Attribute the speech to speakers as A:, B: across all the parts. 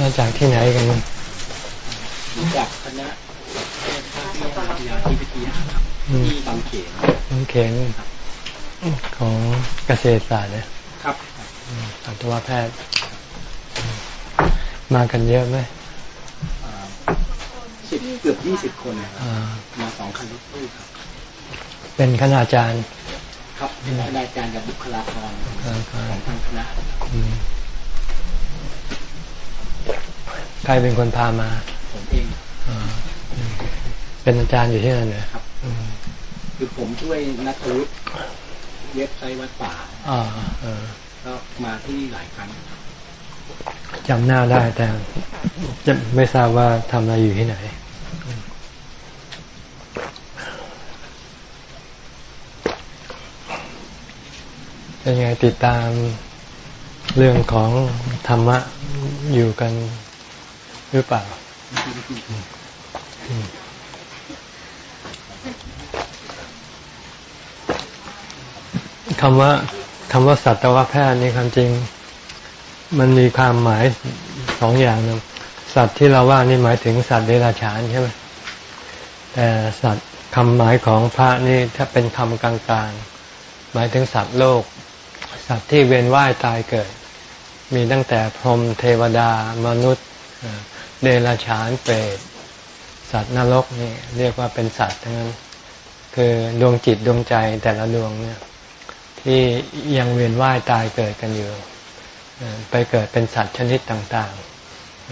A: มาจากที่ไหนกัน
B: จากคณะแพทย์วิทยาที่วิทยาครับที่บางเขน
A: บางเขนของเกษตรศาสตร์เนี่ย
B: ครับ
A: สัตวแพทย์ มากันเยอะไหม
B: สิบเกือบยี่สิบคนนะครับมาสองคันรถตู้ครับ
A: เป็นคณาจารย์
B: ครับเป็นคณาจารย์กับบุคลากรของทางคณะ
A: ใครเป็นคนพามา
B: ผมเอง
A: เป็นอาจารย์อยู่ที่นั่นเหรอ
B: ครับคือผมช่วยนัทวุฒิเว็บไซต์วัดป่า
A: อ่า
B: ก็มาที่นี่หลายครั้ง
A: จำหน้าได้แต่จะไม่ทราบว่าทำอะไรอยู่ที่ไหน เป็นไงติดตามเรื่องของธรรมะอยู่กัน หรือเปล่า คำว่าคำว่าสัตวแพทย์นี่ความจริง มันมีความหมายสองอย่างนึงสัตว์ที่เราว่านี่หมายถึงสัตว์เดรัจฉานใช่ไหมแต่สัตว์คำหมายของพระนี่ถ้าเป็นคำกลางๆ หมายถึงสัตว์โลก สัตว์ที่เวียนว่ายตายเกิด มีตั้งแต่พรหมเทวดามนุษย์ เดรัจฉานเปรตสัตว์นรกนี่เรียกว่าเป็นสัตว์ทั้งนั้น คือดวงจิตดวงใจแต่ละดวงเนี่ยที่ยังเวียนว่ายตายเกิดกันอยู่ไปเกิดเป็นสัตว์ชนิดต่าง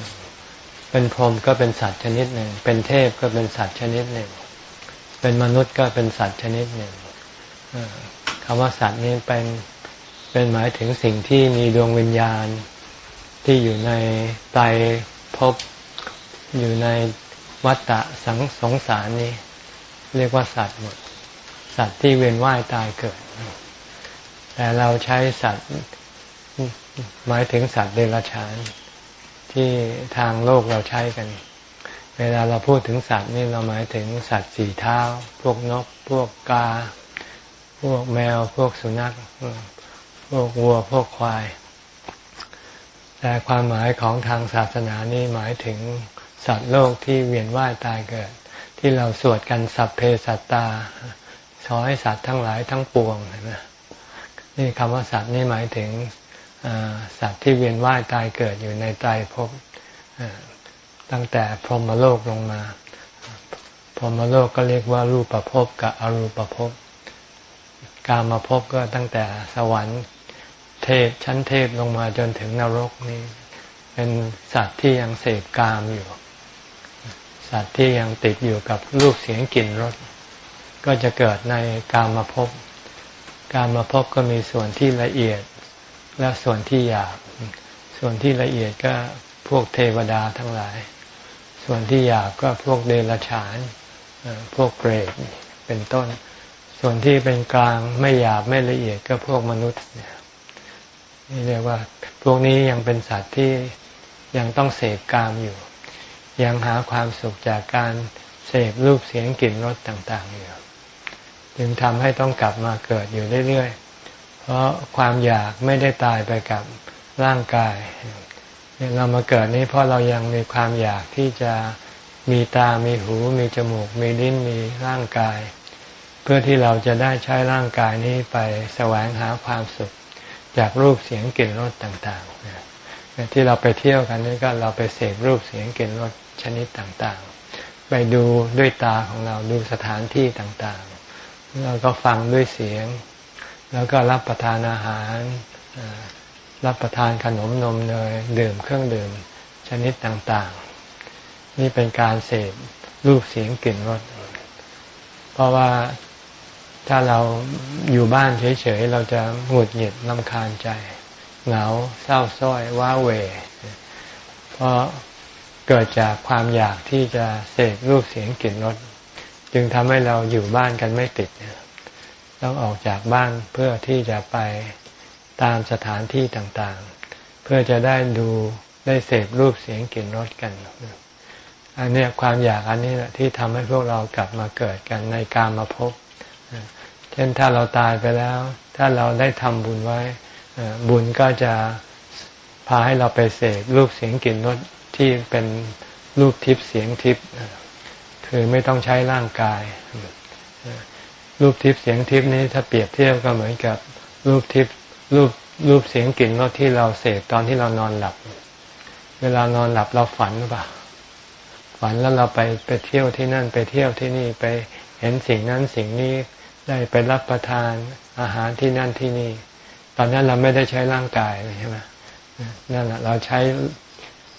A: ๆ เป็นพรหมก็เป็นสัตว์ชนิดหนึ่ง เป็นเทพก็เป็นสัตว์ชนิดหนึ่ง เป็นมนุษย์ก็เป็นสัตว์ชนิดหนึ่งคำว่าสัตว์นี้เป็นเป็นหมายถึงสิ่งที่มีดวงวิญญาณที่อยู่ในไตภพ อยู่ในวัฏฏะสังสงสารนี้ เรียกว่าสัตว์หมด สัตว์ที่เวียนว่ายตายเกิด แต่เราใช้สัตว์หมายถึงสัตว์เดรัจฉาน ที่ทางโลกเราใช้กัน เวลาเราพูดถึงสัตว์นี่เราหมายถึงสัตว์สี่เท้า พวกนก พวกกา พวกแมว พวกสุนัข พวกวัว พวกควาย แต่ความหมายของทางศาสนานี่หมายถึง สัตว์โลกที่เวียนว่ายตายเกิด ที่เราสวดกันสัพเพสัตตาสอให้สัตว์ทั้งหลายทั้งปวงนไหมนี่คำว่าสัตว์นี่หมายถึงสัตว์ที่เวียนว่ายตายเกิดอยู่ในใจภพตั้งแต่พรหมโลกลงมา พรหมโลกก็เรียกว่ารูปประพกับอรูปประพกามาพก็ตั้งแต่สวรรค์เทพชั้นเทพลงมาจนถึงนรกนี่เป็นสัตว์ที่ยังเสพกามอยู่ สัตว์ที่ยังติดอยู่กับรูปเสียงกลิ่นรสก็จะเกิดในกามาพบการมาพบก็มีส่วนที่ละเอียดและส่วนที่หยาบ ส่วนที่ละเอียดก็พวกเทวดาทั้งหลาย ส่วนที่หยาบก็พวกเดรัจฉาน พวกเปรตเป็นต้น ส่วนที่เป็นกลางไม่หยาบไม่ละเอียดก็พวกมนุษย์นี่เรียกว่าพวกนี้ยังเป็นสัตว์ที่ยังต้องเสพกามอยู่ ยังหาความสุขจากการเสพรูปเสียงกลิ่นรสต่างๆอยู่จึงทำให้ต้องกลับมาเกิดอยู่เรื่อยๆ เพราะความอยากไม่ได้ตายไปกับร่างกาย เรามาเกิดนี้เพราะเรายังมีความอยากที่จะมีตา มีหู มีจมูก มีลิ้น มีร่างกาย เพื่อที่เราจะได้ใช้ร่างกายนี้ไปแสวงหาความสุข จากรูปเสียงกลิ่นรสต่างๆ ที่เราไปเที่ยวกันนี่ก็เราไปเสพรูปเสียงกลิ่นรส ชนิดต่างๆ ไปดูด้วยตาของเราดูสถานที่ต่างๆ แล้วก็ฟังด้วยเสียง แล้วก็รับประทานอาหารรับประทานขนมนมเนยดื่มเครื่องดื่มชนิดต่างๆ นี่เป็นการเสพรูปเสียงกลิ่นรสเพราะว่าถ้าเราอยู่บ้านเฉยๆ เราจะหงุดหงิดลำคาญใจ เหงาเศร้าส้อย ว้าเหวเพราะ เกิดจากความอยากที่จะเสพรูปเสียงกลิ่นรสจึงทำให้เราอยู่บ้านกันไม่ติดต้องออกจากบ้านเพื่อที่จะไปตามสถานที่ต่างๆ เพื่อจะได้ดูได้เสพรูปเสียงกลิ่นรสกัน อันนี้ความอยากอันนี้แหละที่ทำให้พวกเรากลับมาเกิดกันในการมาพบเช่นถ้าเราตายไปแล้ว ถ้าเราได้ทำบุญไว้บุญก็จะพพาให้เราไปเสพรูปเสียงกลิ่นรส ที่เป็นรูปทิพย์เสียงทิพย์คือไม่ต้องใช้ร่างกาย รูปทิพย์เสียงทิพย์นี้ถ้าเปรียบเทียบก็เหมือนกับรูปทิพย์รูปรูปเสียงกลิ่นรสที่เราเสพตอนที่เรานอนหลับ เวลานอนหลับเราฝันหรือเปล่าฝันแล้วเราไปไปเที่ยวที่นั่นไปเที่ยวที่นี่ไปเห็นสิ่งนั้นสิ่งนี้ได้ไปรับประทานอาหารที่นั่นที่นี่ ตอนนั้นเราไม่ได้ใช้ร่างกายเลยใช่ไหมนั่นแหละเราใช้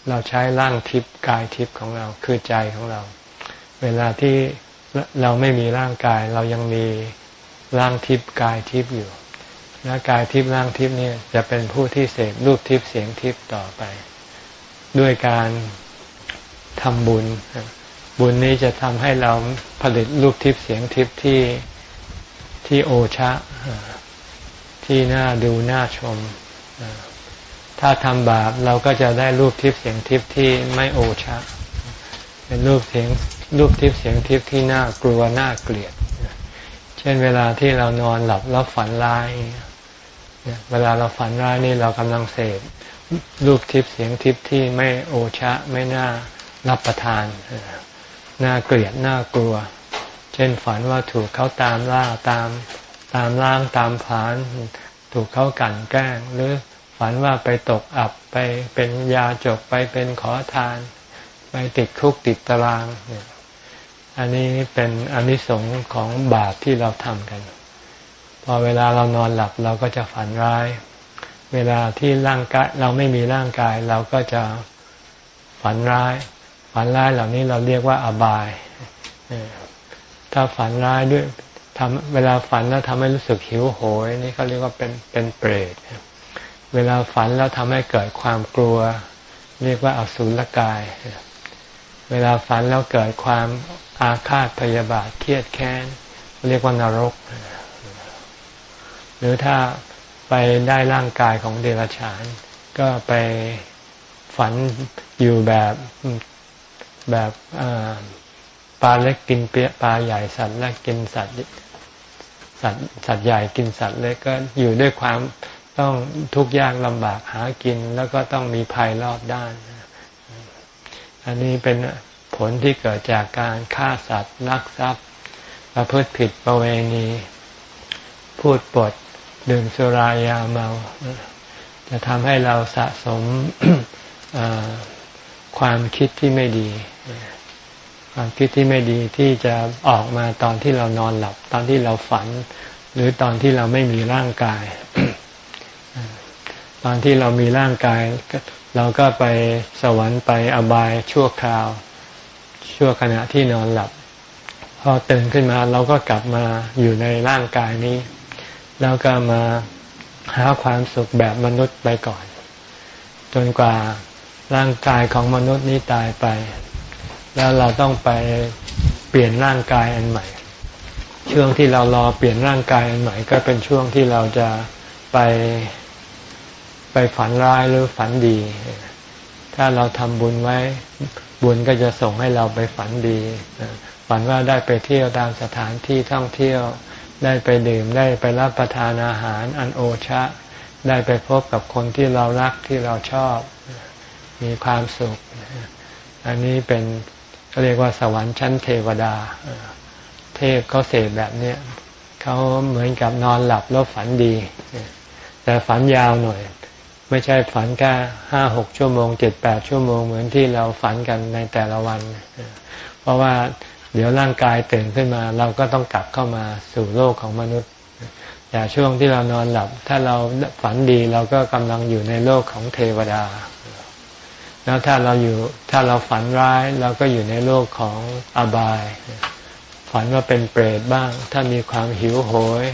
A: เราใช้ร่างทิพย์กายทิพย์ของเราคือใจของเรา เวลาที่เราไม่มีร่างกายเรายังมีร่างทิพย์กายทิพย์อยู่และกายทิพย์ร่างทิพย์นี่จะเป็นผู้ที่เสพรูปทิพย์เสียงทิพย์ต่อไป ด้วยการทำบุญ บุญนี้จะทำให้เราผลิตรูปทิพย์เสียงทิพย์ที่ที่โอชะ ที่น่าดูน่าชม ถ้าทำบาปเราก็จะได้รูปทิพย์เสียงทิพย์ที่ไม่โอชะ เป็นรูปเสียงรูปทิพย์เสียงทิพย์ที่น่ากลัวน่าเกลียด เช่นเวลาที่เรานอนหลับแล้วฝันร้ายเวลาเราฝันร้ายนี่เรากำลังเสพรูปทิพย์เสียงทิพย์ที่ไม่โอชะไม่น่ารับประทานน่าเกลียดน่ากลัว เช่นฝันว่าถูกเขาตามล่าตามตามล่างตามผาน ถูกเขากั่นแกล้งหรือ ฝันว่าไปตกอับไปเป็นยาจกไปเป็นขอทาน ไปติดคุกติดตารางเนี่ยอันนี้เป็นอนิสงส์ของบาปที่เราทำกัน พอเวลาเรานอนหลับเราก็จะฝันร้าย เวลาที่ร่างกายเราไม่มีร่างกายเราก็จะฝันร้าย ฝันร้ายเหล่านี้เราเรียกว่าอบาย ถ้าฝันร้ายด้วยทำเวลาฝันแล้วทำให้รู้สึกหิวโหยนี่เขาเรียกว่าเป็นเป็นเปรต เวลาฝันแล้วทำให้เกิดความกลัว เรียกว่าอสุรกาย เวลาฝันแล้วเกิดความอาฆาตพยาบาทเครียดแค้น เรียกว่านรก หรือถ้าไปได้ร่างกายของเดรัจฉาน ก็ไปฝันอยู่แบบแบบปลาเล็กกินเปียปลาใหญ่สัตว์เล็กกินสัตว์สัตว์สัตว์ใหญ่กินสัตว์เล็กก็อยู่ด้วยความ ต้องทุกข์ยากลำบากหากินแล้วก็ต้องมีภัยรอบด้าน อันนี้เป็นผลที่เกิดจากการฆ่าสัตว์ลักทรัพย์ประพฤติผิดประเวณี พูดปดดื่มสุรายาเมา จะทำให้เราสะสมความคิดที่ไม่ดี ความคิดที่ไม่ดีที่จะออกมาตอนที่เรานอนหลับ ตอนที่เราฝัน หรือตอนที่เราไม่มีร่างกาย ตอนที่เรามีร่างกาย เราก็ไปสวรรค์ไปอบายชั่วคราว ชั่วขณะที่นอนหลับ พอตื่นขึ้นมาเราก็กลับมาอยู่ในร่างกายนี้ แล้วก็มาหาความสุขแบบมนุษย์ไปก่อน จนกว่าร่างกายของมนุษย์นี้ตายไป แล้วเราต้องไปเปลี่ยนร่างกายอันใหม่ ช่วงที่เรารอเปลี่ยนร่างกายอันใหม่ ก็เป็นช่วงที่เราจะไป ไปฝันร้ายหรือฝันดี ถ้าเราทำบุญไว้บุญก็จะส่งให้เราไปฝันดีฝันว่าได้ไปเที่ยวตามสถานที่ท่องเที่ยว ได้ไปดื่มได้ไปรับประทานอาหารอันโอชะ ได้ไปพบกับคนที่เรารักที่เราชอบ มีความสุข อันนี้เป็นเรียกว่าสวรรค์ชั้นเทวดา เทพเขาเสพแบบเนี้ยเขาเหมือนกับนอนหลับแล้วฝันดี แต่ฝันยาวหน่อย ไม่ใช่ฝันแค่ห้าหกชั่วโมงเจ็ดแปดชั่วโมงเหมือนที่เราฝันกันในแต่ละวัน เพราะว่าเดี๋ยวร่างกายตื่นขึ้นมา เราก็ต้องกลับเข้ามาสู่โลกของมนุษย์อย่าช่วงที่เรานอนหลับ ถ้าเราฝันดีเราก็กำลังอยู่ในโลกของเทวดา แล้วถ้าเราอยู่ถ้าเราฝันร้ายเราก็อยู่ในโลกของอบาย ฝันว่าเป็นเปรตบ้าง ถ้ามีความหิวโหย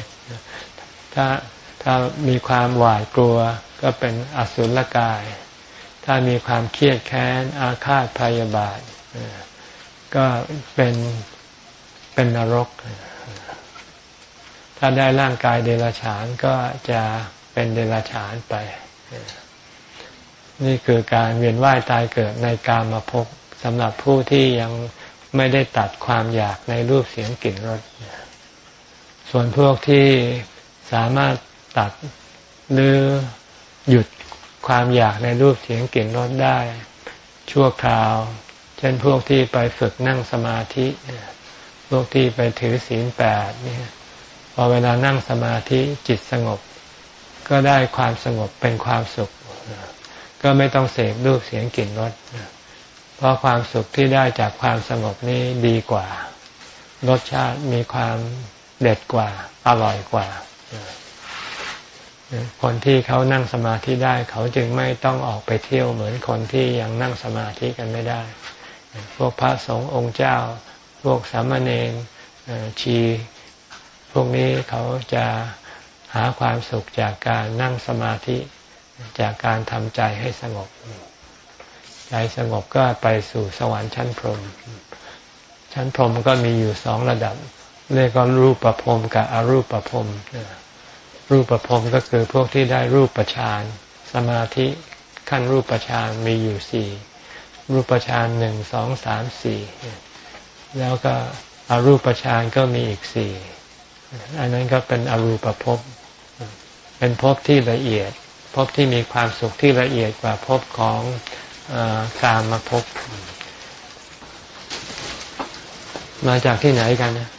A: ถ้าถ้ามีความหวาดกลัว ก็เป็นอสุรกาย ถ้ามีความเครียดแค้น อาฆาตพยาบาท ก็เป็นเป็นนรก ถ้าได้ร่างกายเดรัจฉานก็จะเป็นเดรัจฉานไป นี่คือการเวียนว่ายตายเกิดในกามาพบสำหรับผู้ที่ยังไม่ได้ตัดความอยากในรูปเสียงกลิ่นรส ส่วนพวกที่สามารถตัดหรือ หยุดความอยากในรูปเสียงกลิ่นรสได้ ชั่วคราว เช่นพวกที่ไปฝึกนั่งสมาธิพวกที่ไปถือศีลแปดเนี่ยพอเวลานั่งสมาธิจิตสงบ ก็ได้ความสงบเป็นความสุข ก็ไม่ต้องเสกรูปเสียงกลิ่นรสเพราะความสุขที่ได้จากความสงบนี้ดีกว่า รสชาติมีความเด็ดกว่า อร่อยกว่า คนที่เขานั่งสมาธิได้ เขาจึงไม่ต้องออกไปเที่ยวเหมือนคนที่ยังนั่งสมาธิกันไม่ได้ พวกพระสงฆ์องค์เจ้า พวกสามเณรชี พวกนี้เขาจะหาความสุขจากการนั่งสมาธิจากการทำใจให้สงบ ใจสงบก็ไปสู่สวรรค์ชั้นพรหมชั้นพรหมก็มีอยู่สองระดับ เรียกว่ารูปประพรมกับอรูปประพรม รูปประพรมก็คือพวกที่ได้รูปประชานสมาธิขั้นรูปประชานมีอยู่สี่รูปประชานหนึ่งสองสามสี่แล้วก็อรูปประชานก็มีอีกสี่อันนั้นก็เป็นอรูปภพเป็นภพที่ละเอียดภพที่มีความสุขที่ละเอียดกว่าภพของกามมาภพมาจากที่ไหนกันเนี่ย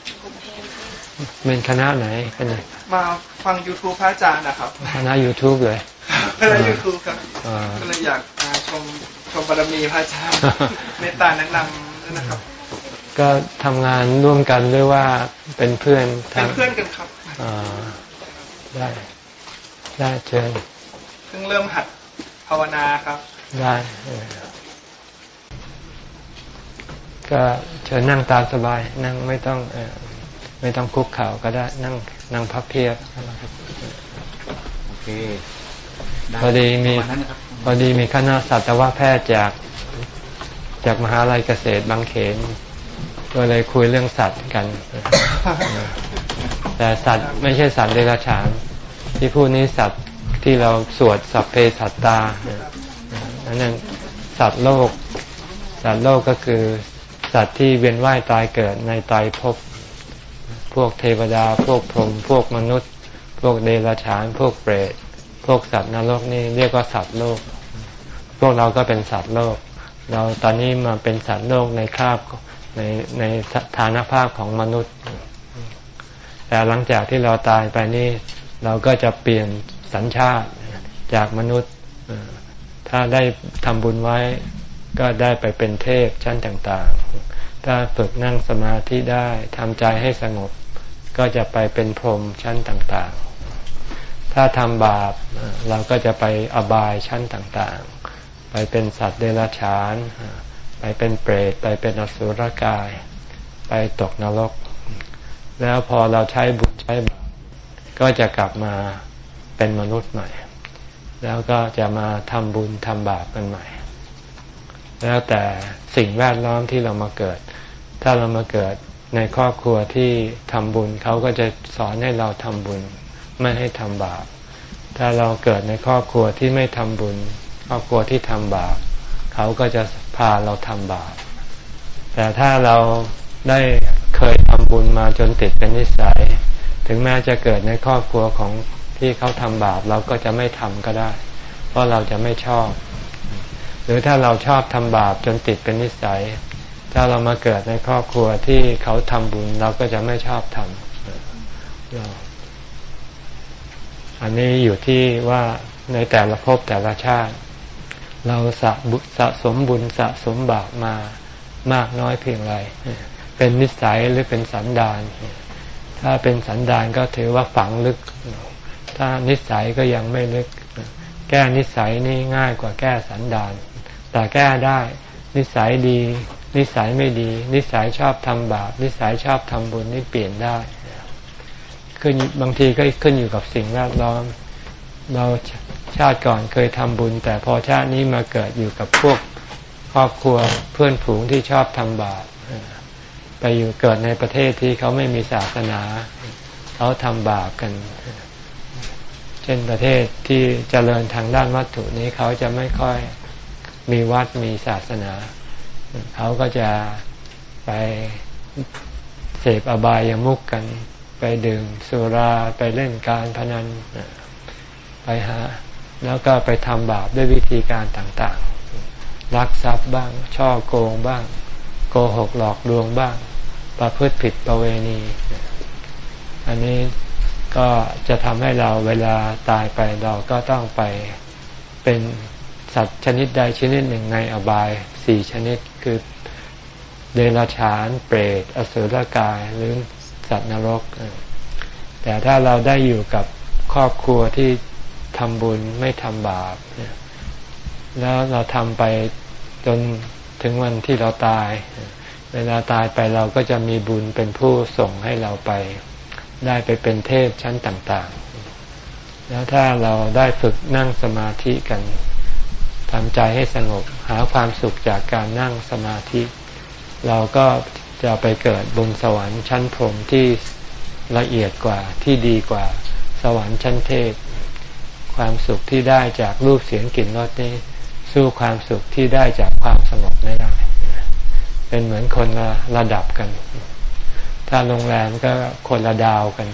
A: เป็นคณะไหนเป็น
C: มาฟัง YouTube พระอาจารย์นะครับ
A: คณะ YouTube เลย
C: คณะ YouTube ครับก็เลยอยากชมชมบารมีพระอาจารย์เมตตาแนะนำนะครับ
A: ก็ทำงานร่วมกันหรือว่าเป็นเพื่อน
C: เป็นเพื่อนกันครับ
A: อ่าได้ได้เชิญ
C: เพิ่งเริ่มหัดภาวนาครับ
A: ได้ก็เชิญนั่งตามสบายนั่งไม่ต้องเอ ไม่ต้องคุกเข่าก็ได้นั่งนั่งพับเพียบโอเคพอดีมีพอดีมีคณะสัตวแพทย์จากจากมหาลัยเกษตรบางเขนก็เลยคุยเรื่องสัตว์กัน แต่สัตว์ไม่ใช่สัตว์เดรัจฉาน ที่พูดนี้สัตว์ที่เราสวดสัพเพสัตตาอันนั้นสัตว์โลก สัตว์โลกก็คือสัตว์ที่เวียนว่ายตายเกิดในตายภพ พวกเทวดา พวกพรหมพวกมนุษย์ พวกเดรัจฉาน พวกเปรตพวกสัตว์นรกนี่เรียกว่าสัตว์โลก พวกเราก็เป็นสัตว์โลก เราตอนนี้มาเป็นสัตว์โลกในคราบในในฐานภาพของมนุษย์ แต่หลังจากที่เราตายไปนี่เราก็จะเปลี่ยนสัญชาติจากมนุษย์ ถ้าได้ทำบุญไว้ก็ได้ไปเป็นเทพชั้นต่างๆ ถ้าฝึกนั่งสมาธิได้ทำใจให้สงบ ก็จะไปเป็นพรหมชั้นต่างๆ ถ้าทำบาปเราก็จะไปอบายชั้นต่างๆ ไปเป็นสัตว์เดรัจฉาน ไปเป็นเปรต ไปเป็นอสุรกาย ไปตกนรก แล้วพอเราใช้บุญใช้บาปก็จะกลับมาเป็นมนุษย์ใหม่ แล้วก็จะมาทำบุญทำบาปกันใหม่ แล้วแต่สิ่งแวดล้อมที่เรามาเกิด ถ้าเรามาเกิด ในครอบครัวที่ทำบุญเขาก็จะสอนให้เราทำบุญ ไม่ให้ทำบาป ถ้าเราเกิดในครอบครัวที่ไม่ทำบุญ ครอบครัวที่ทำบาปเขาก็จะพาเราทำบาป แต่ถ้าเราได้เคยทำบุญมาจนติดเป็นนิสัย ถึงแม้จะเกิดในครอบครัวของที่เขาทำบาปเราก็จะไม่ทำก็ได้ เพราะเราจะไม่ชอบ หรือถ้าเราชอบทำบาปจนติดเป็นนิสัย ถ้าเรามาเกิดในครอบครัวที่เขาทำบุญเราก็จะไม่ชอบทำอันนี้อยู่ที่ว่าในแต่ละภพแต่ละชาติ เราสะบุสะสมบุญสะสมบาปมามากน้อยเพียงไร เป็นนิสัยหรือเป็นสันดาน ถ้าเป็นสันดานก็ถือว่าฝังลึก ถ้านิสัยก็ยังไม่ลึก แก้นิสัยนี่ง่ายกว่าแก้สันดาน แต่แก้ได้นิสัยดี นิสัยไม่ดี นิสัยชอบทำบาป นิสัยชอบทำบุญนี่เปลี่ยนได้ขึ้นบางทีก็ขึ้นอยู่กับสิ่งแวดล้อม เราชาติก่อนเคยทำบุญ แต่พอชาตินี้มาเกิดอยู่กับพวกครอบครัวเพื่อนฝูงที่ชอบทำบาปไปอยู่เกิดในประเทศที่เขาไม่มีศาสนาเขาทำบาปกัน เช่นประเทศที่เจริญทางด้านวัตถุนี้เขาจะไม่ค่อยมีวัดมีศาสนา เขาก็จะไปเสพอบายามุกกัน ไปดื่มสุราไปเล่นการพนันไปหา แล้วก็ไปทำบาปด้วยวิธีการต่างๆลักทรัพย์บ้าง ช่อโกงบ้าง โกหกหลอกลวงบ้าง ประพฤติผิดประเวณี อันนี้ก็จะทำให้เราเวลาตายไปเราก็ต้องไปเป็นสัตว์ชนิดใดชนิดหนึ่งในอบาย สี่ชนิดคือเดรัจฉาน เปรต อสุรกาย หรือสัตว์นรก แต่ถ้าเราได้อยู่กับครอบครัวที่ทำบุญไม่ทำบาป แล้วเราทำไปจนถึงวันที่เราตาย เวลาตายไปเราก็จะมีบุญเป็นผู้ส่งให้เราไป ได้ไปเป็นเทพชั้นต่าง ๆ แล้วถ้าเราได้ฝึกนั่งสมาธิกัน ทำใจให้สงบหาความสุขจากการนั่งสมาธิ เราก็จะไปเกิดบนสวรรค์ชั้นพรหมที่ละเอียดกว่าที่ดีกว่าสวรรค์ชั้นเทพความสุขที่ได้จากรูปเสียงกลิ่นรสนี้ สู้ความสุขที่ได้จากความสงบไม่ได้ เป็นเหมือนคนละระดับกัน ถ้าโรงแรมก็คนละดาวกัน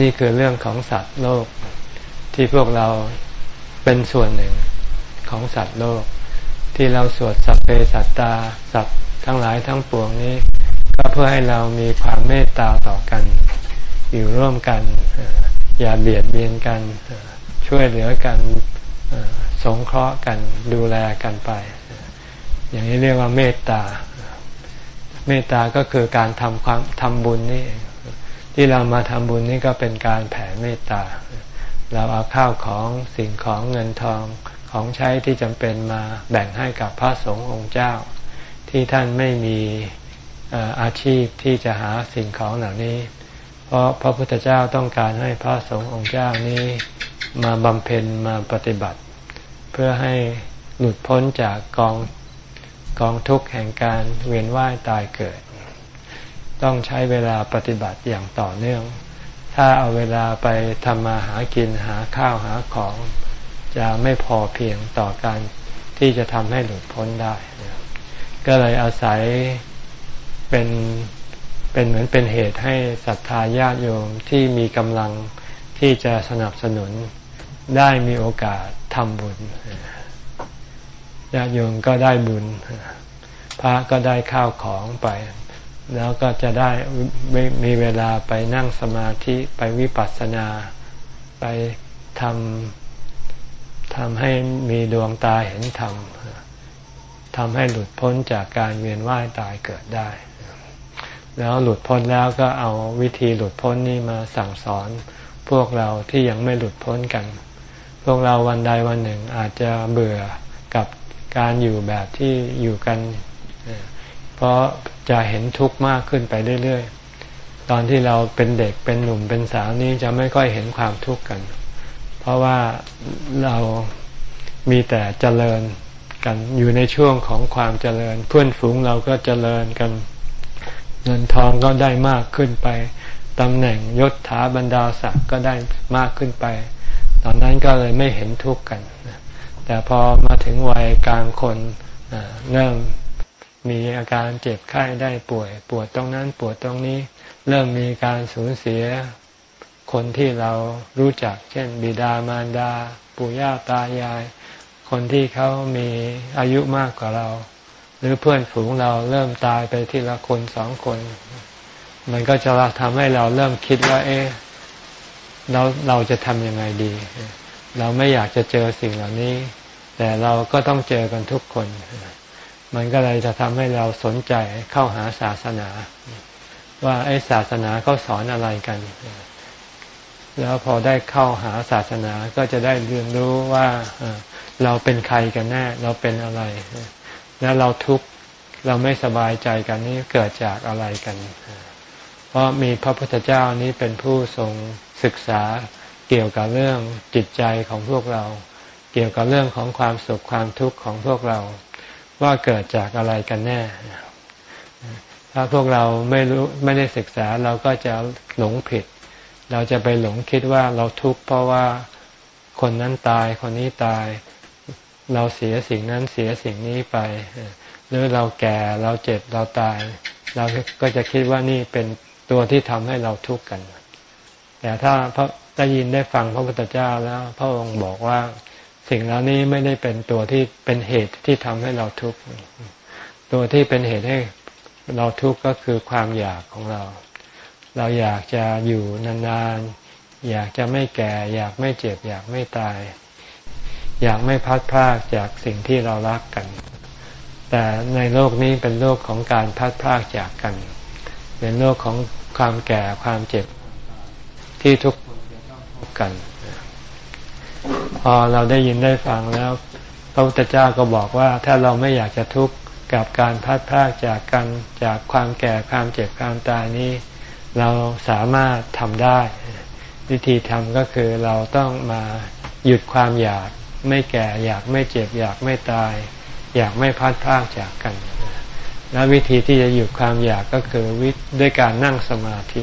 A: นี่คือเรื่องของสัตว์โลกที่พวกเรา เป็นส่วนหนึ่งของสัตว์โลก ที่เราสวดสัพเพสัตตาสัตว์ทั้งหลายทั้งปวงนี้ ก็เพื่อให้เรามีความเมตตาต่อกัน อยู่ร่วมกัน อย่าเบียดเบียนกัน ช่วยเหลือกันสงเคราะห์กันดูแลกันไป อย่างนี้เรียกว่าเมตตา เมตตาก็คือการทำความทำบุญนี่ที่เรามาทำบุญนี่ก็เป็นการแผ่เมตตา เราเอาข้าวของสิ่งของเงินทองของใช้ที่จำเป็นมาแบ่งให้กับพระสงฆ์องค์เจ้า ที่ท่านไม่มีอาชีพที่จะหาสิ่งของเหล่านี้ เพราะพระพุทธเจ้าต้องการให้พระสงฆ์องค์เจ้านี้มาบำเพ็ญมาปฏิบัติ เพื่อให้หลุดพ้นจากกองกองทุกข์แห่งการเวียนว่ายตายเกิด ต้องใช้เวลาปฏิบัติอย่างต่อเนื่อง ถ้าเอาเวลาไปทำมาหากินหาข้าวหาของ จะไม่พอเพียงต่อการที่จะทำให้หลุดพ้นได้ ก็เลยอาศัยเป็นเป็นเหมือนเป็นเหตุให้ศรัทธาญาติโยมที่มีกำลังที่จะสนับสนุนได้มีโอกาสทำบุญญาติโยมก็ได้บุญ พระก็ได้ข้าวของไป แล้วก็จะได้มีเวลาไปนั่งสมาธิไปวิปัสสนา ไปทำทำให้มีดวงตาเห็นธรรมทำให้หลุดพ้นจากการเวียนว่ายตายเกิดได้ แล้วหลุดพ้นแล้วก็เอาวิธีหลุดพ้นนี้มาสั่งสอนพวกเราที่ยังไม่หลุดพ้นกัน พวกเราวันใดวันหนึ่งอาจจะเบื่อกับการอยู่แบบที่อยู่กัน เพราะ จะเห็นทุกข์มากขึ้นไปเรื่อยๆ ตอนที่เราเป็นเด็กเป็นหนุ่มเป็นสาวนี้จะไม่ค่อยเห็นความทุกข์กัน เพราะว่าเรามีแต่เจริญกันอยู่ในช่วงของความเจริญ เพื่อนฝูงเราก็เจริญกัน เงินทองก็ได้มากขึ้นไปตำแหน่งยศถาบรรดาศักดิ์ก็ได้มากขึ้นไป ตอนนั้นก็เลยไม่เห็นทุกข์กัน แต่พอมาถึงวัยกลางคนเริ่ม มีอาการเจ็บไข้ได้ป่วย ปวดตรงนั้นปวดตรงนี้ เริ่มมีการสูญเสีย คนที่เรารู้จัก เช่น บิดามารดา ปู่ย่าตายาย คนที่เขามีอายุมากกว่าเรา หรือเพื่อนฝูงเราเริ่มตายไปทีละคนสองคน มันก็จะทำให้เราเริ่มคิดว่า เอ๊ะเราเราจะทำยังไงดี เราไม่อยากจะเจอสิ่งเหล่านี้ แต่เราก็ต้องเจอกันทุกคน มันก็เลยจะทำให้เราสนใจเข้าหาศาสนา ว่าไอ้ศาสนาเขาสอนอะไรกัน แล้วพอได้เข้าหาศาสนาก็จะได้เรียนรู้ว่าเราเป็นใครกันแน่ เราเป็นอะไร แล้วเราทุกข์เราไม่สบายใจกันนี่เกิดจากอะไรกัน เพราะมีพระพุทธเจ้านี้เป็นผู้ทรงศึกษาเกี่ยวกับเรื่องจิตใจของพวกเรา เกี่ยวกับเรื่องของความสุขความทุกข์ของพวกเรา ว่าเกิดจากอะไรกันแน่ ถ้าพวกเราไม่รู้ไม่ได้ศึกษาเราก็จะหลงผิด เราจะไปหลงคิดว่าเราทุกข์เพราะว่าคนนั้นตายคนนี้ตาย เราเสียสิ่งนั้นเสียสิ่งนี้ไป หรือเราแก่เราเจ็บเราตาย เราก็จะคิดว่านี่เป็นตัวที่ทำให้เราทุกข์กัน แต่ถ้าพระได้ยินได้ฟังพระพุทธเจ้าแล้ว พระองค์บอกว่า สิ่งเหล่านี้ไม่ได้เป็นตัวที่เป็นเหตุที่ทำให้เราทุกข์ตัวที่เป็นเหตุให้เราทุกข์ก็คือความอยากของเรา เราอยากจะอยู่นานๆ อยากจะไม่แก่ อยากไม่เจ็บ อยากไม่ตาย อยากไม่พัดพลากจากสิ่งที่เรารักกัน แต่ในโลกนี้เป็นโลกของการพัดพลากจากกัน เป็นโลกของความแก่ความเจ็บที่ทุกคนจะต้องพบกัน พอเราได้ยินได้ฟังแล้วพระพุทธเจ้าก็บอกว่า ถ้าเราไม่อยากจะทุกข์กับการพัดพากจากกันจากความแก่ความเจ็บความตายนี้ เราสามารถทำได้ วิธีทำก็คือเราต้องมาหยุดความอยากไม่แก่อยากไม่เจ็บอยากไม่ตาย อยากไม่พัดพากจากกัน และวิธีที่จะหยุดความอยากก็คือวิด้วยการนั่งสมาธิ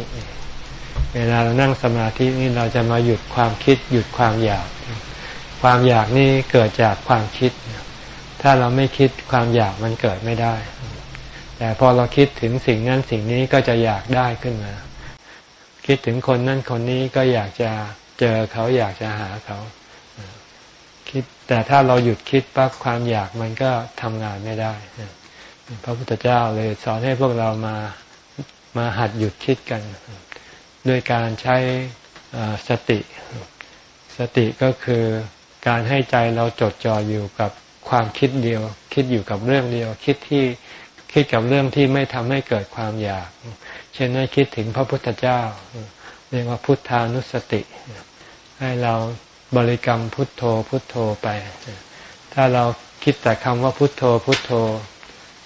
A: เวลาเรานั่งสมาธินี่เราจะมาหยุดความคิด หยุดความอยาก ความอยากนี่เกิดจากความคิด ถ้าเราไม่คิดความอยากมันเกิดไม่ได้ แต่พอเราคิดถึงสิ่งนั้นสิ่งนี้ก็จะอยากได้ขึ้นมา คิดถึงคนนั้นคนนี้ก็อยากจะเจอเขาอยากจะหาเขาคิดแต่ถ้าเราหยุดคิดปั๊บความอยากมันก็ทำงานไม่ได้พระพุทธเจ้าเลยสอนให้พวกเรามามาหัดหยุดคิดกัน ด้วยการใช้สติ สติก็คือการให้ใจเราจดจ่ออยู่กับความคิดเดียว คิดอยู่กับเรื่องเดียว คิดที่คิดกับเรื่องที่ไม่ทำให้เกิดความอยาก เช่นให้คิดถึงพระพุทธเจ้า เรียกว่าพุทธานุสติ ให้เราบริกรรมพุทโธพุทโธไป ถ้าเราคิดแต่คำว่าพุทโธพุทโธ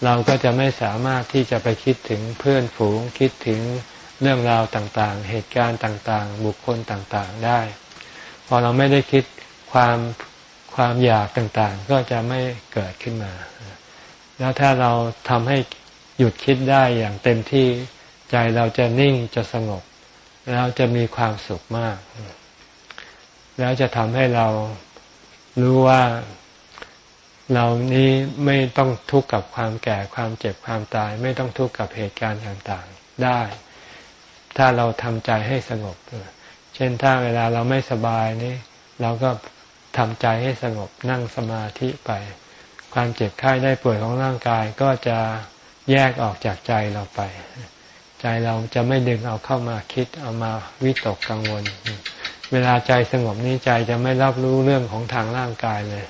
A: เราก็จะไม่สามารถที่จะไปคิดถึงเพื่อนฝูง คิดถึง เรื่องราวต่างๆ เหตุการณ์ต่างๆ บุคคลต่างๆได้ พอเราไม่ได้คิดความความอยากต่างๆ ก็จะไม่เกิดขึ้นมา แล้วถ้าเราทำให้หยุดคิดได้อย่างเต็มที่ใจเราจะนิ่งจะสงบ แล้วจะมีความสุขมาก แล้วจะทำให้เรารู้ว่าเรานี้ไม่ต้องทุกข์กับความแก่ความเจ็บความตาย ไม่ต้องทุกข์กับเหตุการณ์ต่างๆ ได้ ถ้าเราทำใจให้สงบ เช่นถ้าเวลาเราไม่สบายนี่เราก็ทำใจให้สงบนั่งสมาธิไป ความเจ็บไข้ได้ป่วยของร่างกายก็จะแยกออกจากใจเราไป ใจเราจะไม่ดึงเอาเข้ามาคิดเอามาวิตกกังวล เวลาใจสงบนี้ใจจะไม่รับรู้เรื่องของทางร่างกายเลย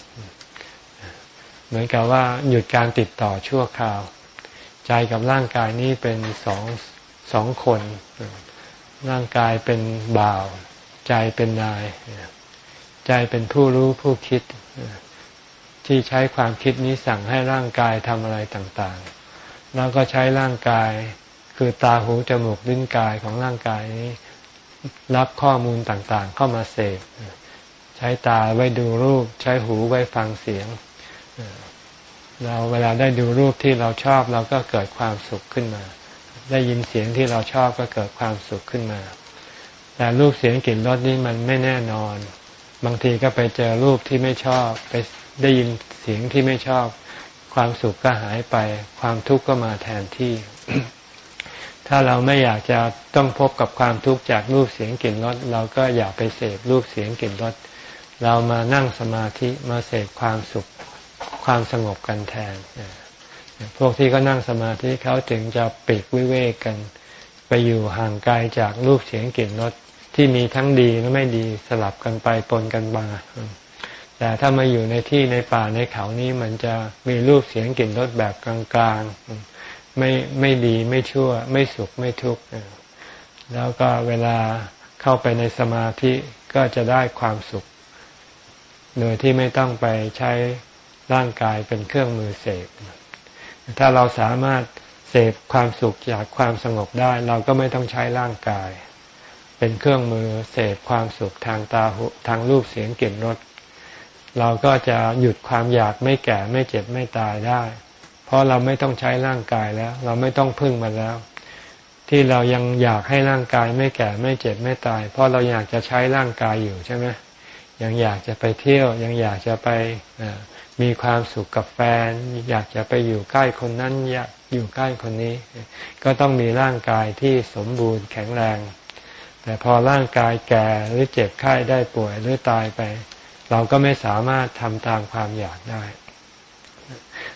A: เหมือนกับว่าหยุดการติดต่อชั่วคราว ใจกับร่างกายนี้เป็นสอง สองคน ร่างกายเป็นบ่าว ใจเป็นนาย ใจเป็นผู้รู้ผู้คิด ที่ใช้ความคิดนี้สั่งให้ร่างกายทำอะไรต่างๆ แล้วก็ใช้ร่างกาย คือตาหูจมูกลิ้นกายของร่างกายนี้ รับข้อมูลต่างๆ เข้ามาเสพใช้ตาไว้ดูรูป ใช้หูไว้ฟังเสียงเราเวลาได้ดูรูปที่เราชอบเราก็เกิดความสุขขึ้นมา ได้ยินเสียงที่เราชอบก็เกิดความสุขขึ้นมา แต่รูปเสียงกลิ่นรสนี่มันไม่แน่นอน บางทีก็ไปเจอรูปที่ไม่ชอบ ไปได้ยินเสียงที่ไม่ชอบ ความสุขก็หายไป ความทุกข์ก็มาแทนที่ ถ้าเราไม่อยากจะต้องพบกับความทุกข์จากรูปเสียงกลิ่นรสเราก็อย่าไปเสพรูปเสียงกลิ่นรสเรามานั่งสมาธิมาเสพความสุขความสงบกันแทน พวกที่เขานั่งสมาธิเขาถึงจะปีกวิเวกกัน ไปอยู่ห่างไกลจากรูปเสียงกลิ่นรสที่มีทั้งดีและไม่ดีสลับกันไปปนกันมา แต่ถ้ามาอยู่ในที่ในป่าในเขานี้มันจะมีรูปเสียงกลิ่นรสแบบกลางๆไม่ไม่ดีไม่ชั่ว ไม่สุขไม่ทุกข์แล้วก็เวลาเข้าไปในสมาธิก็จะได้ความสุข โดยที่ไม่ต้องไปใช้ร่างกายเป็นเครื่องมือเสพ ถ้าเราสามารถเสพความสุขจากความสงบได้ เราก็ไม่ต้องใช้ร่างกาย เป็นเครื่องมือเสพความสุขทางตาหูทางรูปเสียงกลิ่นรสเราก็จะหยุดความอยากไม่แก่ไม่เจ็บไม่ตายได้ เพราะเราไม่ต้องใช้ร่างกายแล้ว เราไม่ต้องพึ่งมันแล้ว ที่เรายังอยากให้ร่างกายไม่แก่ไม่เจ็บไม่ตาย เพราะเราอยากจะใช้ร่างกายอยู่ใช่ไหมยังอยากจะไปเที่ยวยังอยากจะไป มีความสุขกับแฟน อยากจะไปอยู่ใกล้คนนั้นอยากอยู่ใกล้คนนี้ ก็ต้องมีร่างกายที่สมบูรณ์แข็งแรง แต่พอร่างกายแก่หรือเจ็บไข้ได้ป่วยหรือตายไป เราก็ไม่สามารถทำตามความอยากได้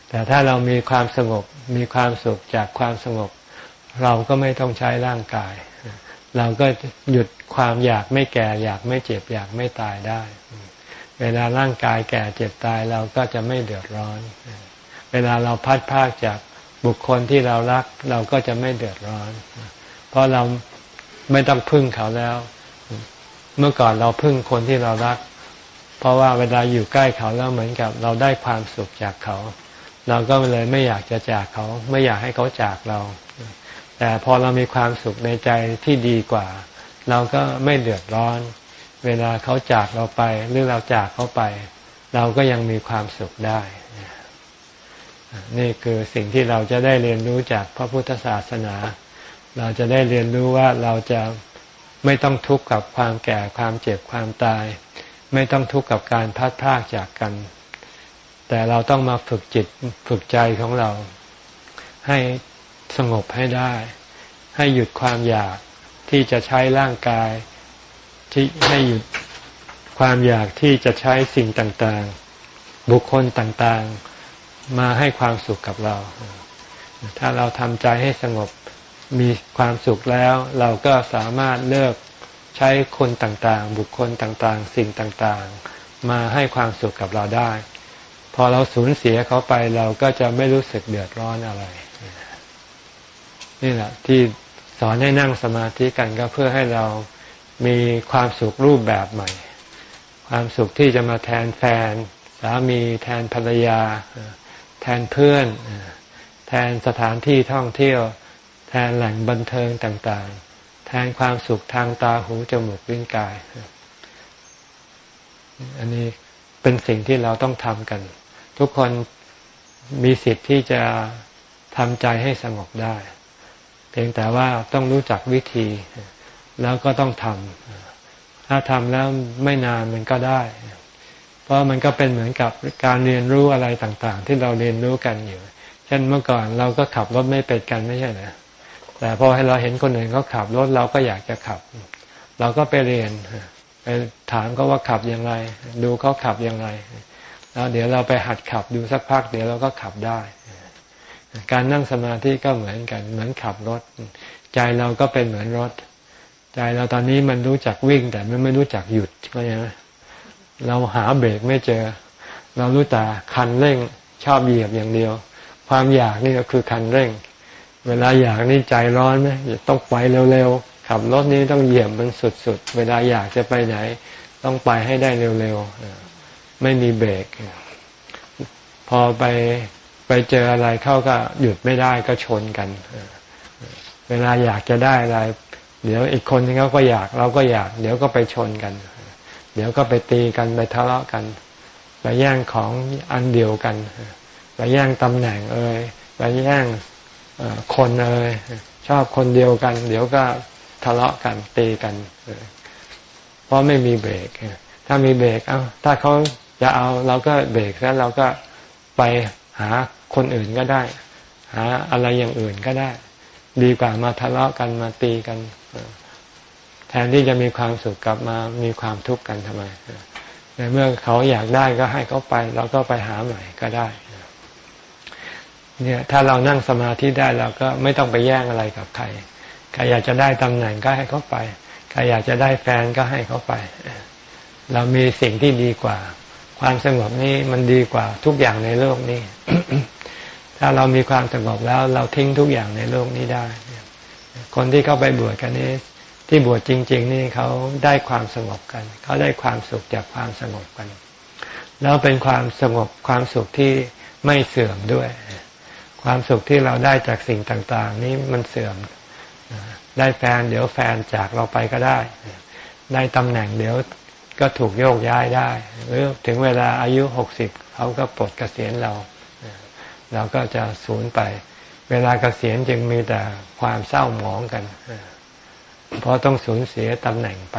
A: แต่ถ้าเรามีความสงบมีความสุขจากความสงบ เราก็ไม่ต้องใช้ร่างกาย เราก็หยุดความอยากไม่แก่ อยากไม่เจ็บอยากไม่ตายได้ เวลาร่างกายแก่เจ็บตายเราก็จะไม่เดือดร้อน เวลาเราพัดพากจากบุคคลที่เรารักเราก็จะไม่เดือดร้อน เพราะเราไม่ต้องพึ่งเขาแล้ว เมื่อก่อนเราพึ่งคนที่เรารัก เพราะว่าเวลาอยู่ใกล้เขาแล้วเหมือนกับเราได้ความสุขจากเขา เราก็เลยไม่อยากจะจากเขา ไม่อยากให้เขาจากเรา แต่พอเรามีความสุขในใจที่ดีกว่า เราก็ไม่เดือดร้อน เวลาเขาจากเราไป หรือเราจากเขาไป เราก็ยังมีความสุขได้ นี่คือสิ่งที่เราจะได้เรียนรู้จากพระพุทธศาสนา เราจะได้เรียนรู้ว่าเราจะไม่ต้องทุกข์กับความแก่ความเจ็บความตาย ไม่ต้องทุกข์กับการพัดพากจากกัน แต่เราต้องมาฝึกจิตฝึกใจของเรา ให้สงบให้ได้ ให้หยุดความอยากที่จะใช้ร่างกาย ที่ให้หยุดความอยากที่จะใช้สิ่งต่างๆ บุคคลต่างๆ มาให้ความสุขกับเรา ถ้าเราทำใจให้สงบมีความสุขแล้ว เราก็สามารถเลิกใช้คนต่างๆ บุคคลต่างๆ สิ่งต่างๆ มาให้ความสุขกับเราได้ พอเราสูญเสียเขาไปเราก็จะไม่รู้สึกเดือดร้อนอะไร นี่แหละที่สอนให้นั่งสมาธิกันก็เพื่อให้เรา มีความสุขรูปแบบใหม่ ความสุขที่จะมาแทนแฟนสามีแทนภรรยา แทนเพื่อน แทนสถานที่ท่องเที่ยว แทนแหล่งบันเทิงต่างๆ แทนความสุขทางตาหูจมูกลิ้นกาย อันนี้เป็นสิ่งที่เราต้องทำกัน ทุกคนมีสิทธิ์ที่จะทำใจให้สงบได้ เพียงแต่ว่าต้องรู้จักวิธี แล้วก็ต้องทำถ้าทำแล้วไม่นานมันก็ได้ เพราะมันก็เป็นเหมือนกับการเรียนรู้อะไรต่างๆ ที่เราเรียนรู้กันอยู่ เช่นเมื่อก่อนเราก็ขับรถไม่เป็นกันไม่ใช่เหรอแต่พอให้เราเห็นคนอื่นเขาขับรถเราก็อยากจะขับ เราก็ไปเรียนไปถามเขาว่าขับยังไงดูเขาขับยังไงแล้วเดี๋ยวเราไปหัดขับดูสักพัก เดี๋ยวเราก็ขับได้ การนั่งสมาธิก็เหมือนกัน เหมือนขับรถ ใจเราก็เป็นเหมือนรถ ใจเราตอนนี้มันรู้จักวิ่งแต่มันไม่รู้จักหยุดก็ยังเราหาเบรกไม่เจอ เรารู้แต่คันเร่งชอบเหยียบอย่างเดียว ความอยากนี่ก็คือคันเร่ง เวลาอยากนี่ใจร้อนไหมต้องไปเร็วๆขับรถนี้ต้องเหยียบมันสุด ๆ เวลาอยากจะไปไหน ต้องไปให้ได้เร็วๆไม่มีเบรกพอไปไปเจออะไรเข้าก็หยุดไม่ได้ก็ชนกัน เวลาอยากจะได้อะไร เดี๋ยวอีกคนนึงเขาก็อยากเราก็อยาก เดี๋ยวก็ไปชนกัน เดี๋ยวก็ไปตีกันไปทะเลาะกันไปแย่งของอันเดียวกันไปแย่งตำแหน่งเอ่ยไปแย่งคนเลยชอบคนเดียวกัน เดี๋ยวก็ทะเลาะกันตีกันเพราะไม่มีเบรกถ้ามีเบรกเอาถ้าเขาจะเอาเราก็เบรกแล้วเราก็ไปหาคนอื่นก็ได้ หาอะไรอย่างอื่นก็ได้ ดีกว่ามาทะเลาะกันมาตีกัน แทนที่จะมีความสุขกลับมามีความทุกข์กันทำไมในเมื่อเขาอยากได้ก็ให้เขาไปเราก็ไปหาใหม่ก็ได้เนี่ยถ้าเรานั่งสมาธิได้เราก็ไม่ต้องไปแย่งอะไรกับใครใครอยากจะได้ตำแหน่งก็ให้เขาไปใครอยากจะได้แฟนก็ให้เขาไป เรามีสิ่งที่ดีกว่า ความสงบนี้มันดีกว่าทุกอย่างในโลกนี้ ถ้าเรามีความสงบแล้วเราทิ้งทุกอย่างในโลกนี้ได้ คนที่เข้าไปบวชกันนี้ ที่บวชจริง ๆ นี่เขาได้ความสงบกัน เขาได้ความสุขจากความสงบกัน แล้วเป็นความสงบความสุขที่ไม่เสื่อมด้วย ความสุขที่เราได้จากสิ่งต่างๆ นี้มันเสื่อม ได้แฟนเดี๋ยวแฟนจากเราไปก็ได้ ได้ตำแหน่งเดี๋ยวก็ถูกโยกย้ายได้ หรือถึงเวลาอายุหกสิบเขาก็ปลดเกษียณเรา เราก็จะสูญไป เวลาเกษียณจึงมีแต่ความเศร้าหมองกัน เพราะต้องสูญเสียตำแหน่งไป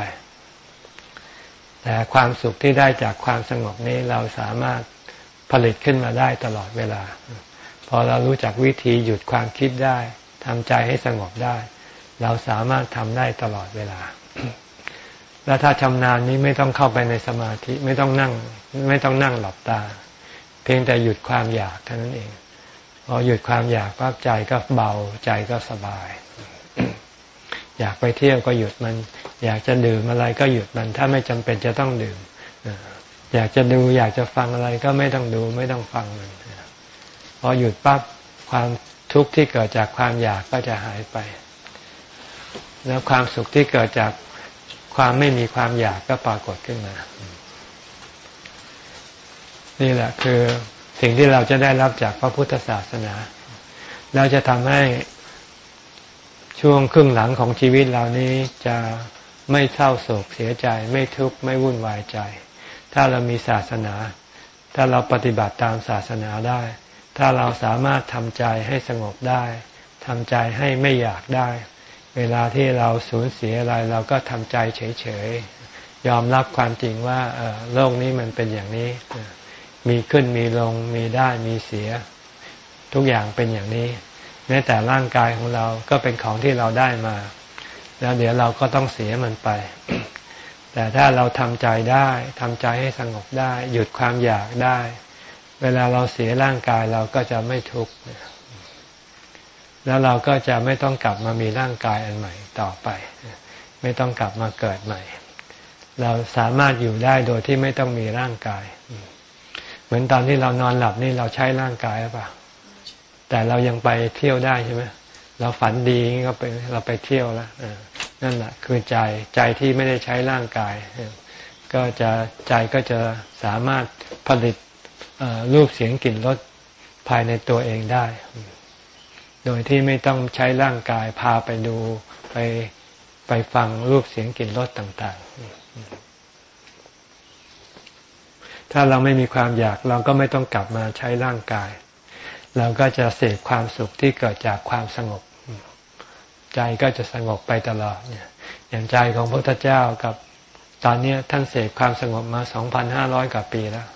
A: แต่ความสุขที่ได้จากความสงบนี้เราสามารถผลิตขึ้นมาได้ตลอดเวลา พอเรารู้จักวิธีหยุดความคิดได้ทำใจให้สงบได้ เราสามารถทำได้ตลอดเวลา แล้วถ้าชำนาญนี้ไม่ต้องเข้าไปในสมาธิไม่ต้องนั่ง ไม่ต้องนั่งหลับตา เพียงแต่หยุดความอยากเท่านั้นเองพอหยุดความอยากปั๊บใจก็เบาใจก็สบาย อยากไปเที่ยวก็หยุดมัน อยากจะดื่มอะไรก็หยุดมัน ถ้าไม่จำเป็นจะต้องดื่มอยากจะดูอยากจะฟังอะไรก็ไม่ต้องดูไม่ต้องฟังมันพอหยุดปั๊บความทุกข์ที่เกิดจากความอยากก็จะหายไป แล้วความสุขที่เกิดจากความไม่มีความอยากก็ปรากฏขึ้นมา นี่แหละคือสิ่งที่เราจะได้รับจากพระพุทธศาสนาเราจะทำให้ ช่วงครึ่งหลังของชีวิตเรานี้จะไม่เศร้าโศกเสียใจ ไม่ทุกข์ไม่วุ่นวายใจ ถ้าเรามีศาสนา ถ้าเราปฏิบัติตามศาสนาได้ ถ้าเราสามารถทำใจให้สงบได้ทำใจให้ไม่อยากได้ เวลาที่เราสูญเสียอะไรเราก็ทำใจเฉยๆยอมรับความจริงว่าโลกนี้มันเป็นอย่างนี้ มีขึ้นมีลงมีได้มีเสีย ทุกอย่างเป็นอย่างนี้ แม้แต่ร่างกายของเราก็เป็นของที่เราได้มา แล้วเดี๋ยวเราก็ต้องเสียมันไป แต่ถ้าเราทำใจได้ทำใจให้สงบได้ หยุดความอยากได้ เวลาเราเสียร่างกายเราก็จะไม่ทุกข์แล้วเราก็จะไม่ต้องกลับมามีร่างกายอันใหม่ต่อไป ไม่ต้องกลับมาเกิดใหม่ เราสามารถอยู่ได้โดยที่ไม่ต้องมีร่างกาย เหมือนตอนที่เรานอนหลับนี่เราใช้ร่างกายหรือเปล่า แต่เรายังไปเที่ยวได้ใช่ไหมเราฝันดีก็ไปเราไปเที่ยวแล้วนั่นแหละคือใจใจที่ไม่ได้ใช้ร่างกาย ก็จะใจก็จะสามารถผลิตรูปเสียงกลิ่นรสภายในตัวเองได้ โดยที่ไม่ต้องใช้ร่างกายพาไปดูไปไปฟังรูปเสียงกลิ่นรสต่าง ๆ ถ้าเราไม่มีความอยากเราก็ไม่ต้องกลับมาใช้ร่างกาย เราก็จะเสพความสุขที่เกิดจากความสงบ ใจก็จะสงบไปตลอดเนี่ยอย่างใจของพระพุทธเจ้ากับตอนนี้ท่านเสพความสงบมาสองพันห้าร้อยกว่าปีแล้ว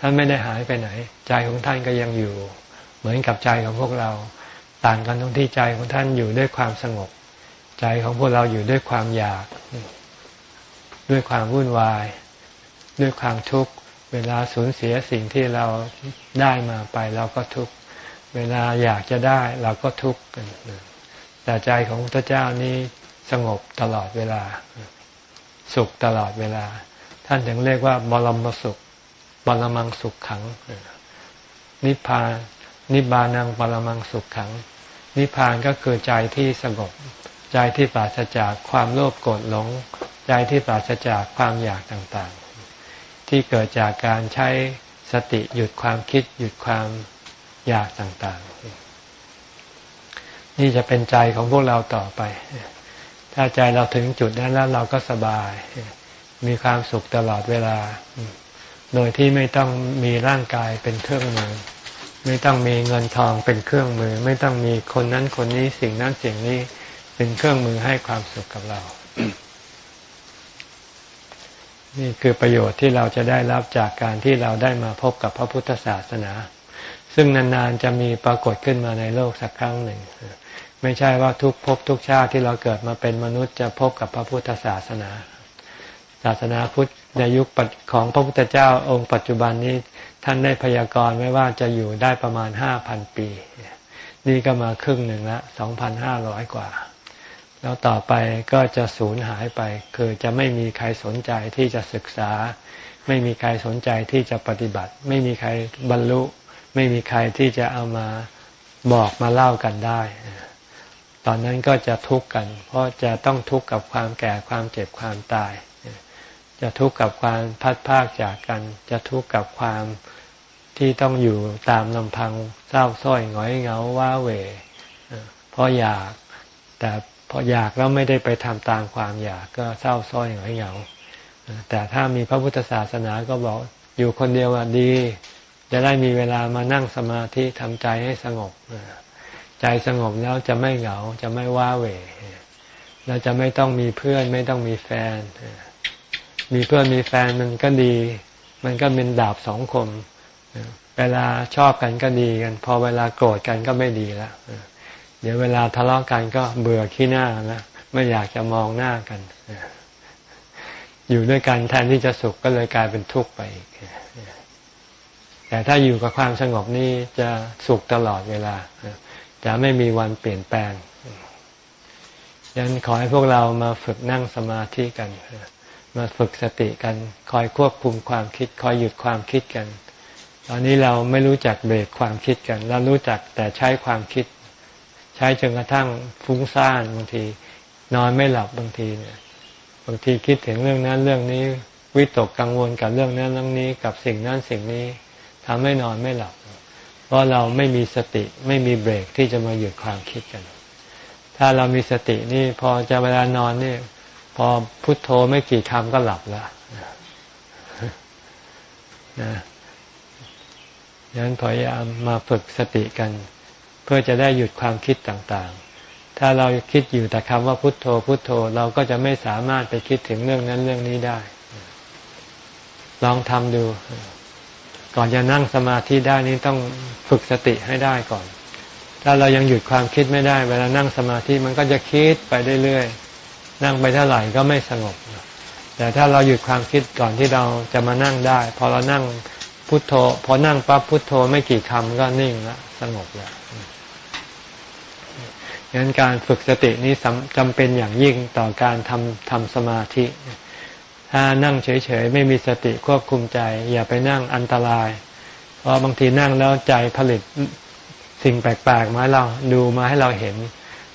A: ท่านไม่ได้หายไปไหน ใจของท่านก็ยังอยู่ เหมือนกับใจของพวกเรา ต่างกันตรงที่ใจของท่านอยู่ด้วยความสงบ ใจของพวกเราอยู่ด้วยความอยาก ด้วยความวุ่นวาย ด้วยความทุกข์ เวลาสูญเสียสิ่งที่เราได้มาไปเราก็ทุกข์เวลาอยากจะได้เราก็ทุกข์กันแต่ใจของพระเจ้านี้สงบตลอดเวลา สุขตลอดเวลา ท่านถึงเรียกว่าบรมสุขบรมังสุขขัง นิพพานนิบานังบรมังสุขขัง นิพพานก็คือใจที่สงบ ใจที่ปราศจากความโลภโกรธหลง ใจที่ปราศจากความอยากต่าง ที่เกิดจากการใช้สติหยุดความคิดหยุดความอยากต่างๆ นี่จะเป็นใจของพวกเราต่อไป ถ้าใจเราถึงจุดนั้นแล้วเราก็สบาย มีความสุขตลอดเวลา โดยที่ไม่ต้องมีร่างกายเป็นเครื่องมือ ไม่ต้องมีเงินทองเป็นเครื่องมือ ไม่ต้องมีคนนั้นคนนี้สิ่งนั้นสิ่งนี้เป็นเครื่องมือให้ความสุขกับเรา นี่คือประโยชน์ที่เราจะได้รับจากการที่เราได้มาพบกับพระพุทธศาสนา ซึ่งนานๆจะมีปรากฏขึ้นมาในโลกสักครั้งหนึ่ง ไม่ใช่ว่าทุกภพทุกชาติที่เราเกิดมาเป็นมนุษย์จะพบกับพระพุทธศาสนา ศาสนาพุทธในยุคของพระพุทธเจ้าองค์ปัจจุบันนี้ท่านได้พยากรณ์ไว้ว่าจะอยู่ได้ประมาณห้าพันปี นี่ก็มาครึ่งหนึ่งละสองพันห้าร้อยกว่า แล้วต่อไปก็จะสูญหายไป คือจะไม่มีใครสนใจที่จะศึกษา ไม่มีใครสนใจที่จะปฏิบัติ ไม่มีใครบรรลุ ไม่มีใครที่จะเอามาบอกมาเล่ากันได้ ตอนนั้นก็จะทุกข์กัน เพราะจะต้องทุกข์กับความแก่ความเจ็บความตาย จะทุกข์กับความพัดพากจากกัน จะทุกข์กับความที่ต้องอยู่ตามลำพังเศร้าส้อยหงอยเหงาว้าเหวเพราะอยากแต่ ออยากแล้วไม่ได้ไปทำตามความอยากก็เศร้าส้อยหงอยเหงาแต่ถ้ามีพระพุทธศาสนาก็บอกอยู่คนเดียวดี จะได้มีเวลามานั่งสมาธิทำใจให้สงบ ใจสงบแล้วจะไม่เหงาจะไม่ว้าเหวเราจะไม่ต้องมีเพื่อนไม่ต้องมีแฟน มีเพื่อนมีแฟนมันก็ดี มันก็เป็นดาบสองคม เวลาชอบกันก็ดีกัน พอเวลาโกรธกันก็ไม่ดีแล้ว เดี๋ยวเวลาทะเลาะกันก็เบื่อขี้หน้าแล้วไม่อยากจะมองหน้ากัน อยู่ด้วยกันแทนที่จะสุขก็เลยกลายเป็นทุกข์ไปแต่ถ้าอยู่กับความสงบนี่จะสุขตลอดเวลา จะไม่มีวันเปลี่ยนแปลงยันขอให้พวกเรามาฝึกนั่งสมาธิกัน มาฝึกสติกัน คอยควบคุมความคิด คอยหยุดความคิดกัน ตอนนี้เราไม่รู้จักเบรกความคิดกัน เรารู้จักแต่ใช้ความคิด ใช้จนกระทั่งฟุ้งซ่านบางที นอนไม่หลับบางทีเนี่ย บางทีคิดถึงเรื่องนั้นเรื่องนี้วิตกกังวลกับเรื่องนั้นเรื่องนี้กับสิ่งนั้นสิ่งนี้ทำให้นอนไม่หลับ เพราะเราไม่มีสติไม่มีเบรกที่จะมาหยุดความคิดกัน ถ้าเรามีสตินี่พอจะเวลานอนนี่พอพุโทโธไม่กี่คำก็หลับแล้วนะดังนั้นพยายามมาฝึกสติกัน เพื่อจะได้หยุดความคิดต่างๆ ถ้าเราคิดอยู่แต่คำว่าพุทโธพุทโธเราก็จะไม่สามารถไปคิดถึงเรื่องนั้นเรื่องนี้ได้ ลองทำดู ก่อนจะนั่งสมาธิได้นี้ต้องฝึกสติให้ได้ก่อน ถ้าเรายังหยุดความคิดไม่ได้ เวลานั่งสมาธิมันก็จะคิดไปเรื่อยๆนั่งไปเท่าไหร่ก็ไม่สงบแต่ถ้าเราหยุดความคิดก่อนที่เราจะมานั่งได้ พอเรานั่งพุทโธ พอนั่งปั๊บพุทโธไม่กี่คำก็นิ่งล้วสงบแล้ว งั้นการฝึกสตินี้จำเป็นอย่างยิ่งต่อการทำทำสมาธิ ถ้านั่งเฉยๆ ไม่มีสติควบคุมใจ อย่าไปนั่งอันตราย เพราะบางทีนั่งแล้วใจผลิตสิ่งแปลกๆมาให้เราดูมาให้เราเห็น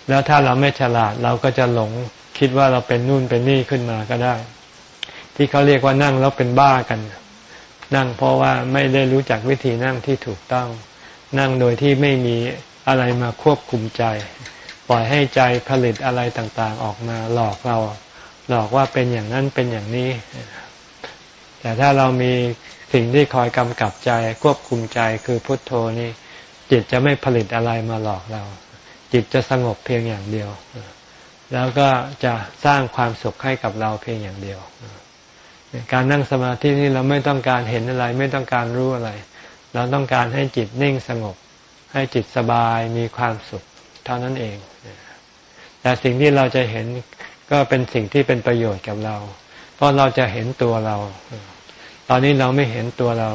A: แล้วถ้าเราไม่ฉลาดเราก็จะหลงคิดว่าเราเป็นนู่นเป็นนี่ขึ้นมาก็ได้ ที่เขาเรียกว่านั่งแล้วเป็นบ้ากัน นั่งเพราะว่าไม่ได้รู้จักวิธีนั่งที่ถูกต้อง นั่งโดยที่ไม่มีอะไรมาควบคุมใจ ปล่อยให้ใจผลิตอะไรต่างๆออกมาหลอกเรา หลอกว่าเป็นอย่างนั้นเป็นอย่างนี้ แต่ถ้าเรามีสิ่งที่คอยกำกับใจควบคุมใจคือพุทโธนี่จิตจะไม่ผลิตอะไรมาหลอกเรา จิตจะสงบเพียงอย่างเดียว แล้วก็จะสร้างความสุขให้กับเราเพียงอย่างเดียว การนั่งสมาธินี่เราไม่ต้องการเห็นอะไร ไม่ต้องการรู้อะไร เราต้องการให้จิตนิ่งสงบ ให้จิตสบายมีความสุข เท่านั้นเอง แต่สิ่งที่เราจะเห็นก็เป็นสิ่งที่เป็นประโยชน์กับเรา เพราะเราจะเห็นตัวเรา ตอนนี้เราไม่เห็นตัวเรา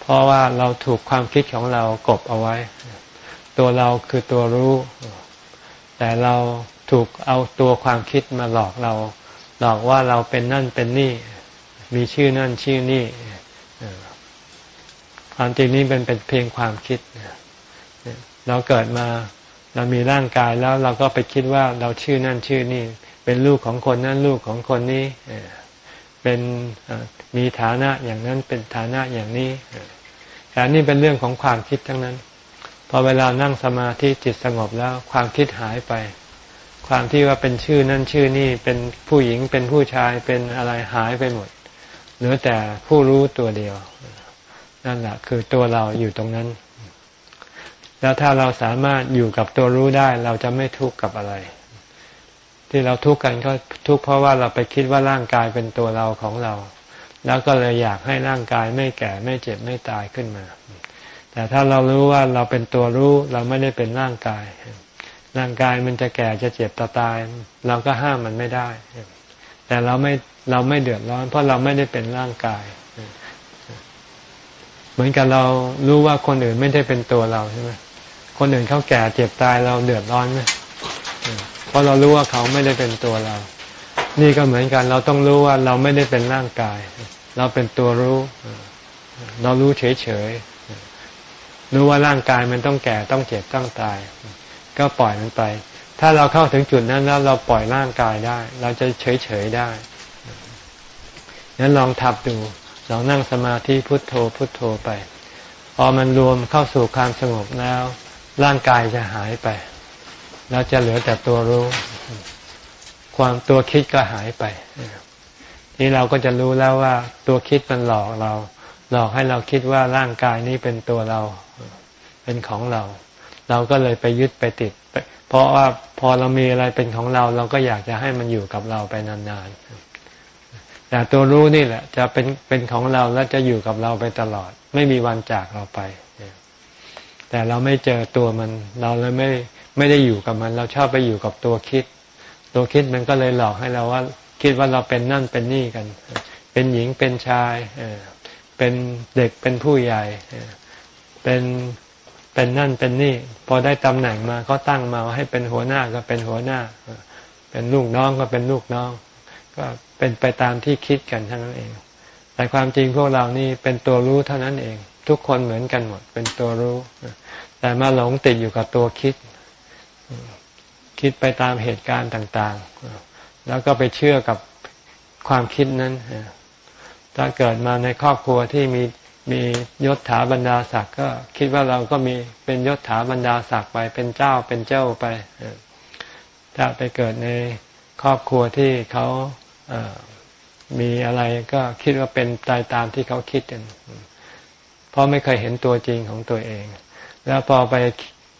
A: เพราะว่าเราถูกความคิดของเรากบเอาไว้ ตัวเราคือตัวรู้ แต่เราถูกเอาตัวความคิดมาหลอกเรา หลอกว่าเราเป็นนั่นเป็นนี่ มีชื่อนั่นชื่อนี่ความจริงนี้เป็นเป็นเพียงความคิดเราเกิดมา เรามีร่างกายแล้วเราก็ไปคิดว่าเราชื่อนั่นชื่อนี่ เป็นลูกของคนนั่นลูกของคนนี้เป็นมีฐานะอย่างนั้นเป็นฐานะอย่างนี้แต่นี่เป็นเรื่องของความคิดทั้งนั้น พอเวลานั่งสมาธิจิตสงบแล้วความคิดหายไป ความที่ว่าเป็นชื่อนั่นชื่อนี่เป็นผู้หญิงเป็นผู้ชายเป็นอะไรหายไปหมดเหลือแต่ผู้รู้ตัวเดียว นั่นแหละคือตัวเราอยู่ตรงนั้น แล้วถ้าเราสามารถอยู่กับตัวรู้ได้ เราจะไม่ทุกข์กับอะไร ที่เราทุกข์กันก็ทุกข์เพราะว่าเราไปคิดว่าร่างกายเป็นตัวเราของเรา แล้วก็เลยอยากให้ร่างกายไม่แก่ไม่เจ็บไม่ตายขึ้นมา แต่ถ้าเรารู้ว่าเราเป็นตัวรู้เราไม่ได้เป็นร่างกาย ร่างกายมันจะแก่จะเจ็บตาตาย เราก็ห้ามมันไม่ได้ แต่เราไม่เราไม่เดือดร้อน เพราะเราไม่ได้เป็นร่างกายเหมือนกับเรารู้ว่าคนอื่นไม่ได้เป็นตัวเราใช่ไหม คนอื่นเขาแก่เจ็บตายเราเดือดร้อนไหมเพราะเรารู้ว่าเขาไม่ได้เป็นตัวเรา นี่ก็เหมือนกัน เราต้องรู้ว่าเราไม่ได้เป็นร่างกาย เราเป็นตัวรู้ เรารู้เฉยๆ รู้ว่าร่างกายมันต้องแก่ต้องเจ็บต้องตาย ก็ปล่อยมันไป ถ้าเราเข้าถึงจุดนั้นแล้วเราปล่อยร่างกายได้ เราจะเฉยเฉยได้งั้นลองทับดู ลองนั่งสมาธิพุทโธพุทโธไป พอมันรวมเข้าสู่ความสงบแล้ว ร่างกายจะหายไป แล้วจะเหลือแต่ตัวรู้ ความตัวคิดก็หายไปนี่เราก็จะรู้แล้วว่าตัวคิดมันหลอกเรา หลอกให้เราคิดว่าร่างกายนี้เป็นตัวเรา เป็นของเรา เราก็เลยไปยึดไปติด เพราะว่าพอเรามีอะไรเป็นของเรา เราก็อยากจะให้มันอยู่กับเราไปนานๆแต่ตัวรู้นี่แหละ จะเป็นเป็นของเราและจะอยู่กับเราไปตลอด ไม่มีวันจากเราไป แต่เราไม่เจอตัวมัน เราเลยไม่ไม่ได้อยู่กับมัน เราชอบไปอยู่กับตัวคิด ตัวคิดมันก็เลยหลอกให้เราว่า คิดว่าเราเป็นนั่นเป็นนี่กัน เป็นหญิงเป็นชายเป็นเด็กเป็นผู้ใหญ่เป็นเป็นนั่นเป็นนี่ พอได้ตำแหน่งมาก็ตั้งมาให้เป็นหัวหน้าก็เป็นหัวหน้า เป็นลูกน้องก็เป็นลูกน้อง ก็เป็นไปตามที่คิดกันทั้งนั้นเอง แต่ความจริงพวกเรานี่เป็นตัวรู้เท่านั้นเอง ทุกคนเหมือนกันหมด เป็นตัวรู้ แต่มาหลงติดอยู่กับตัวคิด คิดไปตามเหตุการณ์ต่าง ๆ แล้วก็ไปเชื่อกับความคิดนั้น ถ้าเกิดมาในครอบครัวที่มีมียศถาบรรดาศักดิ์ก็ คิดว่าเราก็มีเป็นยศถาบรรดาศักดิ์ไป เป็นเจ้าเป็นเจ้าไป ถ้าไปเกิดในครอบครัวที่เขามีอะไรก็คิดว่าเป็นตายตามที่เขาคิดกัน เพราะไม่เคยเห็นตัวจริงของตัวเอง แล้วพอไป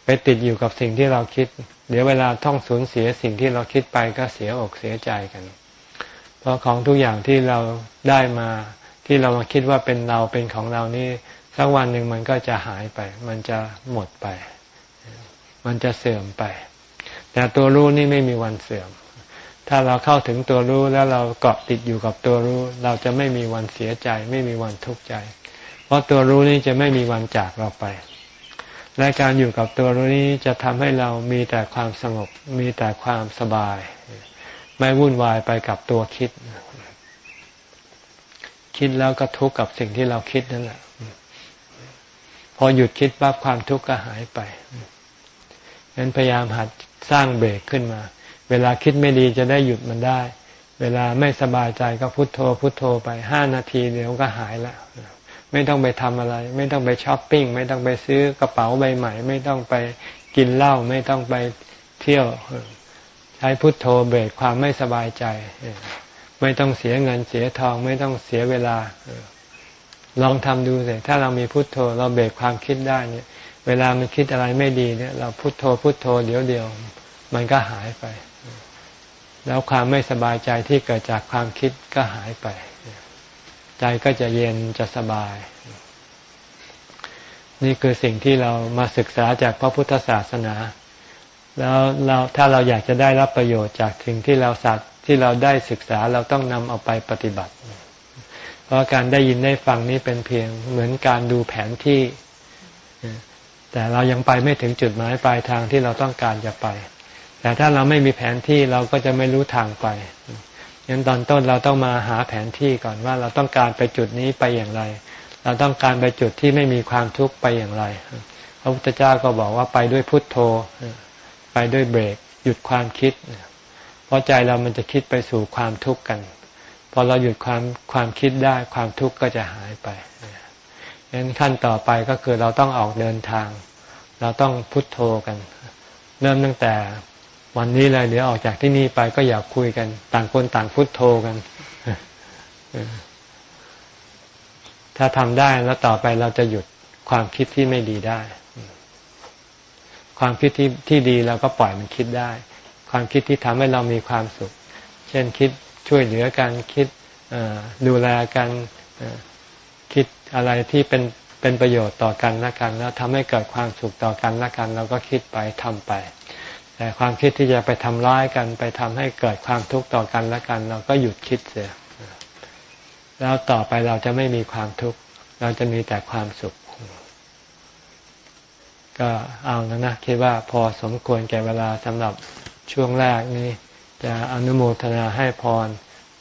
A: ไปติดอยู่กับสิ่งที่เราคิด เดี๋ยวเวลาท่องสูญเสียสิ่งที่เราคิดไปก็เสียอกเสียใจกัน เพราะของทุกอย่างที่เราได้มาที่เรามาคิดว่าเป็นเราเป็นของเรานี่สักวันหนึ่งมันก็จะหายไป มันจะหมดไป มันจะเสื่อมไป แต่ตัวรู้นี่ไม่มีวันเสื่อม ถ้าเราเข้าถึงตัวรู้แล้วเราเกาะติดอยู่กับตัวรู้ เราจะไม่มีวันเสียใจ ไม่มีวันทุกข์ใจ เพราะตัวรู้นี่จะไม่มีวันจากเราไป และการอยู่กับตัวรู้นี้จะทำให้เรามีแต่ความสงบ มีแต่ความสบาย ไม่วุ่นวายไปกับตัวคิด คิดแล้วก็ทุกข์กับสิ่งที่เราคิดนั่นแหละ พอหยุดคิดปั๊บความทุกข์ก็หายไปฉะนั้นพยายามหัดสร้างเบรกขึ้นมา เวลาคิดไม่ดีจะได้หยุดมันได้เวลาไม่สบายใจก็พุโทโธพุโทโธไปห้านาทีเดี๋ยวก็หายละ ไม่ต้องไปทำอะไร ไม่ต้องไปช้อปปิ้งไม่ต้องไปซื้อกระเป๋าใบใหม่ ไม่ต้องไปกินเหล้าไม่ต้องไปเที่ยว ใช้พุทโธเบรกความไม่สบายใจ ไม่ต้องเสียเงินเสียทอง ไม่ต้องเสียเวลา ลองทำดูสิถ้าเรามีพุทโธ เราเบรกความคิดได้เนี่ย เวลามันคิดอะไรไม่ดีเนี่ย เราพุทโธพุทโธเดี๋ยวเดียว มันก็หายไป แล้วความไม่สบายใจที่เกิดจากความคิดก็หายไป ใจก็จะเย็นจะสบาย นี่คือสิ่งที่เรามาศึกษาจากพระพุทธศาสนา แล้วเราถ้าเราอยากจะได้รับประโยชน์จากสิ่งที่เราสัตว์ที่เราได้ศึกษาเราต้องนำเอาไปปฏิบัติ เพราะการได้ยินได้ฟังนี้เป็นเพียงเหมือนการดูแผนที่ แต่เรายังไปไม่ถึงจุดหมายปลายทางที่เราต้องการจะไป แต่ถ้าเราไม่มีแผนที่เราก็จะไม่รู้ทางไป งั้นตอนต้นเราต้องมาหาแผนที่ก่อนว่าเราต้องการไปจุดนี้ไปอย่างไร เราต้องการไปจุดที่ไม่มีความทุกข์ไปอย่างไร พระพุทธเจ้าก็บอกว่าไปด้วยพุทโธ ไปด้วยเบรก หยุดความคิด เพราะใจเรามันจะคิดไปสู่ความทุกข์กัน พอเราหยุดความความคิดได้ความทุกข์ก็จะหายไปงั้นขั้นต่อไปก็คือเราต้องออกเดินทาง เราต้องพุทโธกัน เริ่มตั้งแต่ วันนี้เลยเดี๋ยวออกจากที่นี่ไปก็อยากคุยกัน ต่างคนต่างพุทโธกัน ถ้าทำได้แล้วต่อไปเราจะหยุดความคิดที่ไม่ดีได้ ความคิดที่ที่ดีเราก็ปล่อยมันคิดได้ ความคิดที่ทำให้เรามีความสุข เช่นคิดช่วยเหลือกันคิดดูแลกันคิดอะไรที่เป็นเป็นประโยชน์ต่อกันและกัน แล้วทำให้เกิดความสุขต่อกันและกัน เราก็คิดไปทำไป แต่ความคิดที่จะไปทำร้ายกัน ไปทำให้เกิดความทุกข์ต่อกันและกัน เราก็หยุดคิดเสีย แล้วต่อไปเราจะไม่มีความทุกข์เราจะมีแต่ความสุข ก็เอาแล้วนะคิดว่าพอสมควรแก่เวลาสำหรับช่วงแรกนี้จะอนุโมทนาให้พร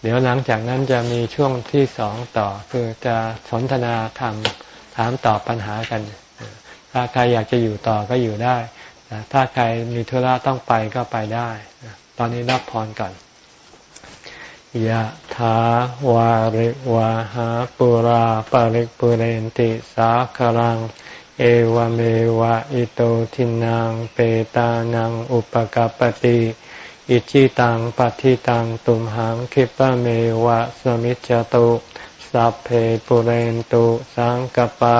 A: เดี๋ยวหลังจากนั้นจะมีช่วงที่สองต่อ คือจะสนทนาธรรมถามตอบปัญหากัน ถ้าใครอยากจะอยู่ต่อก็อยู่ได้ ถ้าใครมีธุระต้องไปก็ไปได้ ตอนนี้รับพรก่อนยะถาวาริวาหาปุราปาริกปุเรนติสาครัง เอวเมวะอิโตทินังเปตานังอุปกปติอิจิตังปฏิตังตุมหังคิปะเมวะสมิจจตุสัพเพปุเรนตุสังกปา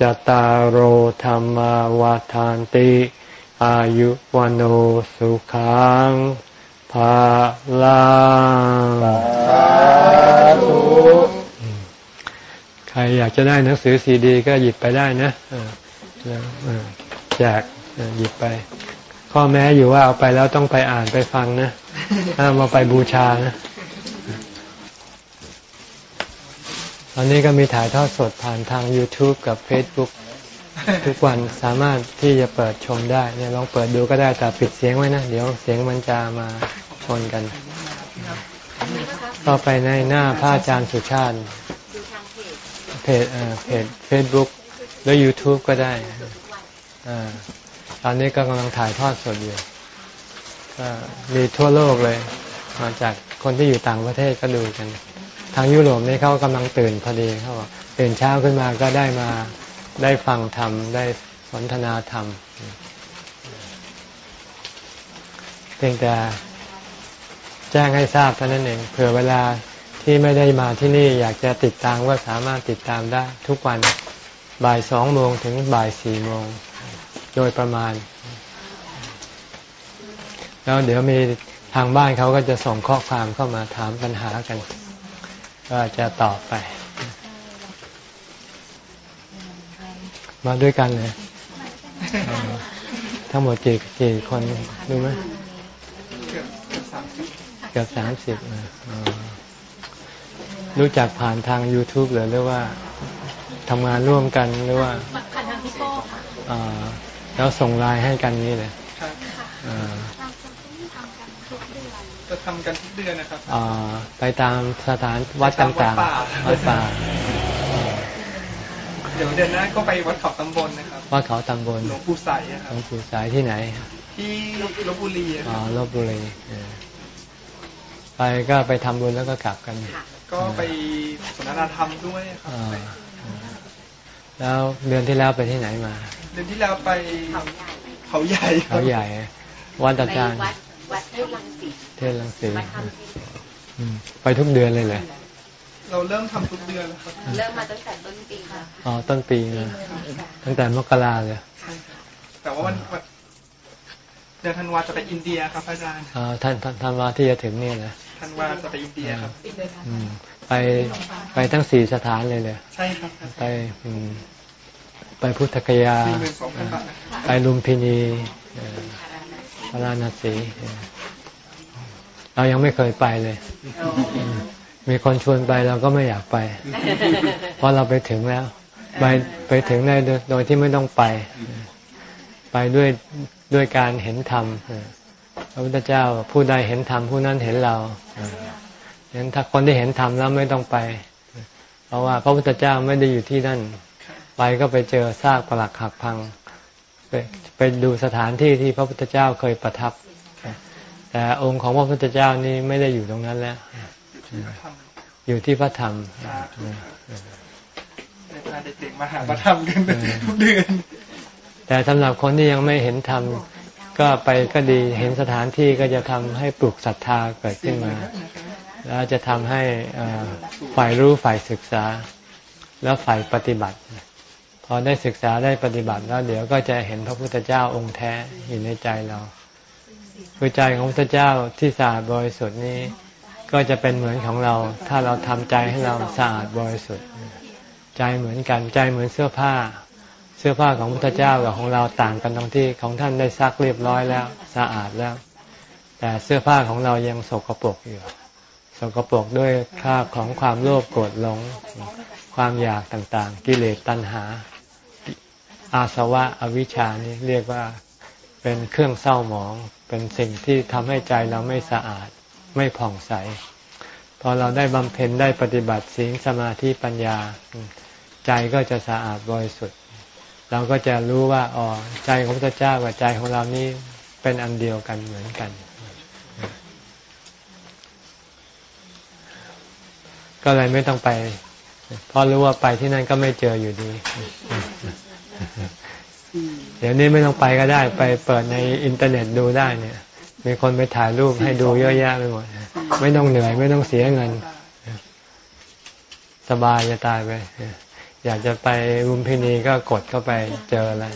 A: จตารโหธรรมวาทานติ อายุวันโอสุขังภาลังใครอยากจะได้หนังสือซีดีก็หยิบไปได้นะแจกหยิบไป ข้อแม้อยู่ว่าเอาไปแล้วต้องไปอ่านไปฟังนะถ้ามาไปบูชานะ อนนี้ก็มีถ่ายทอดสดผ่านทาง YouTube กับ Facebook ทุกวันสามารถที่จะเปิดชมได้เนี่ยลองเปิดดูก็ได้แต่ปิดเสียงไว้นะ เดี๋ยวเสียงมันจะมาชนกันก็ไปในหน้าพระอาจารย์สุชาติเพจเพจเฟซบุ๊กหรือ YouTube ก็ได้ตอนนี้ก็กำลังถ่ายทอดสดอยู่มีทั่วโลกเลย มาจากคนที่อยู่ต่างประเทศก็ดูกันางยุโรปนี่เขากำลังตื่นพอดีเขาบอกตื่นเช้าขึ้นมาก็ได้มาได้ฟังธรรม ได้สนทนาธรรม เพียงแต่แจ้งให้ทราบเท่านั้นเองเผื่อเวลาที่ไม่ได้มาที่นี่อยากจะติดตามก็สามารถติดตามได้ทุกวันบ่ายสองโมงถึงบ่ายสี่โมงโดยประมาณ แล้วเดี๋ยวมีทางบ้านเขาก็จะส่งข้อความเข้ามาถามปัญหากัน ก็จะตอบไป มาด้วยกันเลย ทั้งหมดกี่กี่คนรู้ไหมเกือบสามสิบรู้จักผ่านทาง YouTube หรือหรือว่าทำงานร่วมกันหรือว่าผ่านทางพี่โก้ค่ะแล้วส่งไลน์ให้กันนี้เลย
C: จะ ทำกันทุกเดือนนะครับ
A: ไปตามสถานวัดต่างๆวัดป่า
C: เดี๋ยวเดือนหน้าก็ไปวัดเขาตำบลนะครับ
A: วัดเขาตำบล
C: หลวงปู่ใส
A: หลวงปู่ใสที่ไหน
C: ที่ลบบุรี
A: อ๋อลบบุรีไปก็ไปทำบุญแล้วก็กลับกัน
C: ก็ไปสนทนาธรรมด้วยครับ
A: แล้วเดือนที่แล้วไปที่ไหนมา
C: เดือนที่แล้วไปเขาใหญ่
A: เขาใหญ่วัดอาจารย์
D: วัดเทศลังสี
A: เทศลังสีไปทุกเดือนเลยเลย
C: เราเริ่มทำทุกเดือนแล้วครับ
D: เริ่มมาตั้งแต่ต้นปีค่ะ
A: อ๋อต้นปีนะตั้งแต่มกราเลย
C: แต่ว่าวันเดือนธันวาจะไปอินเดียครับอาจารย์
A: อ๋อท่านธันวาที่จะถึงนี่นะ
C: ธันวาจะไปอินเดียครับ
A: ไปไปทั้งสี่สถานเลยเลย
C: ใช่ครับ
A: ไปไปพุทธคยา ไปลุมพินีพระราณสี เรายังไม่เคยไปเลย มีคนชวนไปเราก็ไม่อยากไป เพราะเราไปถึงแล้ว ไปไปถึงได้โดยที่ไม่ต้องไป ไปด้วยด้วยการเห็นธรรมพระพุทธเจ้าผู้ใดเห็นธรรมผู้นั้นเห็นเราฉะนั้นถ้าคนที่เห็นธรรมแล้วไม่ต้องไป เพราะว่าพระพุทธเจ้าไม่ได้อยู่ที่นั่น ไปก็ไปเจอซากปรักหักพัง ไปไปดูสถานที่ที่พระพุทธเจ้าเคยประทับ แต่องค์ของพระพุทธเจ้านี่ไม่ได้อยู่ตรงนั้นแล้ว อยู่ที่พระธรรม
C: เด็กๆมาหาพระธรรมกันทุกเดือน
A: แต่สำหรับคนที่ยังไม่เห็นธรรมก็ไปก็ดีเห็นสถานที่ก็จะทำให้ปลุกศรัทธาเกิดขึ้นมาแล้วจะทำให้ฝ่ายรู้ฝ่ายศึกษา แล้วฝ่ายปฏิบัติ พอได้ศึกษาได้ปฏิบัติแล้วเดี๋ยวก็จะเห็นพระพุทธเจ้าองค์แท้อยู่ในใจเรา คือใจของพระพุทธเจ้าที่สะอาดบริสุทธิ์นี้ ก็จะเป็นเหมือนของเรา ถ้าเราทำใจให้เราสะอาดบริสุทธิ์ ใจเหมือนกันใจเหมือนเสื้อผ้า เสื้อผ้าของพระพุทธเจ้ากับของเราต่างกันตรงที่ของท่านได้ซักเรียบร้อยแล้วสะอาดแล้ว แต่เสื้อผ้าของเรายังสกปรกอยู่สกปรกด้วยคราบของความโลภโกรธหลง ความอยากต่างๆ กิเลสตัณหา อาสวะอวิชชานี่เรียกว่าเป็นเครื่องเศร้าหมอง เป็นสิ่งที่ทำให้ใจเราไม่สะอาดไม่ผ่องใส พอเราได้บำเพ็ญได้ปฏิบัติศีลสมาธิปัญญา ใจก็จะสะอาดบริสุทธิ์ เราก็จะรู้ว่าอ๋อใจของพระเจ้ากับใจของเรานี่เป็นอันเดียวกันเหมือนกัน ก็เลยไม่ต้องไป เพราะรู้ว่าไปที่นั่นก็ไม่เจออยู่ดี เดี๋ยวนี้ไม่ต้องไปก็ได้ ไปเปิดในอินเทอร์เน็ตดูได้เนี่ย มีคนไปถ่ายรูปให้ดูเยอะแยะไปหมดไม่ต้องเหนื่อย ไม่ต้องเสียเงิน สบายจะตายไป อยากจะไปบุมพินีก็กดเข้าไปเจออะไร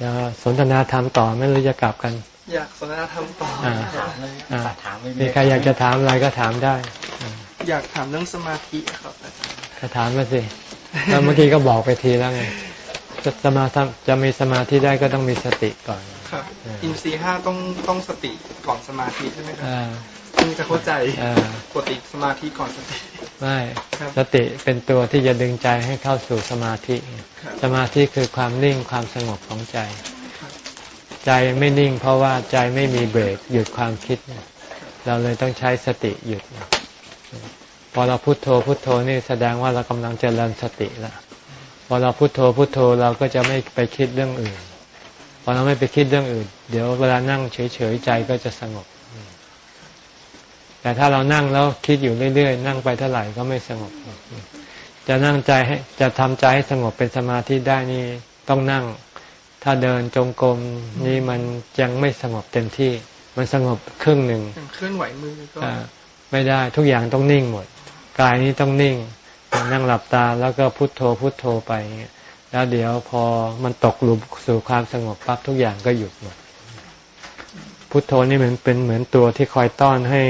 A: จะสนทนาธรรมต่อไม่รู้จะกลับกัน
C: อยากสนทนาธรรมต่อ
A: อ่า
B: ถามเลย
A: อ่า
B: ถามไม่
A: มีใครอยากจะถามอะไรก็ถามได้
C: อยากถามเรื่องสมาธิครับอาจารย์
A: ก็ถามมาสิ แล้วเมื่อกี้ก็บอกไปทีแล้วไงจะสมาธิจะมีสมาธิได้ก็ต้องมีสติก่อน
C: ครับ
A: อ่า
C: อินทรีย์ห้าต้องต้องสติก่อนสมาธิใช่ไหมครับ
A: อ่า
C: จึงจะเข้าใจ
A: อ่า
C: ปกติสมาธิก่อนสติ
A: ไม่
C: ครับ
A: สติเป็นตัวที่จะดึงใจให้เข้าสู่สมาธิ
C: ครับ
A: สมาธิคือความนิ่งความสงบของใจ
C: ครับ
A: ใจไม่นิ่งเพราะว่าใจไม่มีเบรกหยุดความคิด เราเลยต้องใช้สติหยุด พอเราพุโทโธพุโทโธนี่แสดงว่าเรากำลังเจริญสติแล้วพอเราพุโทโธพุโทโธเราก็จะไม่ไปคิดเรื่องอื่น พอเราไม่ไปคิดเรื่องอื่น เดี๋ยวเวลานั่งเฉยๆใจก็จะสงบ แต่ถ้าเรานั่งแล้วคิดอยู่เรื่อยๆนั่งไปเท่าไหร่ก็ไม่สงบ จะนั่งใจให้จะทำใจให้สงบเป็นสมาธิได้นี่ต้องนั่ง ถ้าเดินจงกรมนี่มันยังไม่สงบเต็มที่ มันสงบครึ่งหนึ่ง
C: อย่างเคลื่อนไหวมือก็
A: อ่าไม่ได้ทุกอย่างต้องนิ่งหมด กายนี้ต้องนิ่ง นั่งหลับตาแล้วก็พุโทโธพุโทโธไป แล้วเดี๋ยวพอมันตกหลุมสู่ความสงบปั๊บทุกอย่างก็หยุดหมดพุโทโธนี่เหมือนเป็นเหมือนตัวที่คอยต้อนให้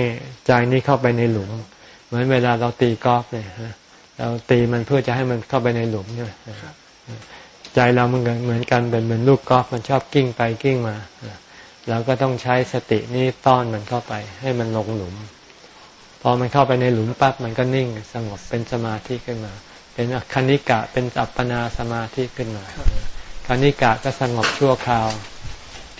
A: ใจนี้เข้าไปในหลุม เหมือนเวลาเราตีกอล์ฟเนี่ยฮะเราตีมันเพื่อจะให้มันเข้าไปในหลุมใช่ไหมใจเรามันก็เหมือนกันเป็นเหมือนลูกกอล์ฟมันชอบกิ้งไปกิ้งมาเราก็ต้องใช้สตินี่ต้อนมันเข้าไป ให้มันลงหลุม พอมันเข้าไปในหลุมปั๊บมันก็นิ่งสงบเป็นสมาธิขึ้นมา เป็นคณิกะเป็นอัปปนาสมาธิขึ้นมาคณิกะก็สงบชั่วคราว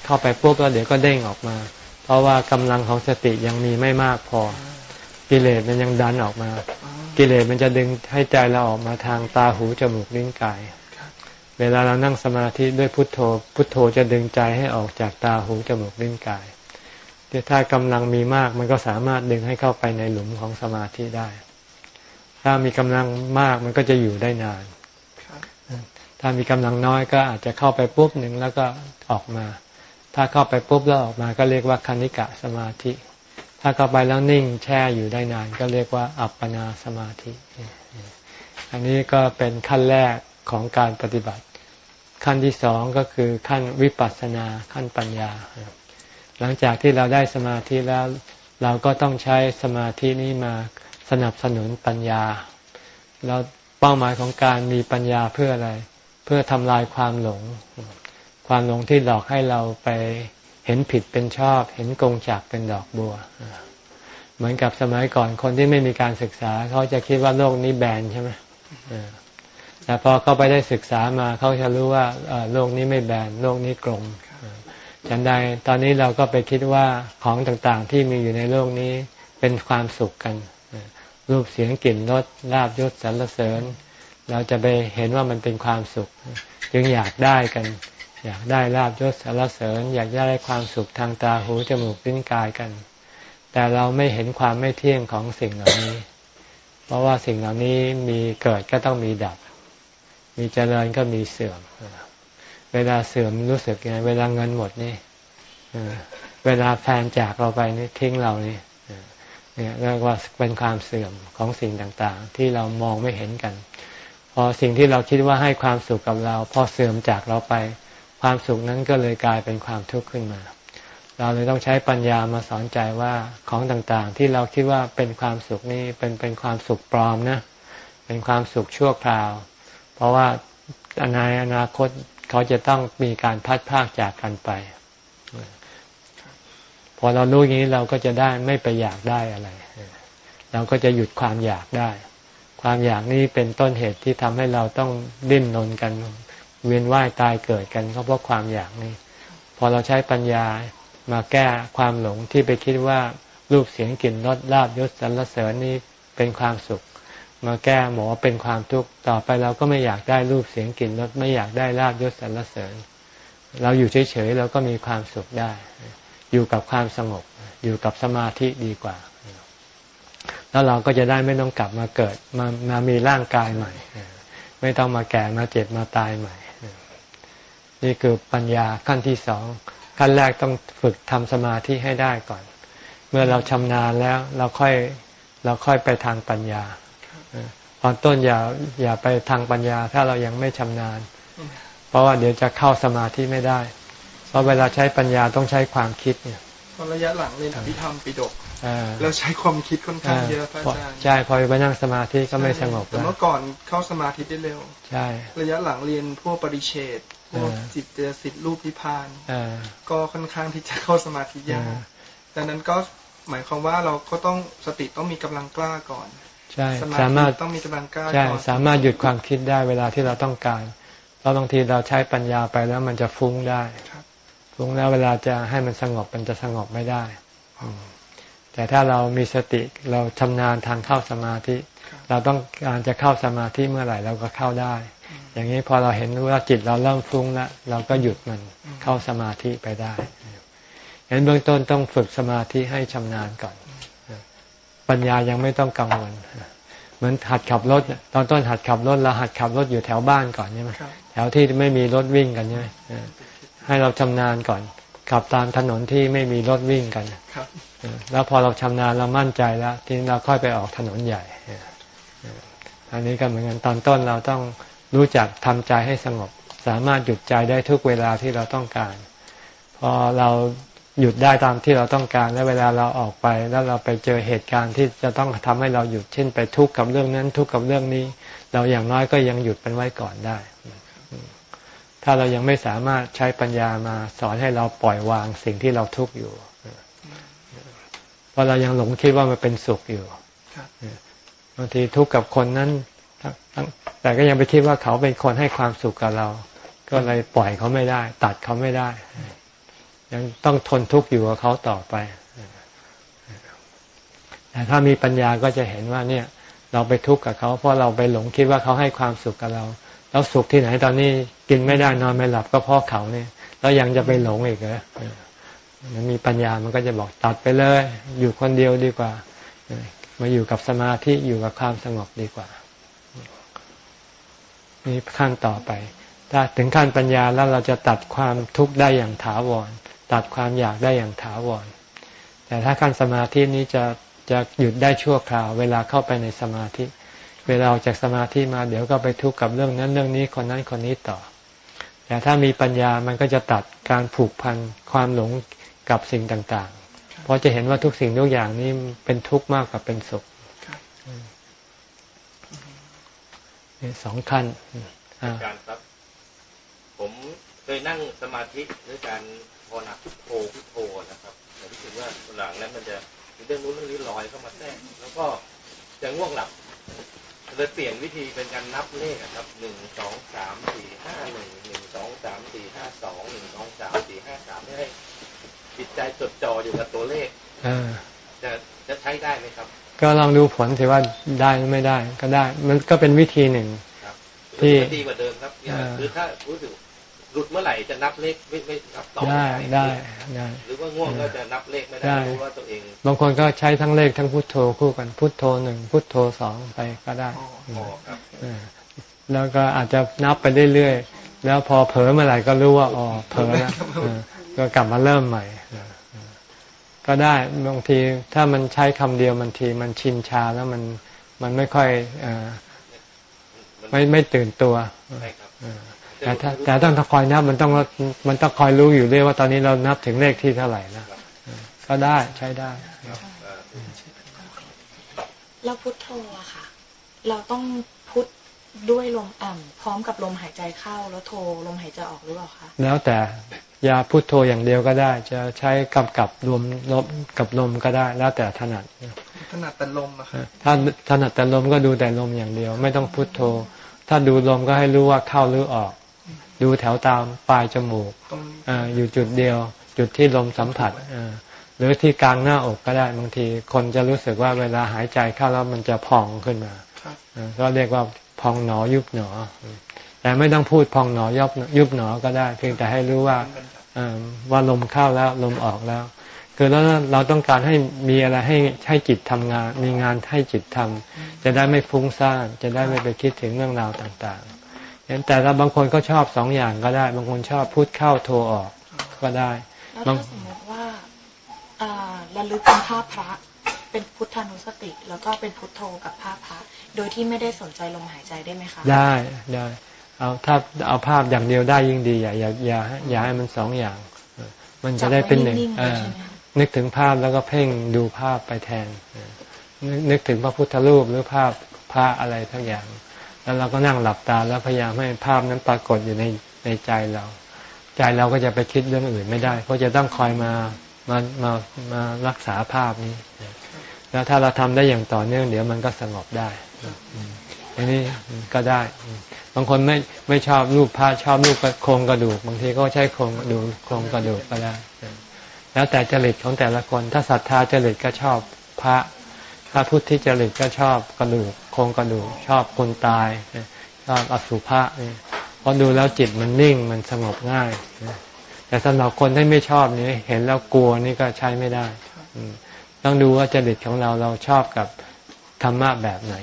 A: เข้าไปปุ๊บแล้วเดี๋ยวก็เด้งออกมา เพราะว่ากำลังของสติยังมีไม่มากพอ กิเลสมันยังดันออกมา กิเลสมันจะดึงให้ใจเราออกมาทางตาหูจมูกลิ้นกาย เวลาเรานั่งสมาธิด้วยพุทโธ พุทโธจะดึงใจให้ออกจากตาหูจมูกลิ้นกาย ถ้ากำลังมีมากมันก็สามารถดึงให้เข้าไปในหลุมของสมาธิได้ ถ้ามีกำลังมากมันก็จะอยู่ได้นาน
C: ครับ
A: ถ้ามีกำลังน้อยก็อาจจะเข้าไปปุ๊บหนึ่งแล้วก็ออกมา ถ้าเข้าไปปุ๊บแล้วออกมาก็เรียกว่าคณิกะสมาธิ ถ้าเข้าไปแล้วนิ่งแช่อยู่ได้นาน ก็เรียกว่าอัปปนาสมาธิ อันนี้ก็เป็นขั้นแรกของการปฏิบัติ ขั้นที่สองก็คือขั้นวิปัสสนาขั้นปัญญา หลังจากที่เราได้สมาธิแล้ว เราก็ต้องใช้สมาธินี้มาสนับสนุนปัญญา แล้วเป้าหมายของการมีปัญญาเพื่ออะไร เพื่อทำลายความหลง ความหลงที่หลอกให้เราไปเห็นผิดเป็นชอบ เห็นกงจักเป็นดอกบัว เหมือนกับสมัยก่อนคนที่ไม่มีการศึกษา เขาจะคิดว่าโลกนี้แบนใช่ไหมแต่พอเขาไปได้ศึกษามาเขาจะรู้ว่าโลกนี้ไม่แบนโลกนี้กลม ฉันใดตอนนี้เราก็ไปคิดว่าของต่างๆที่มีอยู่ในโลกนี้เป็นความสุขกัน รูปเสียงกลิ่นรสลาบยศสรรเสริญ เราจะไปเห็นว่ามันเป็นความสุข จึงอยากได้กัน อยากได้ลาบยศสรรเสริญ อยากได้ความสุขทางตาหูจมูกลิ้นกายกัน แต่เราไม่เห็นความไม่เที่ยงของสิ่งเหล่านี้ เพราะว่าสิ่งเหล่านี้มีเกิดก็ต้องมีดับ มีเจริญก็มีเสื่อม เวลาเสื่อมรู้สึกไง เวลาเงินหมดนี่เวลาแฟนจากเราไปนี่ทิ้งเรานี่เนี่ยเรียกว่าเป็นความเสื่อมของสิ่งต่างๆ ที่เรามองไม่เห็นกัน พอสิ่งที่เราคิดว่าให้ความสุขกับเรา พอเสื่อมจากเราไป ความสุขนั้นก็เลยกลายเป็นความทุกข์ขึ้นมา เราเลยต้องใช้ปัญญามาสอนใจว่าของต่างๆ ที่เราคิดว่าเป็นความสุขนี่เป็นเป็นความสุขปลอมนะ เป็นความสุขชั่วคราว เพราะว่าในอนาคต เขาจะต้องมีการพัดพากจากกันไป พอเรารู้อย่างนี้เราก็จะได้ไม่ไปอยากได้อะไร เราก็จะหยุดความอยากได้ ความอยากนี้เป็นต้นเหตุที่ทำให้เราต้องดิ้นรนกัน เวียนว่ายตายเกิดกันก็เพราะความอยากนี้ พอเราใช้ปัญญามาแก้ความหลงที่ไปคิดว่ารูปเสียงกลิ่นรสลาบยศสรรเสริญนี้เป็นความสุข มาแก้หมอเป็นความทุกข์ต่อไปเราก็ไม่อยากได้รูปเสียงกลิ่นรสไม่อยากได้ลาบยศสรรเสริญ เราอยู่เฉยๆเราก็มีความสุขได้ อยู่กับความสงบ อยู่กับสมาธิดีกว่า แล้วเราก็จะได้ไม่ต้องกลับมาเกิดมามามีร่างกายใหม่ ไม่ต้องมาแก่มาเจ็บมาตายใหม่ นี่คือปัญญาขั้นที่สองขั้นแรกต้องฝึกทำสมาธิให้ได้ก่อน เมื่อเราชำนาญแล้วเราค่อยเราค่อยไปทางปัญญา ตอนต้นอย่าอย่าไปทางปัญญาถ้าเรายังไม่ชำนาญ เพราะว่าเดี๋ยวจะเข้าสมาธิไม่ได้ เพราะเวลาใช้ปัญญาต้องใช้ความคิดเนี่ย
C: ตอนระยะหลังเรียนอภิธรรมปิฎกแล้วใช้ความคิดค่อนข้างเยอะพระอาจารย์ใช่
A: พอไปนั่งสมาธิก็ไม่สงบ
C: แต่เมื่อก่อนเข้าสมาธิได้เร็ว
A: ใช่
C: ระยะหลังเรียนพวกปริเชตพวกจิตเจสิทธิรูปนิพานก็ค่อนข้างที่จะเข้าสมาธิยากดังนั้นก็หมายความว่าเราก็ต้องสติต้องมีกำลังกล้าก่อน
A: ใช่สามารถ
C: ต้องมีกำลังกล้า
A: ใช่สามารถหยุดความคิดได้เวลาที่เราต้องการเพราะบางทีเราใช้ปัญญาไปแล้วมันจะฟุ้งได้ฟุ้งแล้วเวลาจะให้มันสงบมันจะสงบไม่ได้แต่ถ้าเรามีสติเราชำนาญทางเข้าสมาธิ เราต้องการจะเข้าสมาธิเมื่อไหร่เราก็เข้าได้ อย่างนี้พอเราเห็นว่าจิตเราเริ่มฟุ้งแล้วเราก็หยุดมันเข้าสมาธิไปได้เห็นเบื้องต้นต้องฝึกสมาธิให้ชำนาญก่อน ปัญญายังไม่ต้องกังวลเหมือนหัดขับรถตอนต้นหัดขับรถเราหัดขับรถอยู่แถวบ้านก่อนใช่ไหมแถวที่ไม่มีรถวิ่งกันใช่ไหมให้เราชำนาญก่อน ขับตามถนนที่ไม่มีรถวิ่งกันแล้วพอเราชำนาญเรามั่นใจแล้ว ทีนี้เราค่อยไปออกถนนใหญ่อันนี้ก็เหมือนกันตอนต้นเราต้องรู้จักทำใจให้สงบ สามารถหยุดใจได้ทุกเวลาที่เราต้องการ พอเรา หยุดได้ตามที่เราต้องการแล้วเวลาเราออกไป แล้วเราไปเจอเหตุการณ์ที่จะต้องทำให้เราหยุดเช่นไปทุกข์กับเรื่องนั้น ทุกข์กับเรื่องนี้ เราอย่างน้อยก็ยังหยุดเป็นไว้ก่อนได้ ถ้าเรายังไม่สามารถใช้ปัญญามาสอนให้เราปล่อยวางสิ่งที่เราทุกข์อยู่เพราะเรายังหลงคิดว่ามันเป็นสุขอยู่บางทีทุกข์กับคนนั้นแต่ก็ยังไปคิดว่าเขาเป็นคนให้ความสุขกับเรา ก็เลยปล่อยเขาไม่ได้ ตัดเขาไม่ได้ ยังต้องทนทุกข์อยู่กับเขาต่อไป แต่ถ้ามีปัญญาก็จะเห็นว่าเนี่ย เราไปทุกข์กับเขาเพราะเราไปหลงคิดว่าเขาให้ความสุขกับเรา แล้วสุขที่ไหนตอนนี้กินไม่ได้นอนไม่หลับก็เพราะเขาเนี่ย แล้วยังจะไปหลงอีกเหรอมันมีปัญญามันก็จะบอกตัดไปเลย อยู่คนเดียวดีกว่า มาอยู่กับสมาธิอยู่กับความสงบดีกว่านี่ขั้นต่อไป ถ้าถึงขั้นปัญญาแล้วเราจะตัดความทุกข์ได้อย่างถาวร ตัดความอยากได้อย่างถาวร แต่ถ้าขั้นสมาธินี้จะจะหยุดได้ชั่วคราว เวลาเข้าไปในสมาธิ เวลาออกจากสมาธิมาเดี๋ยวก็ไปทุกข์กับเรื่องนั้นเรื่องนี้คนนั้นคนนี้ต่อ แต่ถ้ามีปัญญามันก็จะตัดการผูกพันความหลงกับสิ่งต่างๆ เพราะจะเห็นว่าทุกสิ่งทุกอย่างนี้เป็นทุกข์มากกว่าเป็นสุขสองขั้น
B: อาจารย์ครับ ผมเคยนั่งสมาธิด้วยการ ภาวนาพุทโธพุทโธนะครับแต่รู้สึกว่าหลังนั้นมันจะเรื่องนู้นเรื่องนี้ลอยเข้ามาแทรกแล้วก็จะง่วงหลับเลยเปลี่ยนวิธีเป็นการนับเลขครับหนึ่งสองสามสี่ห้าหนึ่งหนึ่งสองสามสี่ห้าสองหนึ่งสองสามสี่ห้าสามให้จิตใจจดจ่ออยู่กับตัวเลขจะจะใช้ได้ไหมครับ
A: ก็ลองดูผลสิว่าได้หรือไม่ได้ ก็ได้ มันก็เป็นวิธีหนึ่ง
B: ที่ดีกว่าเดิมครับคือถ้ารู้สึก หลุดเมื่อไหร่จะนับเลขไม่ไม่นับต่อ
A: ได้ได้ได้
B: หรือว่าง่วงก็จะนับเลขไม่ได้รู้ว่าตัวเอง
A: บางคนก็ใช้ทั้งเลขทั้งพุทโธคู่กันพุทโธหนึ่งพุทโธสองไปก็ได้แล้วก็อาจจะนับไปเรื่อยๆแล้วพอเผลอเมื่อไหร่ก็รู้ว่าอ๋อเผลอแล้วก็กลับมาเริ่มใหม่ก็ได้บางทีถ้ามันใช้คำเดียวมันทีมันชินชาแล้วมันมันไม่ค่อยอไม่ไม่ตื่นตัว แต่ถ้าแต่ต้องคอยนับมันต้องมันต้องคอยรู้อยู่เรื่อยว่าตอนนี้เรานับถึงเลขที่เท่าไหร่นะก็ได้ใช้ได้
E: เราพุทโธอะค่ะ เราต้องพุทด้วยลมอ่ำพร้อมกับลมหายใจเข้าแล้วโทลมหายใจออกหรือเปล่าคะ
A: แล้วแต่ยาพุทโธอย่างเดียวก็ได้ จะใช้กำกับรวมลมกับลมก็ได้ แล้วแต่ถนัด
C: ถนัดแต่ลมอะครับ
A: ถ้าถนัดแต่ลมก็ดูแต่ลมอย่างเดียว ไม่ต้องพุทโธ ถ้าดูลมก็ให้รู้ว่าเข้าหรือออก ดูแถวตามปลายจมูกออยู่จุดเดียว จุดที่ลมสัมผัสอหรือที่กลางหน้าอกก็ได้บางที คนจะรู้สึกว่าเวลาหายใจเข้าแล้วมันจะพองขึ้นมาก็เรียกว่าพองหนอยุบหนอ แต่ไม่ต้องพูดพองหนอยบยุบหนอก็ได้ เพียงแต่ให้รู้ว่าว่าลมเข้าแล้วลมออกแล้ว คือแล้วเราต้องการให้มีอะไรให้ให้จิตทำงาน มีงานให้จิตทำจะได้ไม่ฟุ้งซ่านจะได้ไม่ไปคิดถึงเรื่องราวต่างๆเห็น แต่ละบางคนก็ชอบสองอย่างก็ได้ บางคนชอบพุทเข้าโทออกก็ได้
E: แล้วถ้าสมมติว่าระลึกเป็นภาพพระเป็นพุทธานุสติ แล้วก็เป็นพุทโธกับภาพพระโดยที่ไม่ได้สนใจลมหายใจได้ไหมคะ
A: ได้ได้เอาถ้าเอาภาพอย่างเดียวได้ยิ่งดีอย่าอย่าอย่าอย่าให้มันสองอย่าง มันจะได้เป็นหนึ่งนึกถึงภาพแล้วก็เพ่งดูภาพไปแทนนึกถึงพระพุทธรูปหรือภาพพระอะไรทั้งอย่าง แล้วเราก็นั่งหลับตาแล้วพยายามให้ภาพนั้นปรากฏอยู่ในในใจเรา ใจเราก็จะไปคิดเรื่องอื่นไม่ได้ เพราะจะต้องคอยมามามามารักษาภาพนี้ แล้วถ้าเราทำได้อย่างต่อเนื่องเดี๋ยวมันก็สงบได้อันนี้ก็ได้ บางคนไม่ไม่ชอบรูปพระชอบรูปโครงกระดูก บางทีก็ใช้โครงดูโครงกระดูกก็ได้ แล้วแต่จริตของแต่ละคน ถ้าศรัทธาจริตก็ชอบพระ ถ้าพุทธิจริตก็ชอบกระดูกโครงกระดูกชอบคนตายชอบอสุภะเพราะดูแล้วจิตมันนิ่งมันสงบง่าย แต่สำหรับคนที่ไม่ชอบนี่เห็นแล้วกลัวนี่ก็ใช้ไม่ได้ต้องดูว่าจริตของเราเราชอบกับธรรมะแบบไหน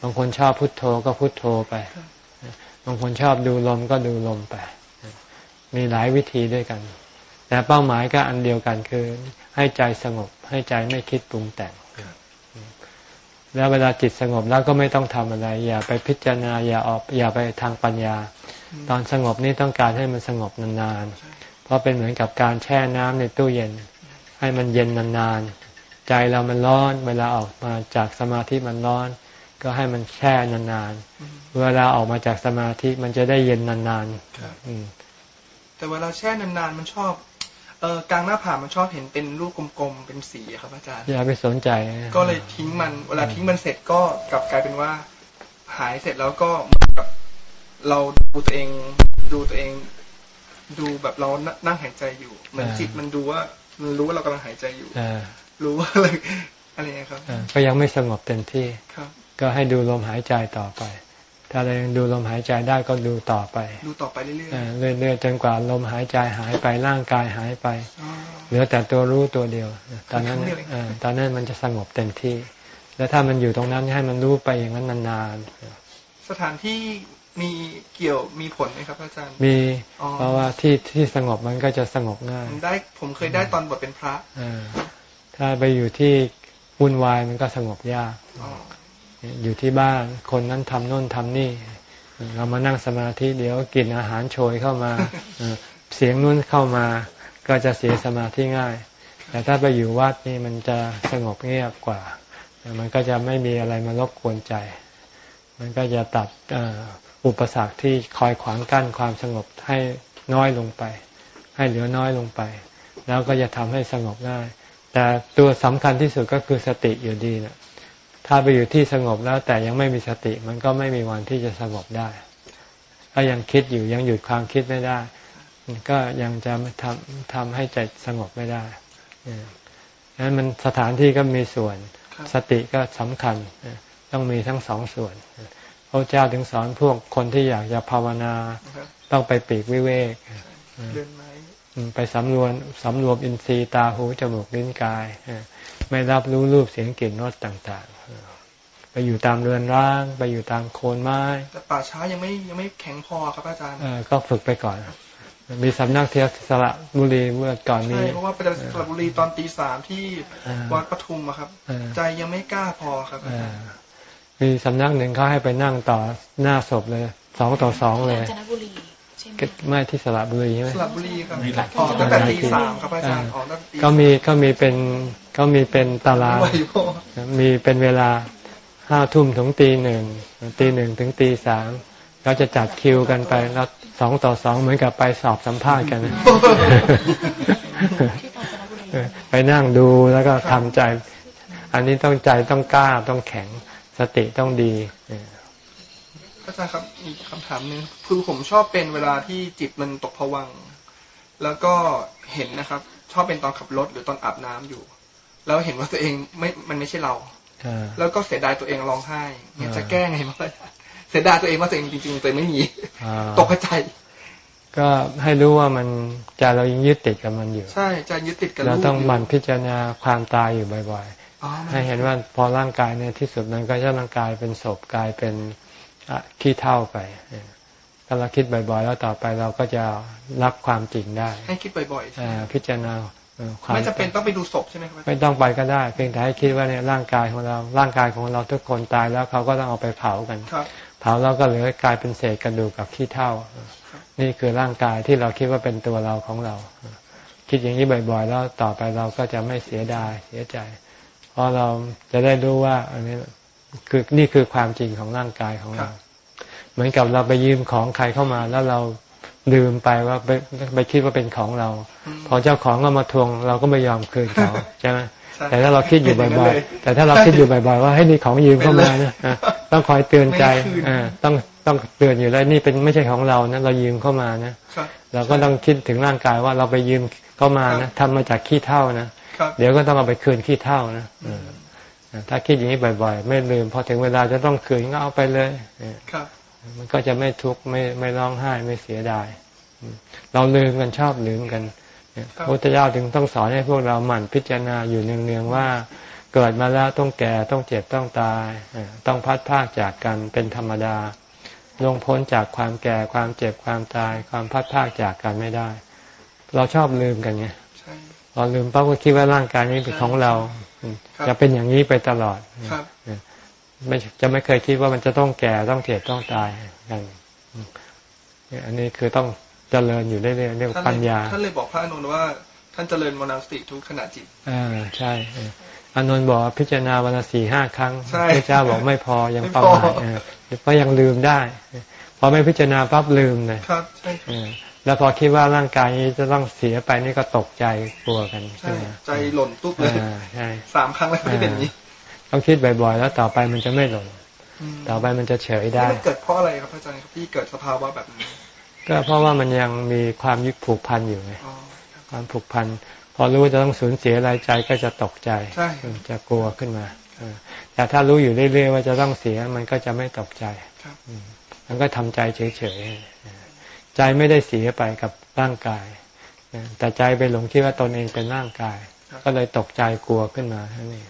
A: บางคนชอบพุทโธก็พุทโธไป บางคนชอบดูลมก็ดูลมไป มีหลายวิธีด้วยกัน แต่เป้าหมายก็อันเดียวกันคือให้ใจสงบให้ใจไม่คิดปรุงแต่ง แล้วเวลาจิตสงบแล้วก็ไม่ต้องทำอะไร อย่าไปพิจารณาอย่าออกอย่าไปทางปัญญา ตอนสงบนี่ต้องการให้มันสงบนานๆ เพราะเป็นเหมือนกับการแช่น้ำในตู้เย็น ให้มันเย็นนานๆ ใจเรามันร้อน เวลาออกมาจากสมาธิมันร้อน ก็ให้มันแช่นานๆ เวลาออกมาจากสมาธิมันจะได้เย็นนาน
C: ๆแต่เวลาแช่นานๆมันชอบ เออกลางหน้าผามันชอบเห็นเป็นรูปกลมๆเป็นสีครับอาจารย์
A: อย่าไปสนใจ
C: ก็เลยทิ้งมันเวลาทิ้งมันเสร็จก็กลับกลายเป็นว่า หายเสร็จแล้วก็กับ เราดูตัวเองดูตัวเอง ดูแบบเรานั่งหายใจอยู่ เหมือนจิตมันดูว่ามันรู้ว่าเรากำลังหายใจอยู่รู้ว่าอะไรอะไรครับ
A: ก็ยังไม่สงบเต็มที่
C: ครับ
A: ก็ให้ดูลมหายใจต่อไป ถ้าเรายังดูลมหายใจได้ก็ดูต่อไป
C: ดูต่อไปเรื่
A: อยๆเรื่อยๆจนกว่าลมหายใจหายไปร่างกายหายไปเหลือแต่ตัวรู้ตัวเดียว ตอนนั้นตอนนั้นมันจะสงบเต็มที่ แล้วถ้ามันอยู่ตรงนั้นให้มันรู้ไปอย่างนั้นนาน
C: ๆสถานที่มีเกี่ยวมีผลไหมครับอาจารย์
A: มีเพราะว่าที่ที่สงบมันก็จะสงบง่าย
C: ได้ผมเคยได้ตอนบทเป็นพระ
A: ถ้าไปอยู่ที่วุ่นวายมันก็สงบยาก อยู่ที่บ้านคนนั้นทำโน่นทำนี่ เรามานั่งสมาธิเดี๋ยวกินอาหารโชยเข้ามาเสียงนู้นเข้ามาก็จะเสียสมาธิง่าย แต่ถ้าไปอยู่วัดนี่มันจะสงบเงียบกว่า มันก็จะไม่มีอะไรมารบกวนใจ มันก็จะตัดอุปสรรคที่คอยขวางกั้นความสงบให้น้อยลงไป ให้เหลือน้อยลงไป แล้วก็จะทำให้สงบง่าย แต่ตัวสำคัญที่สุดก็คือสติอยู่ดีนะ ถ้าไปอยู่ที่สงบแล้วแต่ยังไม่มีสติ มันก็ไม่มีวันที่จะสงบได้ ถ้ายังคิดอยู่ยังหยุดความคิดไม่ได้ ก็ยังจะทำทำให้ใจสงบไม่ได้ดังนั้นมันสถานที่ก็มีส่วน สติก็สำคัญ ต้องมีทั้งสองส่วนพระเจ้าถึงสอนพวกคนที่อยากจะภาวนา ต้องไปปีกวิเวกไปสำรวมสำรวมอินทรีย์ตาหูจมูกลิ้นกายไม่รับรู้รูปเสียงกลิ่นรสต่างๆ ไปอยู่ตามเรือนร้าง ไปอยู่ตามโคนไม้
C: แต่ป่าช้ายังไม่ยังไม่แข็งพอครับอาจารย์
A: ก็ฝึกไปก่อน มีสำนักเทียสระบุรีเมื่อก่อนนี้
C: ใช่เพราะว่าไปสระบุรีตอนตีสามที่วัดปทุมอะครับ ใจยังไม่กล้าพอครับ
A: มีสำนักหนึ่งเขาให้ไปนั่งต่อหน้าศพเลยสองต่อสองเลยไม่ที่สระบุรีใช่ไหม
C: สระบุรีครับออกตั้งแต่ตีสามครับอาจารย์ออกตั้งแต่
A: ก็มีก็มีเป็นก็มีเป็นตารางมีเป็นเวลา ห้าทุ่มถึงตีหนึ่งตีหนึ่งถึงตีสามเราจะจัดคิวกันไปแล้วสองต่อสองเหมือนกับไปสอบสัมภาษณ์กัน ไปนั่งดูแล้วก็ทำใจ อันนี้ต้องใจต้องกล้าต้องแข็งสติต้องดี
C: อาจารย์ครับอีกคำถามหนึ่งคือผมชอบเป็นเวลาที่จิตมันตกผวัง แล้วก็เห็นนะครับ ชอบเป็นตอนขับรถหรือตอนอาบน้ำอยู่ แล้วเห็นว่าตัวเองไม่มันไม่ใช่เรา แล้วก็เสียดายตัวเองร้องไห้เนี่ยจะแก้ไงมั้งเสียดายตัวเองว่าตัวเองจริงๆตัวไม่มีตกใจ
A: ก็ให้รู้ว่ามันใจเรายังยึดติดกับมันอยู่
C: ใช่ใจยึดติดกับ
A: เราต้องมันพิจารณาความตายอยู่บ่อยๆให้เห็นว่าพอร่างกายในที่สุดมันก็จะร่างกายเป็นศพกลายเป็นอะขี้เท่าไปเออถ้าเราคิดบ่อยๆ แล้วต่อไปเราก็จะรับความจริงได้
C: ให้คิดบ่อยๆใช่ไหม
A: อ่าพิจารณาเอ่อความ
C: ไม่จำเป็นต้องไปดูศพใช่ไหมครับ
A: ไม่ต้องไปก็ได้ เพียงแต่ให้คิดว่าเนี่ยร่างกายของเราร่างกายของเราทุกคนตายแล้วเขาก็ต้องเอาไปเผากัน
C: ครับ
A: เผาแล้วก็เหลือกลายเป็นเศษกระดูกกับขี้เท่า นี่คือร่างกายที่เราคิดว่าเป็นตัวเราของเรา คิดอย่างนี้บ่อยๆ แล้วต่อไปเราก็จะไม่เสียดายเสียใจ เพราะเราจะได้รู้ว่า อันนี้คือนี่คือความจริงของร่างกายของเรา เหมือนกับเราไปยืมของใครเข้ามาแล้วเรา ลืมไปว่าไปไปคิดว่าเป็นของเรา
C: อืม
A: พอเจ้าของก็มาทวงเราก็ไม่ยอมคืนเขาใช่ไหม
C: ใช่
A: แต่ถ้าเราคิดอยู่
C: เป็นอย่างนั้
A: บ่
C: น
A: อย
C: เลย
A: ๆแต่ถ้าเราคิดอยู่บ่อยๆว่าให้นี่ของยืมเข้ามานะอะต้องคอยเตือนใจ
C: ไม่คืน
A: อ่าต้องต้องเตือนอยู่แล้วนี่เป็นไม่ใช่ของเรานะเรายืมเข้ามานะครับเราก็ต้องคิดถึงร่างกายว่าเราไปยืมเข้ามานะทำมาจากขี้เท่านะครับเดี๋ยวก็ต้องเอาไปคืนขี้เท่านะเออถ้าคิดอย่างนี้บ่อย ๆ ไม่ลืมพอถึงเวลาจะต้องคืนก็เอาไปเลยเออ
C: ครับ
A: มันก็จะไม่ทุกข์ไม่ไม่ร้องไห้ไม่เสียดายอืมเราลืมกันชอบลืมกันเนี่ยพระพุทธเจ้าถึงต้องสอนให้พวกเราหมั่นพิจารณาอยู่เนืองๆว่า เกิดมาแล้วต้องแก่ต้องเจ็บต้องตายเอ่อต้องพัดพรากจากกันเป็นธรรมดาลงพ้นจากความแก่ความเจ็บความตาย ความพัดพรากจากกันไม่ได้ เราชอบลืมกันไง
C: ใช่
A: เราลืมปั๊บก็คิดว่าร่างกายนี้เป็นของเราอืม
C: ครับ
A: จะเป็นอย่างนี้ไปตลอด
C: ครับ
A: ไม่จะไม่เคยคิดว่ามันจะต้องแก่ต้องเจ็บต้องตายกันอืมเนี่ยอันนี้คือต้องเจริญอยู่เรื่อยๆเรียกว่า
C: ท่าน
A: ปัญ
C: เลย
A: ญา
C: ท่านเลยบอกพระอานนท์ว่าท่านเจริญมรณสติทุกขณะจิต
A: อ่าใช่เอออานนท์บอกว่าพิจารณาวันละสี่ห้าครั้ง
C: ใช่
A: พระเจ้าบอกไม่พอยัง
C: ไม่
A: ประ
C: พอ
A: มาทเออเพราะยังลืมได้พอไม่พิจารณาปั๊บลืมเลย
C: ครับใช่ครับ
A: เออแล้วพอคิดว่าร่างกายนี้จะต้องเสียไปนี่ก็ตกใจกลัวกัน
C: ใช่
A: ไหม
C: ใจหล่นตุ๊บเลย
A: อ่าใช่
C: สามครั้งแล้วที่เป็นอย่างนี้
A: ต้องคิดบ่อยๆ แล้วต่อไปมันจะไม่หลง
C: ม
A: ต่อไปมันจะเฉยได้
C: แล้วมันเกิดเพราะอะไรครับอาจารย์ครับที่เกิดสภาวะแบบนี้
A: ก็เพราะว่ามันยังมีความยึดผูกพันอยู่ไง
C: อ๋อ
A: ความผูกพันพอรู้ว่าจะต้องสูญเสียอะไรใจก็จะตกใจ
C: ใช่
A: จะกลัวขึ้นมาเออแต่ถ้ารู้อยู่เรื่อยๆว่าจะต้องเสียมันก็จะไม่ตกใจ
C: ครับ
A: อืมมันก็ทำใจเฉยๆเออใจไม่ได้เสียไปกับร่างกายเออแต่ใจไปหลงคิดว่าตนเองเป็นร่างกาย ก็เลยตกใจกลัวขึ้นมาท่านี้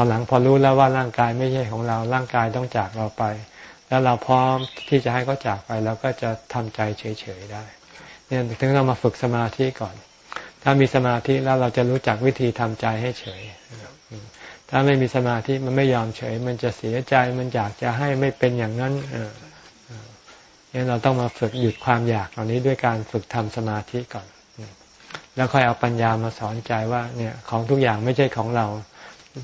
A: อนหลังพอรู้แล้วว่าร่างกายไม่ใช่ของเรา ร่างกายต้องจากเราไป แล้วเราพร้อมที่จะให้เขาจากไปเราก็จะทำใจเฉยๆได้ เนี่ยถึงเรามาฝึกสมาธิก่อน ถ้ามีสมาธิแล้วเราจะรู้จักวิธีทำใจให้เฉย ถ้าไม่มีสมาธิมันไม่ยอมเฉย มันจะเสียใจมันอยากจะให้ไม่เป็นอย่างนั้นเออเออเนี่ยเราต้องมาฝึกหยุดความอยากเหล่านี้ด้วยการฝึกทำสมาธิก่อน แล้วค่อยเอาปัญญามาสอนใจว่าเนี่ยของทุกอย่างไม่ใช่ของเรา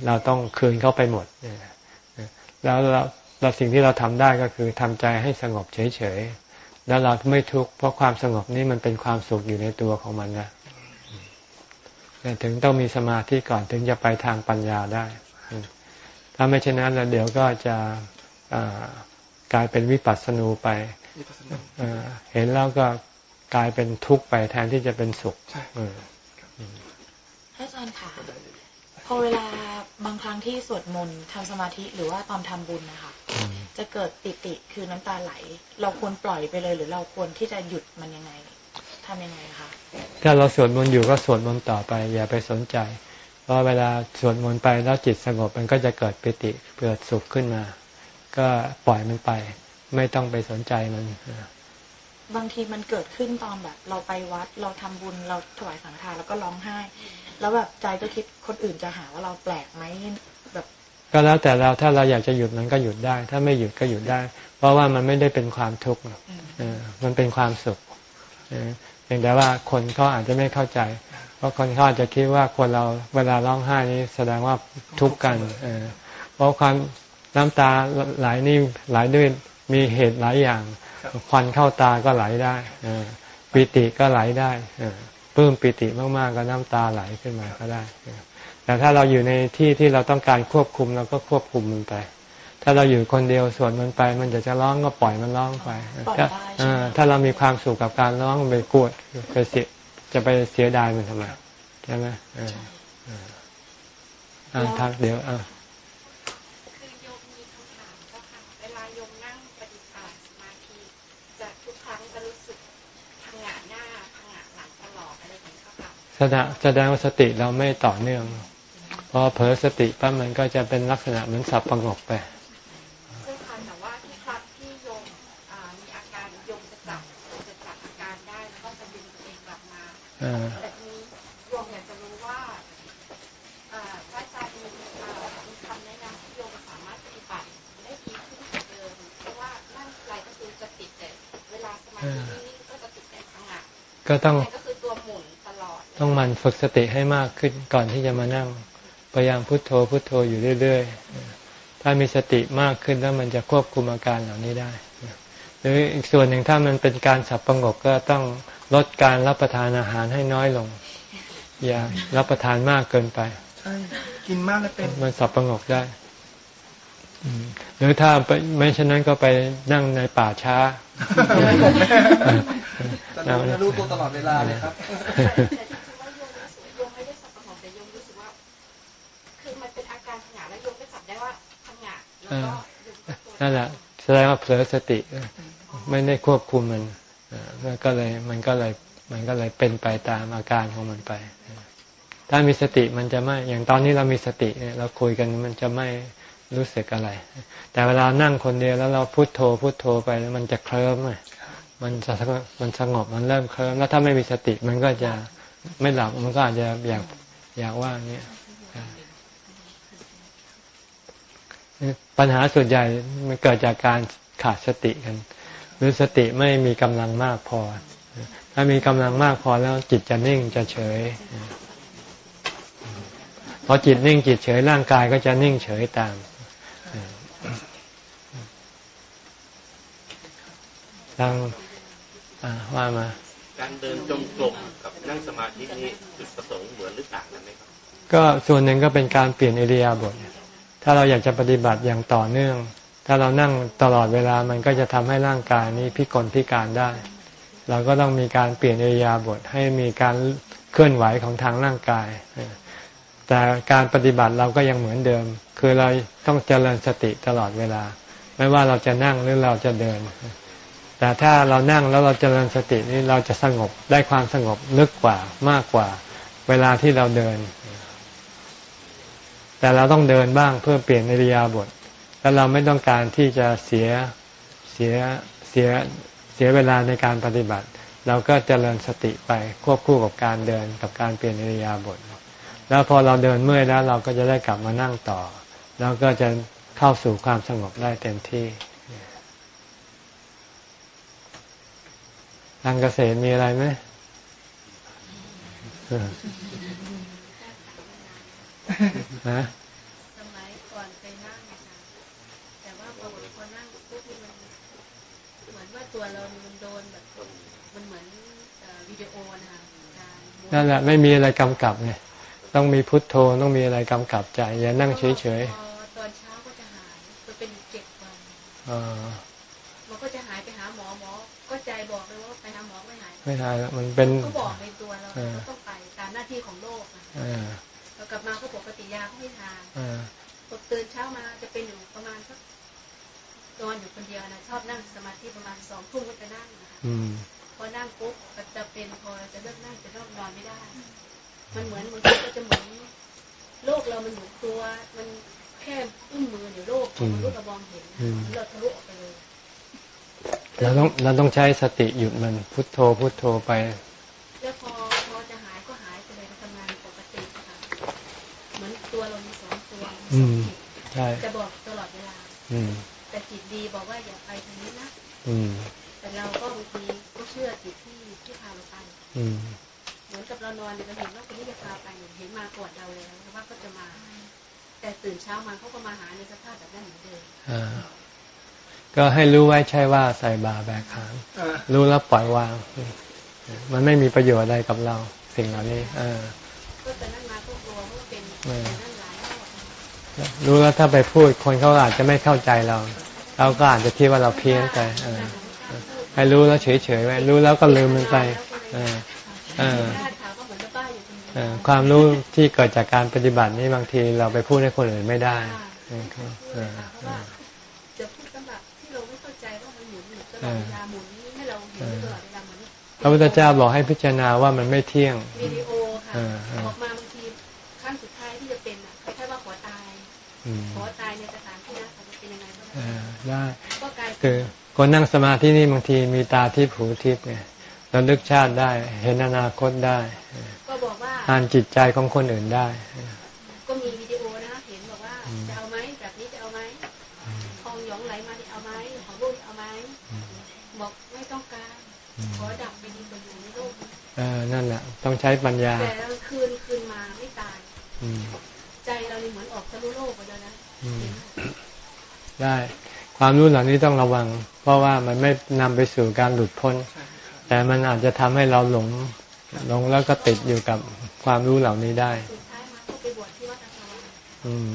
A: เราต้องคืนเข้าไปหมดเนี่ยแล้วเราเราสิ่งที่เราทำได้ก็คือทำใจให้สงบเฉยๆแล้วเราไม่ทุกข์เพราะความสงบนี้มันเป็นความสุขอยู่ในตัวของมันนะเนี่ยถึงต้องมีสมาธิก่อนถึงจะไปทางปัญญาได้ ถ้าไม่เช่นนั้นแล้วเดี๋ยวก็จะอ่ากลายเป็นวิปัสสนูไป
C: วิปัสสนา
A: เอ่อเห็นแล้วก็กลายเป็นทุกข์ไปแทนที่จะเป็นสุข
C: ใช่
A: เออ
E: พระอาจารย์ค่ะ พอเวลาบางครั้งที่สวดมนต์ทำสมาธิหรือว่าตอนทำบุญนะคะจะเกิดปิติคือน้ำตาไหล เราควรปล่อยไปเลย หรือเราควรที่จะหยุดมันยังไงทำยังไงคะ
A: ถ้าเราสวดมนต์อยู่ก็สวดมนต์ต่อไป อย่าไปสนใจ เพราะเวลาสวดมนต์ไปแล้วจิตสงบมันก็จะเกิดปิติเกิดสุขขึ้นมา ก็ปล่อยมันไป ไม่ต้องไปสนใจมัน
E: บางทีมันเกิดขึ้นตอนแบบ เราไปวัด เราทำบุญเราถวายสังฆทานแล้วก็ร้องไห้ แล้วแบบใจก็คิดคนอื่นจะหาว่าเราแปลกไหมแบบ
A: ก็แล้วแต่เราถ้าเราอยากจะหยุดมันก็หยุดได้ ถ้าไม่หยุดก็หยุดได้ เพราะว่ามันไม่ได้เป็นความทุกข์หรอก
E: อืม
A: เออมันเป็นความสุขเออเพียงแต่ว่าคนเขาอาจจะไม่เข้าใจ เพราะคนเขาอาจจะคิดว่าคนเราเวลาร้องไห้นี้แสดงว่าทุกข์กันเออเพราะความน้ำตาไหลนี่ไหลด้วยมีเหตุหลายอย่างควันเข้าตาก็ไหลได้เออปิติก็ไหลได้เออปลื้มปิติมากๆก็น้ำตาไหลขึ้นมาก็ได้เออแต่ถ้าเราอยู่ในที่ที่เราต้องการควบคุมเราก็ควบคุมมันไป ถ้าเราอยู่คนเดียวส่วนมันไป มันจะจะร้องก็ปล่อยมันร้องไป
E: ปล่อย
A: ถ้า
E: ได้
A: เอ
E: ใช่ไห
A: อ
E: ม
A: ถ้าเรามีความสุขกับการร้องไปกวดไปเสียจะไปเสียดายมันทำไมใช่ไหมเออเอออ่าทักเดี๋ยวอ่า
F: สดง
A: แสดงว่าสติเราไม่ต่อเนื่องพอเผลอสติปั๊บมันก็จะเป็นลักษณะเหมือนสับประงกไป
F: แต่ทีนี้โยมอยากจะรู้ว่าพระอาจารย์มีคำแนะนำยมสามารถปฏิบัติได้ดีขึ้นเดิมเพราะว่านั่ไรก็คือจะติดแต่เวลาสมาธินี่ก็จะติดแต่ทางหนั
A: ก็ต้อง
F: ตลอด
A: ต้องหมันฝึกสติให้มากขึ้นก่อนที่จะมานั่ง พยายามพุโทโธพุโทโธอยู่เรื่อย ๆ ถ้ามีสติมากขึ้นแล้วมันจะควบคุมอาการเหล่านี้ได้ หรืออีกส่วนหนึ่งถ้ามันเป็นการสับประงกก็ต้องลดการรับประทานอาหารให้น้อยลง อย่ารับประทานมากเกินไป
C: ใช่กินมากแล้วเป็น
A: มันสับประงกได้อืมหรือถ้าไปไม่เช่นนั้นก็ไปนั่งในป่าช้า
C: จะรู้จะรู้ตัวตลอดเวลาเลยครับ
F: นั่นแห
A: ละแสดงว่าเผลอสติไม่ได้ควบคุมมันมันก็เลยมันก็เลยมันก็เลยเป็นไปตามอาการของมันไป ถ้ามีสติมันจะไม่อย่างตอนนี้เรามีสติเราคุยกันมันจะไม่รู้สึกอะไร แต่เวลานั่งคนเดียวแล้วเราพุโทโธพุโทโธไปแล้วมันจะเคลิ้มมันจะมันสงบมันเริ่มเคลิ้มแล้วถ้าไม่มีสติมันก็จะไม่หลับมันก็อาจจะอยากอยากว่าอย่างเงี้ย ปัญหาส่วนใหญ่มันเกิดจากการขาดสติกัน หรือสติไม่มีกำลังมากพอ ถ้ามีกำลังมากพอแล้วจิตจะนิ่งจะเฉยพอจิตนิ่งจิตเฉยร่างกายก็จะนิ่งเฉยตามดังอ่าว่ามา
B: การเดินจงกรมกับนั่งสมาธินี่จุดประสงค์เหมือนหรือต่างกันไหมครับ
A: ก็ส่วนหนึ่งก็เป็นการเปลี่ยนอิริยาบถ ถ้าเราอยากจะปฏิบัติอย่างต่อเนื่อง ถ้าเรานั่งตลอดเวลามันก็จะทำให้ร่างกายนี้พิกลพิการได้ เราก็ต้องมีการเปลี่ยนอิริยาบถให้มีการเคลื่อนไหวของทางร่างกาย แต่การปฏิบัติเราก็ยังเหมือนเดิม คือเราต้องเจริญสติตลอดเวลา ไม่ว่าเราจะนั่งหรือเราจะเดิน แต่ถ้าเรานั่งแล้วเราเจริญสตินี่เราจะสงบได้ความสงบลึกกว่ามากกว่า เวลาที่เราเดิน แต่เราต้องเดินบ้างเพื่อเปลี่ยนอิริยาบถแล้วเราไม่ต้องการที่จะเสียเสียเสียเสียเวลาในการปฏิบัติ เราก็เจริญสติไปควบคู่กับการเดินกับการเปลี่ยนอิริยาบถแล้วพอเราเดินเมื่อยแล้วเราก็จะได้กลับมานั่งต่อ แล้วก็จะเข้าสู่ความสงบได้เต็มที่ทางเกษตรมีอะไรไหม ฮะ
D: สมัยก่อนเคยนั่งนะคะแต่ว่าพอพอนั่งปุ๊บนี่มันเหมือนว่าตัวเรามันโดนแบบมันเหมือนเอ่อวิดีโอนะคะการม้วน
A: นั่นแหละไม่มีอะไรกำกับไงต้องมีพุทโธต้องมีอะไรกำกับใจอย่านั่งเฉย
D: พอตอนเช้าก็จะหายจะเป็นอยู่เจ็ดวัน
A: ๆเออ
D: มันก็จะหายไปหาหมอหมอก็ใจบอกเลยว่าไปหาหมอไม่หาย
A: ไม่ได้แล้วมันเป็น
D: ก็บอกในตัวเรา
A: เออ
D: เราต้องไปตามหน้าที่ของโลกอะ
A: เออ
D: เรา กลับมาก็ปกติยาก็ไม่ทาน
A: เออ
D: พอตื่นเช้ามาจะเป็นอยู่ประมาณสักนอนอยู่คนเดียวนะชอบนั่งสมาธิประมาณสองทุ่มก็จะนั่งนะคะ
A: อืม
D: พอนั่งปุ๊บก็จะเป็นพอเราจะเลิกนั่งจะเริ่มนอนไม่ได้ มันเหมือนบางทีก็จะเหมือนโลกเรามันหมุนตัวมันแค่อุ้มมืออยู่โลกของมนุษย์เรามองเห็นนะเราทะลุออกไปเลย
A: เราต้องเราต้องใช้สติหยุดมันพุทโธพุทโธไป
D: แล้วพอ อืสองมจิต
A: ใช่
D: จะบอกตลอดเวลา
A: อืม
D: แต่จิตดีบอกว่าอย่าไปทางนี้นะ
A: อืม
D: แต่เราก็บางทีก็เชื่อจิตที่ที่พาเราไป
A: อืม
D: เหมือนกับเรานอนเดี๋ยวเราเห็นว่าคนนี้จะพาไปเห็นมาก่อนเราแล้วว่าก็จะมา แต่ตื่นเช้ามาเขาก็มาหาในสภาพแบบนั้นเหมือนเดิม
A: อ่าก็ให้รู้ไว้ใช่ว่าใส่บาแบกขาน
C: เออ
A: รู้แล้วปล่อยวาง มันไม่มีประโยชน์อะไรกับเราสิ่งเหล่านี้ เออ
D: ก็แต่นั่นมาก็กลัวเพราะว่าเป็น รู้
A: แล้วถ้าไปพูดคนเขาอาจจะไม่เข้าใจเรา เราก็อาจจะคิดว่าเราเพี้ยนไปให้รู้แล้วเฉยๆไว้รู้แล้วก็ลืมมันไป
D: ควา
A: มรู้ที่เกิดจากการปฏิบัตินี้บางทีเราไปพูดให้คนอื่นไม่ได้
D: พระว่าจะพูดแบบที่เราไม่เข้าใจว่ามันอยู่ตลอดเวลาหมุนให้เราเห็นตลอดเวลา
A: พระพุทธเจ้าบอกให้พิจารณาว่ามันไม่เที่ยง
D: วิดีโอค่ะ
A: ออ
D: กมา ขอตายในสถานที่นั้นจะเป็นยังไงก็
A: เอ
D: ได้
A: อได้
D: ก็กลาย
A: คือคนนั่งสมาธินี่บางทีมีตาทิพย์หูทิพย์ไงเวระลึกชาติได้เห็นอนาคตได้
D: ก็บอกว่า
A: อ่านจิตใจของคนอื่นได้
D: ก็มีวิดีโอนะเห็นบอกว่าจะเอาไหมแบบนี้จะเอาไหมทองหยองไหลมาที่เอาไหมของลูกเอาไหมบอกไม่ต้องการขอดับไปดีกว่าอยู่ในโลกนี้
A: เออนั่นแหละต้องใช้ปัญญา
D: แต่เราคืนคืนมาไม่ตาย ได้
A: ความรู้เหล่านี้ต้องระวัง เพราะว่ามันไม่นำไปสู่การหลุดพ้น แต่มันอาจจะทำให้เราหลงหลงแล้วก็ติดอยู่กับความรู้เหล่านี้ได้
D: สุดท้ายมาก็ไปบวชที่วัดอัศวร
A: อืม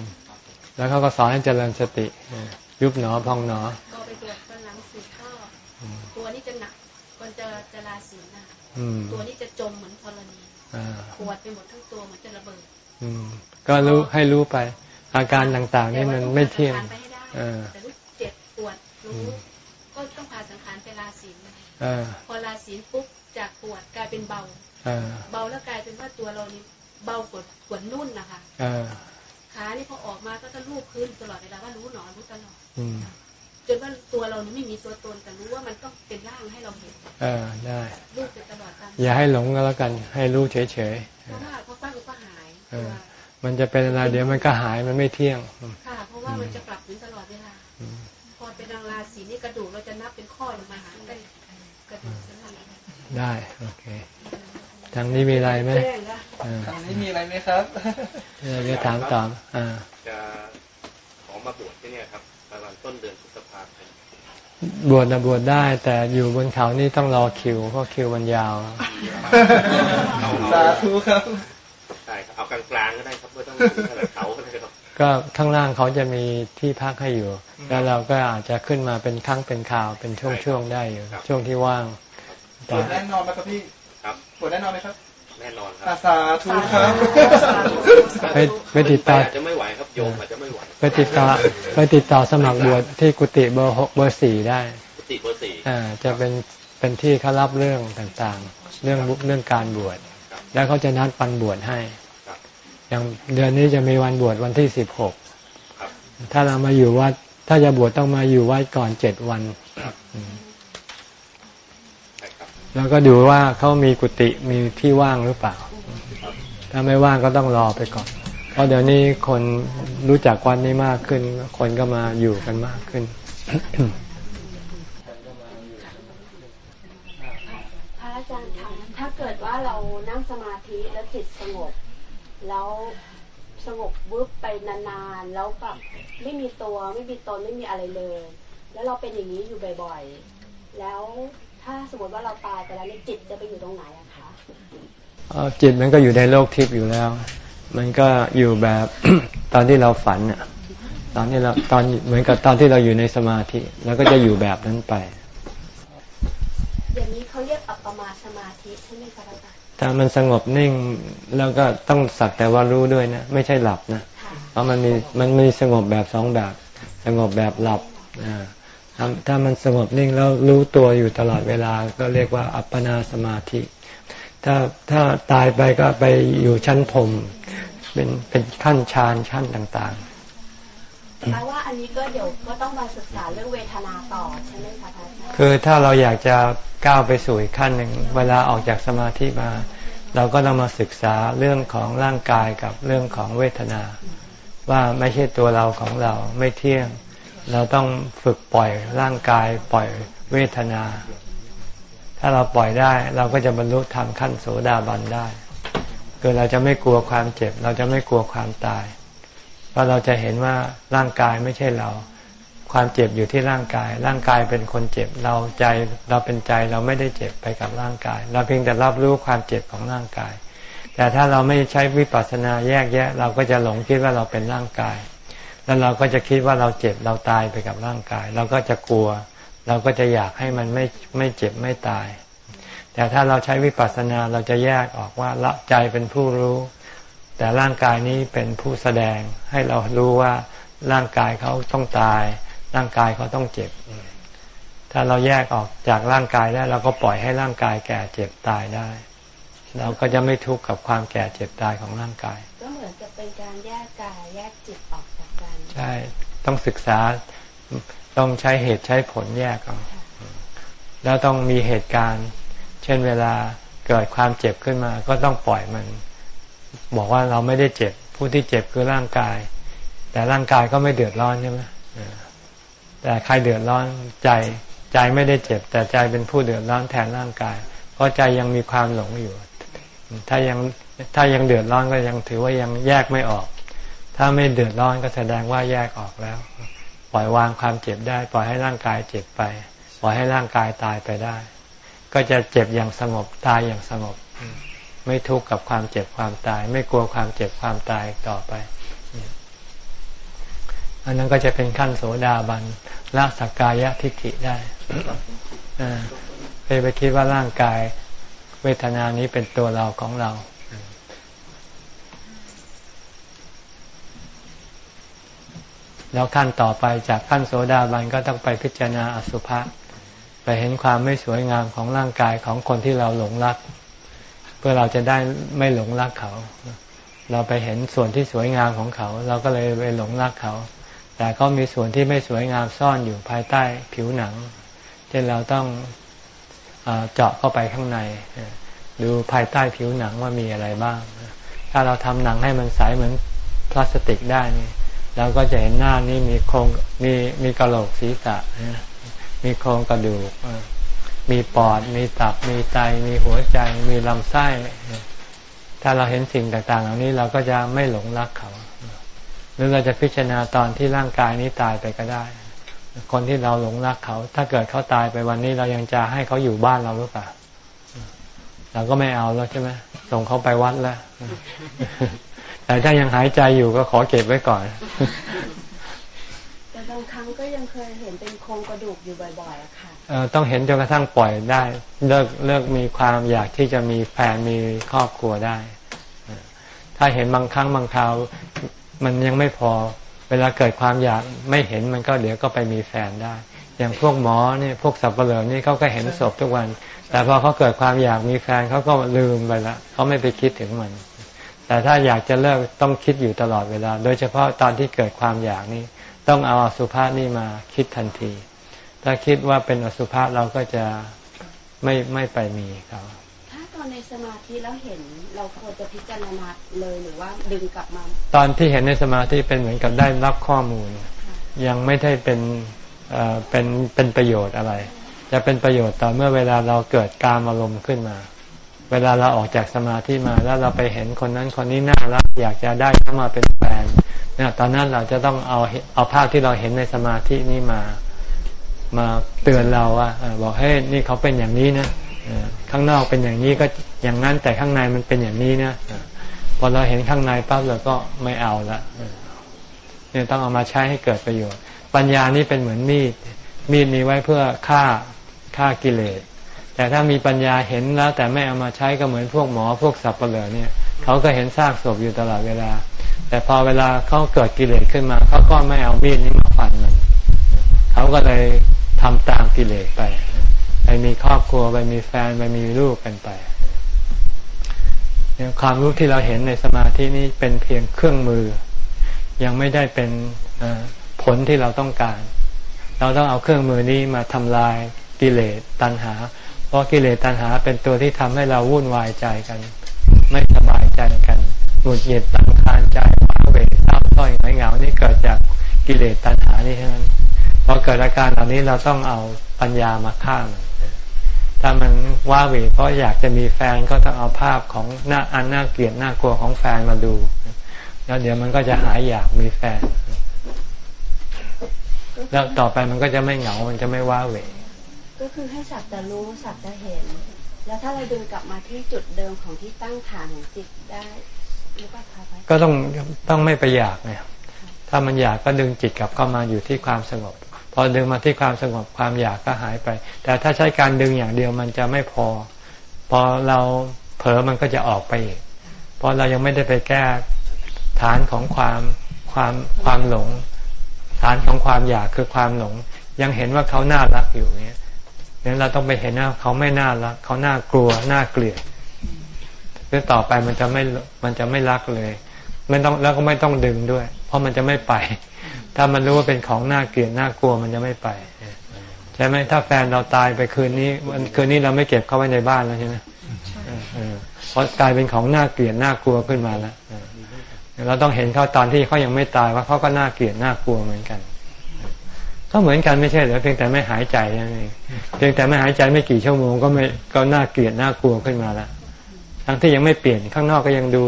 A: แล้วเขาก็สอนให้เจริญสติเออยุบหนอพองหนอ
D: ก็ไปบวชตอนหลังสืบทอดตัวนี้จะหนักคนจะจะลาศีลนะ
A: อืม
D: ตัวนี้จะจมเหมือนธรณี
A: อ่า
D: ปวดไปหมดทั้งตัวเหมือนจะระเบิด
A: อืมก็รู้ให้รู้ไป อาการต่างๆนี่มันไม่เที่ยง
D: แต่ว่าต้องผ่าสังขารไปให้ได้
A: เออ
D: แต่รู้เจ็บปวดรู้ก็ต้องพาสังขารไปลาศีลนะ
A: เออ
D: พอลาศีลปุ๊บจากปวดกลายเป็นเบา
A: เออ
D: เบาแล้วกลายเป็นว่าตัวเรานี่เบากว่ากว่านุ่นนะคะ
A: เออ
D: ขานี่พอออกมาก็จะลูบพื้นตลอดเวลาว่ารู้หนอรู้ตลอด
A: อืม
D: จนว่าตัวเรานี่ไม่มีตัวตนแต่รู้ว่ามันต้องเป็นร่างให้เราเห็น
A: เออได้
D: รูปไปตลอดตาม
A: อย่าให้หลงก็แล้วกัน ให้รู้เฉย
D: เพราะว่าพอฟังก็หาย
A: ๆเอ
D: ตัว
A: อ มันจะเป็นอะไรเดี๋ยวมันก็หายมันไม่เที่ยงอืม
D: ค่ะ เพราะว่ามันจะปรับถึงตลอดเวลา
A: อืม
D: พอเป็นนางราศีนี่กระดูกเราจะนับเป็นข้อลงมาหาได้กระดูกจะนั่น
A: ได้ โอเค ทางนี้มีอะไรไหม
D: แจ้งนะ
A: เออ
C: ทางนี้มีอะไรไหมครับ
A: เออจะถามตอบอ่า
B: จะขอมาบวชที่เนี่ยครับประมาณต้นเดือนพฤษภาคม
A: บวชนะบวชได้ แต่อยู่บนเขานี่ต้องรอคิวเพราะคิวมันยาว
C: สาธุครับ
B: ใช่ ครับเอากลางๆก็ได้ครับไม่ต้องถึงขนาดเขาก็ได้ครับ
A: ก็ข้างล่างเขาจะมีที่พักให้อยู่ แล้วเราก็อาจจะขึ้นมาเป็นครั้งเป็นคราวเป็นช่วงๆได้อยู่ ช่วงที่ว่าง
C: ปวดแน่นอนไหมครับพี่
B: ครับ
C: ปวดแน่นอนไหมครับ
B: แน่นอนค
C: อา
B: รับ
C: สาธุครับ
A: ไปไปติดต่อ
B: อาจจะไม่ไหวครับโยมอาจจะไม่ไหว
A: ไปติดต่อไปติดต่อสมัครบวชที่กุฏิเบอร์หกเบอร์สี่ได้
B: กุฏิเบอร์สี่
A: อ่าจะเป็นเป็นที่เขารับเรื่องต่างๆ เรื่องเรื่องการบวช
B: ครับ
A: แล้วเขาจะนัดปันบวชให้
B: ครับ
A: อย่างเดือนนี้จะมีวันบวชวันที่สิบหก
B: ครับ
A: ถ้าเรามาอยู่วัด ถ้าจะบวชต้องมาอยู่วัดก่อนเจ็ดวัน
B: ครับ
A: อืม
B: ใช่ครับ
A: แล้วก็ดูว่าเขามีกุฏิมีที่ว่างหรือเปล่า ถ้าไม่ว่างก็ต้องรอไปก่อน เพราะเดี๋ยวนี้คนรู้จักวันนี้มากขึ้น คนก็มาอยู่กันมากขึ้น
G: พระอาจารย์คะถ้าเกิดว่าเรานั่งสมาธิแล้วจิตสงบ แล้วสงบวึบไปนานๆ แล้วแบบไม่มีตัวไม่มีตนไม่มีอะไรเลย แล้วเราเป็นอย่างนี้อยู่บ่อยๆ แล้วถ้าสมมติว่าเราตายไปแล้วเนี่ยจิตจะไปอยู่ตรงไหนอะคะ
A: เอ่อจิตมันก็อยู่ในโลกทิพย์อยู่แล้ว มันก็อยู่แบบตอนที่เราฝันน่ะตอนที่เราตอนเหมือนกับตอนที่เราอยู่ในสมาธิแล้วก็จะอยู่แบบนั้นไป
G: อย่างนี้เขาเรียกอัปปมาสมาธิใช่ไหมคะ
A: ถ้ามันสงบนิ่งแล้วก็ต้องสักแต่ว่ารู้ด้วยนะ ไม่ใช่หลับนะ
G: ค่ะ
A: เพราะมันมีมันมีสงบแบบสองแบบ สงบแบบหลับอ่าถ้าถ้ามันสงบนิ่งแล้วรู้ตัวอยู่ตลอดเวลาก็เรียกว่าอัปปนาสมาธิ ถ้าถ้าตายไปก็ไปอยู่ชั้นพรหมเป็นเป็นขั้นฌานชั้นต่าง
G: แปลว่าอันนี้ก็เดี๋ยวก็ต้องมาศึกษาเรื่องเวทนาต่อใช่ไหมคะพระอาจารย์
A: ๆคือถ้าเราอยากจะ ก้าวไปสู่อีกขั้นหนึ่ง เวลาออกจากสมาธิมา เราก็ต้องมาศึกษาเรื่องของร่างกายกับเรื่องของเวทนา ว่าไม่ใช่ตัวเราของเราไม่เที่ยง เราต้องฝึกปล่อยร่างกายปล่อยเวทนา ถ้าเราปล่อยได้เราก็จะบรรลุธรรมขั้นโสดาบันได้คือเราจะไม่กลัวความเจ็บ เราจะไม่กลัวความตาย เพราะเราจะเห็นว่าร่างกายไม่ใช่เรา ความเจ็บอยู่ที่ร่างกาย ร่างกายเป็นคนเจ็บ เราใจเราเป็นใจเราไม่ได้เจ็บไปกับร่างกาย เราเพียงแต่รับรู้ความเจ็บของร่างกาย แต่ถ้าเราไม่ใช้วิปัสสนาแยกแยะ เราก็จะหลงคิดว่าเราเป็นร่างกาย แล้วเราก็จะคิดว่าเราเจ็บเราตายไปกับร่างกาย เราก็จะกลัว เราก็จะอยากให้มันไม่ไม่เจ็บไม่ตาย แต่ถ้าเราใช้วิปัสสนาเราจะแยกออกว่าละใจเป็นผู้รู้ แต่ร่างกายนี้เป็นผู้แสดงให้เรารู้ว่าร่างกายเขาต้องตาย ร่างกายเขาต้องเจ็บ ถ้าเราแยกออกจากร่างกายได้เราก็ปล่อยให้ร่างกายแก่เจ็บตายได้ เราก็จะไม่ทุกข์กับความแก่เจ็บตายของร่างกาย
G: ก็เหมือนจะเป็นการแยกกายแยกจิตออกจากกัน
A: ใช่ ต้องศึกษาต้องใช้เหตุใช้ผลแยกเอาแล้วต้องมีเหตุการณ์ เช่นเวลาเกิดความเจ็บขึ้นมา ก็ต้องปล่อยมัน บอกว่าเราไม่ได้เจ็บ ผู้ที่เจ็บคือร่างกาย แต่ร่างกายก็ไม่เดือดร้อนใช่ไหม แต่ใครเดือดร้อนใจใจไม่ได้เจ็บ แต่ใจเป็นผู้เดือดร้อนแทนร่างกาย เพราะใจยังมีความหลงอยู่ ถ้ายังถ้ายังเดือดร้อนก็ยังถือว่ายังแยกไม่ออก ถ้าไม่เดือดร้อนก็แสดงว่าแยกออกแล้ว ปล่อยวางความเจ็บได้ ปล่อยให้ร่างกายเจ็บไป ปล่อยให้ร่างกายตายไปได้ ก็จะเจ็บอย่างสงบตายอย่างสงบ ไม่ทุกข์กับความเจ็บความตาย ไม่กลัวความเจ็บความตายต่อไป อันนั้นก็จะเป็นขั้นโสดาบันละสักกายทิฏฐิได้ไปไปคิดว่าร่างกายเวทนานี้เป็นตัวเราของเรา แล้วขั้นต่อไปจากขั้นโสดาบันก็ต้องไปพิจารณาอสุภะไปเห็นความไม่สวยงามของร่างกายของคนที่เราหลงรัก เพื่อเราจะได้ไม่หลงรักเขา เราไปเห็นส่วนที่สวยงามของเขา เราก็เลยไปหลงรักเขา แต่เขามีส่วนที่ไม่สวยงามซ่อนอยู่ภายใต้ผิวหนังเช่นเราต้องเจาะเข้าไปข้างใน ดูภายใต้ผิวหนังว่ามีอะไรบ้าง ถ้าเราทำหนังให้มันใสเหมือนพลาสติกได้เราก็จะเห็นหน้านี่มีโครงมีมีกระโหลกศีรษะมีโครงกระดูก มีปอด มีตับ มีไต มีหัวใจ มีลำไส้ ถ้าเราเห็นสิ่งต่างๆ เหล่านี้เราก็จะไม่หลงรักเขา หรือเราจะพิจารณาตอนที่ร่างกายนี้ตายไปก็ได้ คนที่เราหลงรักเขา ถ้าเกิดเขาตายไปวันนี้เรายังจะให้เขาอยู่บ้านเราหรือเปล่าเราก็ไม่เอาแล้วใช่ไหมส่งเขาไปวัดแล้วแต่ถ้ายังหายใจอยู่ก็ขอเก็บไว้ก่อน
G: แต่บางครั้งก็ยังเคยเห็นเป็นโครงกระดูกอยู่บ่อยๆอะค่ะ
A: ต้องเห็นจนกระทั่งปล่อยได้ เลิกเลิกมีความอยากที่จะมีแฟนมีครอบครัวได้ ถ้าเห็นบางครั้งบางคราว มันยังไม่พอ เวลาเกิดความอยากไม่เห็นมันก็เดี๋ยวก็ไปมีแฟนได้ อย่างพวกหมอเนี่ยพวกสับเปลือนี่เขาก็เห็นศพทุกวัน แต่พอเขาเกิดความอยากมีแฟนเขาก็ลืมไปละเขาไม่ไปคิดถึงมัน แต่ถ้าอยากจะเลิกต้องคิดอยู่ตลอดเวลา โดยเฉพาะตอนที่เกิดความอยากนี้ ต้องเอาอสุภะนี่มาคิดทันที ถ้าคิดว่าเป็นอสุภะเราก็จะไม่ไม่ไปมีเขา
G: อนในสมาธิแล้วเห็นเราควรจะพิจารณาเลยหรือว่าดึงกลับมา
A: ตอนที่เห็นในสมาธิเป็นเหมือนกับได้รับข้อมูล ยังไม่ได้เป็นเป็นเป็นประโยชน์อะไร จะเป็นประโยชน์ต่อเมื่อเวลาเราเกิดการอารมณ์ขึ้นมา เวลาเราออกจากสมาธิมาแล้วเราไปเห็นคนนั้นคนนี้น่ารักอยากจะได้เข้ามาเป็นแฟนเนี่ยตอนนั้นเราจะต้องเอาเอาภาพที่เราเห็นในสมาธินี้มา มาเตือนเราว่าบอกให้นี่เขาเป็นอย่างนี้นะ ข้างนอกเป็นอย่างนี้ก็อย่างนั้นแต่ข้างในมันเป็นอย่างนี้นะพอเราเห็นข้างในปั๊บเราก็ไม่เอาละเนี่ยต้องเอามาใช้ให้เกิดประโยชน์ ปัญญานี่เป็นเหมือนมีด มีดมีไว้เพื่อฆ่าฆ่ากิเลส แต่ถ้ามีปัญญาเห็นแล้ว แต่ไม่เอามาใช้ก็เหมือนพวกหมอพวกสับเปลือเนี่ยเขาก็เห็นซากศพอยู่ตลอดเวลา แต่พอเวลาเขาเกิดกิเลสขึ้นมาเขาก็ไม่เอามีดนี้มาฟันมันเขาก็เลยทำตามกิเลสไปไป มีครอบครัวไปมีแฟนไปมีลูกกันไปความรู้ที่เราเห็นในสมาธินี้เป็นเพียงเครื่องมือ ยังไม่ได้เป็นผลที่เราต้องการ เราต้องเอาเครื่องมือนี้มาทำลายกิเลสตัณหา เพราะกิเลสตัณหาเป็นตัวที่ทำให้เราวุ่นวายใจกัน ไม่สบายใจกันหงุดหงิดตังคานใจว้าเวเศร้าส้อยเหงานี่เกิดจากกิเลสตัณหานี่เท่านั้นพอเกิดอาการเหล่านี้เราต้องเอาปัญญามาฆ่ามัน ถ้ามันว่าวีเพราะอยากจะมีแฟนก็ต้องเอาภาพของหน้าอันน่าเกลียดน่ากลัวของแฟนมาดู แล้วเดี๋ยวมันก็จะหายอยากมีแฟน แล้วต่อไปมันก็จะไม่เหงา มันจะไม่ว้าเหว
G: ก็คือให้สัตว์แต่รู้สัตว์แต่เห็น แล้วถ้าเราดึงกลับมาที่จุดเดิมของที่ตั้งฐานของจิตได้หรือเปล่าคะ
A: ก็ต้องต้องไม่ไปอยากเนี่ยถ้ามันอยากก็ดึงจิตกลับเข้ามาอยู่ที่ความสงบ พอดึงมาที่ความสงบความอยากก็หายไป แต่ถ้าใช้การดึงอย่างเดียวมันจะไม่พอ พอเราเผลอมันก็จะออกไปอีก เพราะเรายังไม่ได้ไปแก้ฐานของความความความหลง ฐานของความอยากคือความหลง ยังเห็นว่าเขาน่ารักอยู่เนี่ยนั้นเราต้องไปเห็นว่าเขาไม่น่ารัก เขาน่ากลัวน่าเกลียดเพื่อต่อไปมันจะไม่มันจะไม่รักเลย ไม่ต้องแล้วก็ไม่ต้องดึงด้วย เพราะมันจะไม่ไป ถ้ามันรู้ว่าเป็นของน่าเกลียดน่ากลัวมันจะไม่ไปใช่ไหมถ้าแฟนเราตายไปคืนนี้วันคืนนี้เราไม่เก็บเขาไว้ในบ้านแล้วใช่ไหมเพราะกลายเป็นของน่าเกลียดน่ากลัวขึ้นมาแล้วเราต้องเห็นเขาตอนที่เขายังไม่ตายว่าเขาก็น่าเกลียดน่ากลัวเหมือนกัน ก็เหมือนกันไม่ใช่เหรอเพียงแต่ไม่หายใจนั่นเองเพียงแต่ไม่หายใจไม่กี่ชั่วโมงก็ไม่ก็น่าเกลียดน่ากลัวขึ้นมาแล้วทั้งที่ยังไม่เปลี่ยนข้างนอกก็ยังดู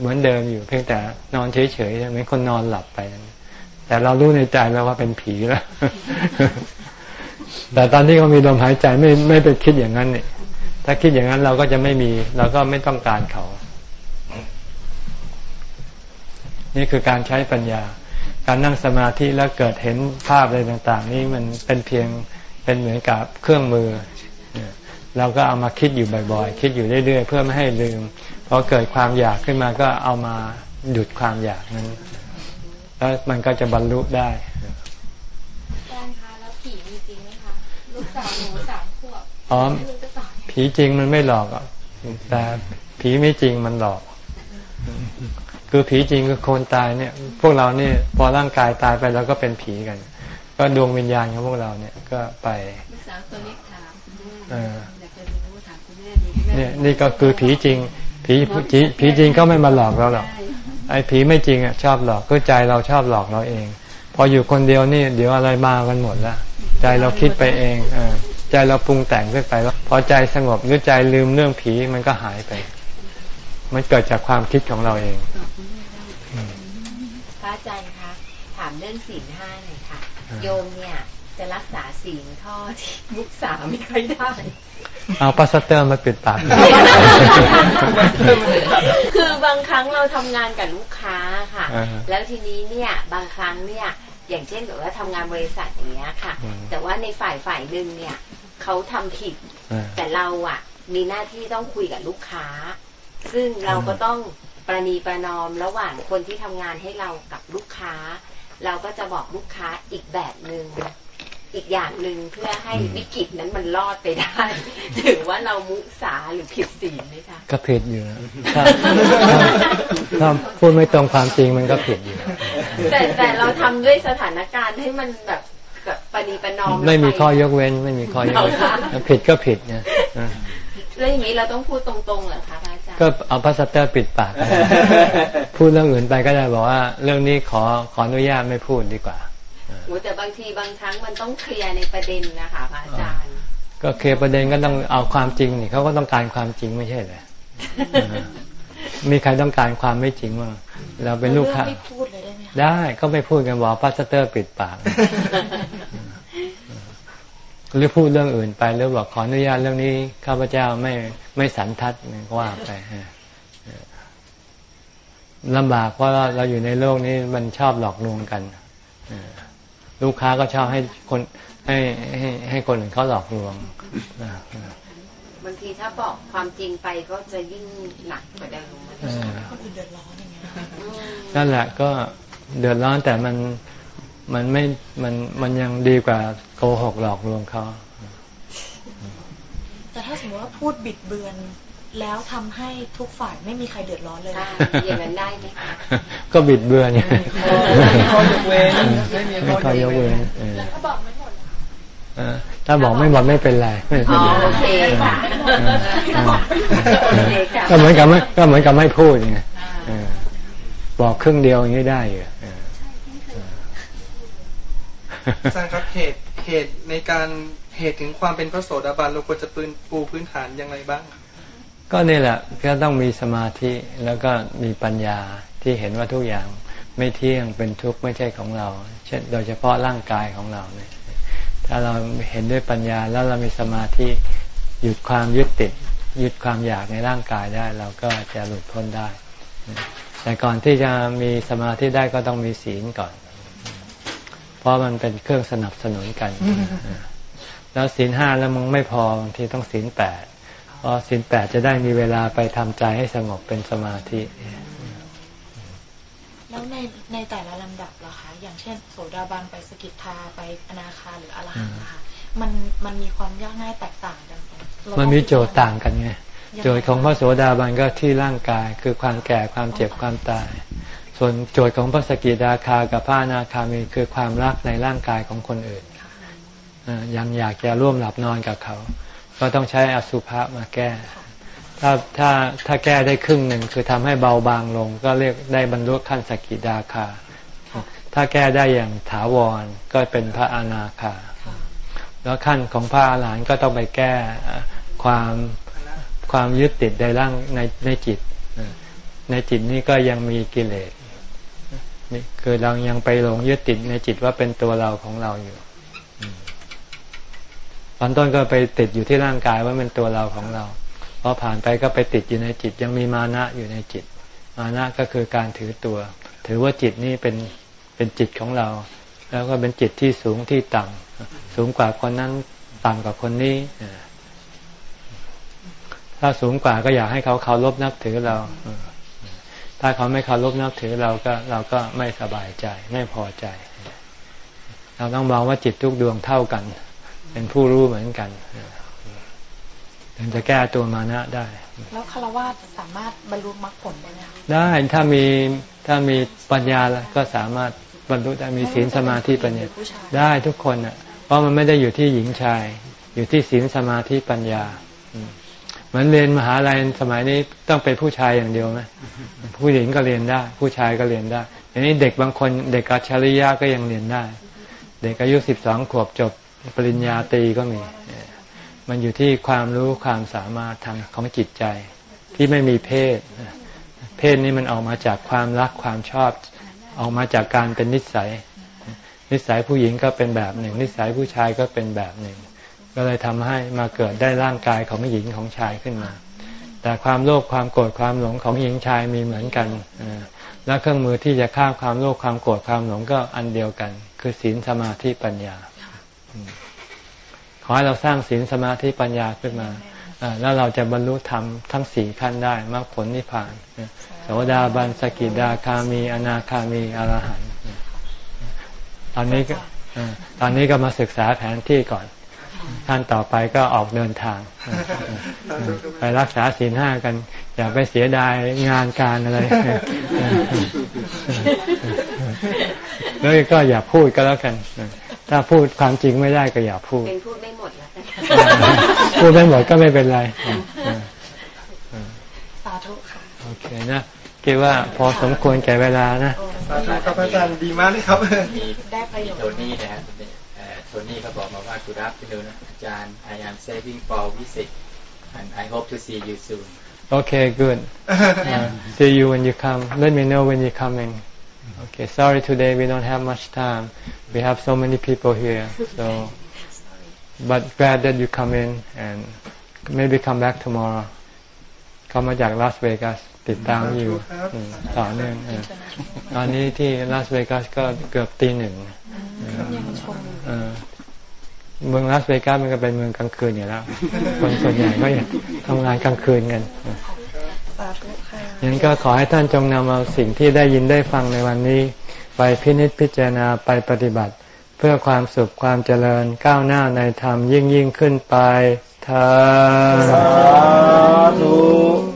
A: เหมือนเดิมอยู่ เพียงแต่นอนเฉยๆเหมือนคนนอนหลับไป แต่เรารู้ในใจแล้วว่าเป็นผีแล้วแต่ตอนที่เขามีลมหายใจไม่ไม่ไปคิดอย่างนั้นเนี่ยถ้าคิดอย่างนั้นเราก็จะไม่มีเราก็ไม่ต้องการเขา นี่คือการใช้ปัญญา การนั่งสมาธิแล้วเกิดเห็นภาพอะไรต่าง ๆ นี่มันเป็นเพียงเป็นเหมือนกับเครื่องมือ เราก็เอามาคิดอยู่บ่อย ๆ คิดอยู่เรื่อย ๆ เพื่อไม่ให้ลืมพอเกิดความอยากขึ้นมาก็เอามาหยุดความอยากนั้น แล้วมันก็จะบรรลุได้
F: อาจารย์คะแล้วผีมีจริงไหมคะลูกสาวหนูสามขวบ
A: อ๋อผีจริงมันไม่หลอกอะแต่ผีไม่จริงมันหลอก คือผีจริงคือคนตายเนี่ย พวกเราเนี่ยพอร่างกายตายไปแล้วก็เป็นผีกัน ก็ดวงวิญญาณของพวกเราเนี่ยก็ไป
D: ลูกสาวตัวเล็กถามอยากจะรู้ถามคุณแม่ดี
A: เนี่ยนี่ก็คือผีจริงผีผีผีจริงก็ไม่มาหลอกเราหรอก ไอ้ผีไม่จริงอะชอบหลอกก็ใจเราชอบหลอกเราเอง พออยู่คนเดียวนี่เดี๋ยวอะไรมากันหมดละใจเราคิดไปเองอใจเราปรุงแต่งขึ้นไปแล้วพอใจสงบหรือใจลืมเรื่องผีมันก็หายไป มันเกิดจากความคิดของเราเอง
E: พระอาจารย์คะถามเรื่องศีลห้าหน่อยค่ะ โยมเนี่ยจะรักษาศีลข้อที่ลูกสาวไม่ค่อยได้
A: เอาพลาสเตอร์มาปิดปาก
E: คือบางครั้งเราทำงานกับลูกค้าค่ะ แล้วทีนี้เนี่ยบางครั้งเนี่ยอย่างเช่นแบบว่าทำงานบริษัทอย่างเงี้ยค่ะ แต่ว่าในฝ่ายฝ่ายหนึ่งเนี่ยเขาทำผิด แต่เราอะ มีหน้าที่ต้องคุยกับลูกค้า ซึ่งเราก็ต้องประนีประนอมระหว่างคนที่ทำงานให้เรากับลูกค้า เราก็จะบอกลูกค้าอีกแบบหนึง่ง อีกอย่างหนึ่งเพื่อให้วิกฤตนั้นมันรอดไปได้ถือว่าเรามุสาหรือผิดศีลไหมคะ
A: ก็ผิดอยู่ถ้าถ้าพูดไม่ตรงความจริงมันก็ผิดอยู่
E: แต่แต่เราทำด้วยสถานการณ์ให้มันแบบแบบปณีประนอม
A: ไม่มีข้อยกเว้น ไม่มีข้อยกเว้นผิดก็ผิดเนี่ย
E: แล้วอย่างนี้เราต้องพูดตรงๆเหรอคะอาจารย์
A: ก็เอาพลาสเตอร์ปิดปาก พูดเรื่องอื่นไปก็ได้บอกว่า เรื่องนี้ขอขออนุญาตไม่พูดดีกว่า
E: โอ้แต่บางทีบางครั้งมันต้องเคลียร์ในประเด็นนะคะพระอาจารย์
A: ก็เคลียร์ประเด็นก็ต้องเอาความจริงนี่เขาก็ต้องการความจริงไม่ใช่เหรอมีใครต้องการความไม่จริงมั้งเราเป็นลูกค้าไม่พูดเลยได้ไหมได้ก็ไม่พูดกันบอกพลาสเตอร์ปิดปากหรือพูดเรื่องอื่นไปหรือบอกขออนุญาตเรื่องนี้ข้าพเจ้าไม่ไม่สันทัดว่าไปลำบากเพราะเราอยู่ในโลกนี้มันชอบหลอกลวงกัน ลูกค้าก็ชอบให้คนให้ให้ให้คนอื่นเขาหลอกลวง
E: บางทีถ้าบอกความจริงไปก็จะยิ่งหนักกว่าเดิมคนอื่นเดือดร้อนอย่างเงี้
A: ยนั่นแหละก็เดือดร้อนแต่มันมันไม่มันมันยังดีกว่าโกหกหลอกลวงเขา
E: แต่ถ้าสมมติว่าพูดบิดเบือน แล้วทำให้ทุกฝ่ายไม่มีใครเดือดร้อนเลยอย่างนั้นได้ไหมคะ
A: ก็บิดเบือนไง
C: ข้อยกเว้นไม่มี
A: ข้อยกเว้น
F: แล้วก็บอกไม่หมด
A: ถ้าบอกไม่หมดไม่เป็นไรไม่เป็นไรโอเคค่ะก็เหมือนกับไม่ก็เหมือนกับไม่พูดไงบอกครึ่งเดียวอย่างนี้ได้อยู่
C: อาจารย์ครับเหตุเหตุในการเหตุถึงความเป็นพระโสดาบันเราควรจะปืนปูพื้นฐานอย่างไรบ้าง
A: ก็นี่แหละก็ต้องมีสมาธิแล้วก็มีปัญญาที่เห็นว่าทุกอย่างไม่เที่ยงเป็นทุกข์ไม่ใช่ของเรา เช่นโดยเฉพาะร่างกายของเราเนี่ยถ้าเราเห็นด้วยปัญญาแล้วเรามีสมาธิหยุดความยึดติดหยุดความอยากในร่างกายได้ เราก็จะหลุดพ้นได้ แต่ก่อนที่จะมีสมาธิได้ก็ต้องมีศีลก่อน เพราะมันเป็นเครื่องสนับสนุนกัน แล้วศีลห้าแล้วมึงไม่พอบางทีต้องศีลแปด พราะสินแปดจะได้มีเวลาไปทำใจให้สงบเป็นสมาธิ
E: แล้วในในแต่ละลำดับล่ะคะ อย่างเช่น โสดาบันไปสกิทาไปอนาคาหรืออรหันต์นะคะมันมันมีความยากง่ายแตกต่างกัน
A: มันมีโจทย์ต่างกันไงโจทย์ของพระโสดาบันก็ที่ร่างกายคือความแก่ความเจ็บความตาย ส่วนโจทย์ของพระสกิทาคากับพระอนาคามีคือความรักในร่างกายของคนอื่นยังอยากจะร่วมหลับนอนกับเขา ก็ต้องใช้อสุภะมาแก้ ถ้าถ้าถ้าแก้ได้ครึ่งหนึ่งคือทำให้เบาบางลง ก็เรียกได้บรรลุขั้นสกิดาคา ถ้าแก้ได้อย่างถาวรก็เป็นพระอนาคา แล้วขั้นของพระอรหันต์ก็ต้องไปแก้ความความยึดติดในร่างในในจิต ในจิตนี้ก็ยังมีกิเลสคือเรายังไปหลงยึดติดในจิตว่าเป็นตัวเราของเราอยู่ ตอนต้นก็ไปติดอยู่ที่ร่างกายว่าเป็นตัวเราของเราพอผ่านไปก็ไปติดอยู่ในจิตยังมีมานะอยู่ในจิต มานะก็คือการถือตัว ถือว่าจิตนี้เป็นเป็นจิตของเรา แล้วก็เป็นจิตที่สูงที่ต่ำสูงกว่าคนนั้นต่ำกว่าคนนี้ถ้าสูงกว่าก็อยากให้เขาเคารพนับถือเราถ้าเขาไม่เคารพนับถือเราก็เราก็ไม่สบายใจ ไม่พอใจ เราต้องมองว่าจิตทุกดวงเท่ากัน เป็นผู้รู้เหมือนกันถึงจะแก้ตัวมานะได้
E: แล้วคารวะสามารถบรรลุมรรคผลได้ไหม
A: ได้ถ้ามีถ้ามีปัญญาแล้วก็สามารถบรรลุได้มีศีลสมาธิปัญญาได้ทุกคนอะ เพราะมันไม่ได้อยู่ที่หญิงชาย อยู่ที่ศีลสมาธิปัญญาเหมือนเรียนมหาลัยสมัยนี้ต้องเป็นผู้ชายอย่างเดียวไหมผู้หญิงก็เรียนได้ ผู้ชายก็เรียนได้อย่างนี้เด็กบางคนเด็กอัจฉริยะก็ยังเรียนได้ เด็กอายุสิบสองขวบจบ ปริญญาตรีก็มี มันอยู่ที่ความรู้ความสามารถทางของจิตใจ ที่ไม่มีเพศ เพศนี้มันออกมาจากความรักความชอบ ออกมาจากการเป็นนิสัย นิสัยผู้หญิงก็เป็นแบบหนึ่ง นิสัยผู้ชายก็เป็นแบบหนึ่ง ก็เลยทำให้มาเกิดได้ร่างกายของหญิงของชายขึ้นมา แต่ความโลภความโกรธความหลงของหญิงชายมีเหมือนกันและเครื่องมือที่จะฆ่าความโลภความโกรธความหลงก็อันเดียวกัน คือศีลสมาธิปัญญา ขอให้เราสร้างศีลสมาธิปัญญาขึ้นมาแล้วเราจะบรรลุธรรมทั้งสี่ขั้นได้มรรคผลนิพพานโสดาบันสกิดาคามี อนาคามีอรหันต์ตอนนี้ก็ตอนนี้ก็มาศึกษาแผนที่ก่อนท่านต่อไปก็ออกเดินทาง ไปรักษาศีลห้ากัน อย่าไปเสียดายงานการอะไรแล้วก็อย่าพูดก็แล้วกัน ถ้าพูดความจริงไม่ได้ก็อย่าพูด เป็นพูดไม่หมดแล้วพูดไม่หมดก็ไม่เป็นไร
E: สาธุค่ะ
A: โอเคนะคิดว่าพอสมควรแก่เวลานะ
C: สาธุครับอาจารย์ดีมากเลยครับ
B: มีได้ประโยชน์โทนี่นะฮะโทนี่เขาบอกมาว่าคุณรับพี่ดูนะอาจารย์ I am saving for visit and I hope to see you soon
A: Okay, good. Uh, see you when you come. Let me know when you're coming. Okay, sorry today we don't have much time. We have so many people here, so but glad that you come in and maybe come back tomorrow. เขามาจากลาสเวกัสติดตามอยู่ต่อเนื่องตอนนี้ที่ลาสเวกัสก็เกือบตีหนึ่งเมืองลาสเวกัสมันก็เป็นเมืองกลางคืนอยู่แล้วคนส่วนใหญ่ก็ทำงานกลางคืนกัน ยังก็ขอให้ท่านจงนำเอาสิ่งที่ได้ยินได้ฟังในวันนี้ ไปพินิจพิจารณาไปปฏิบัติ เพื่อความสุขความเจริญก้าวหน้าในธรรมยิ่งยิ่งขึ้นไปเธอ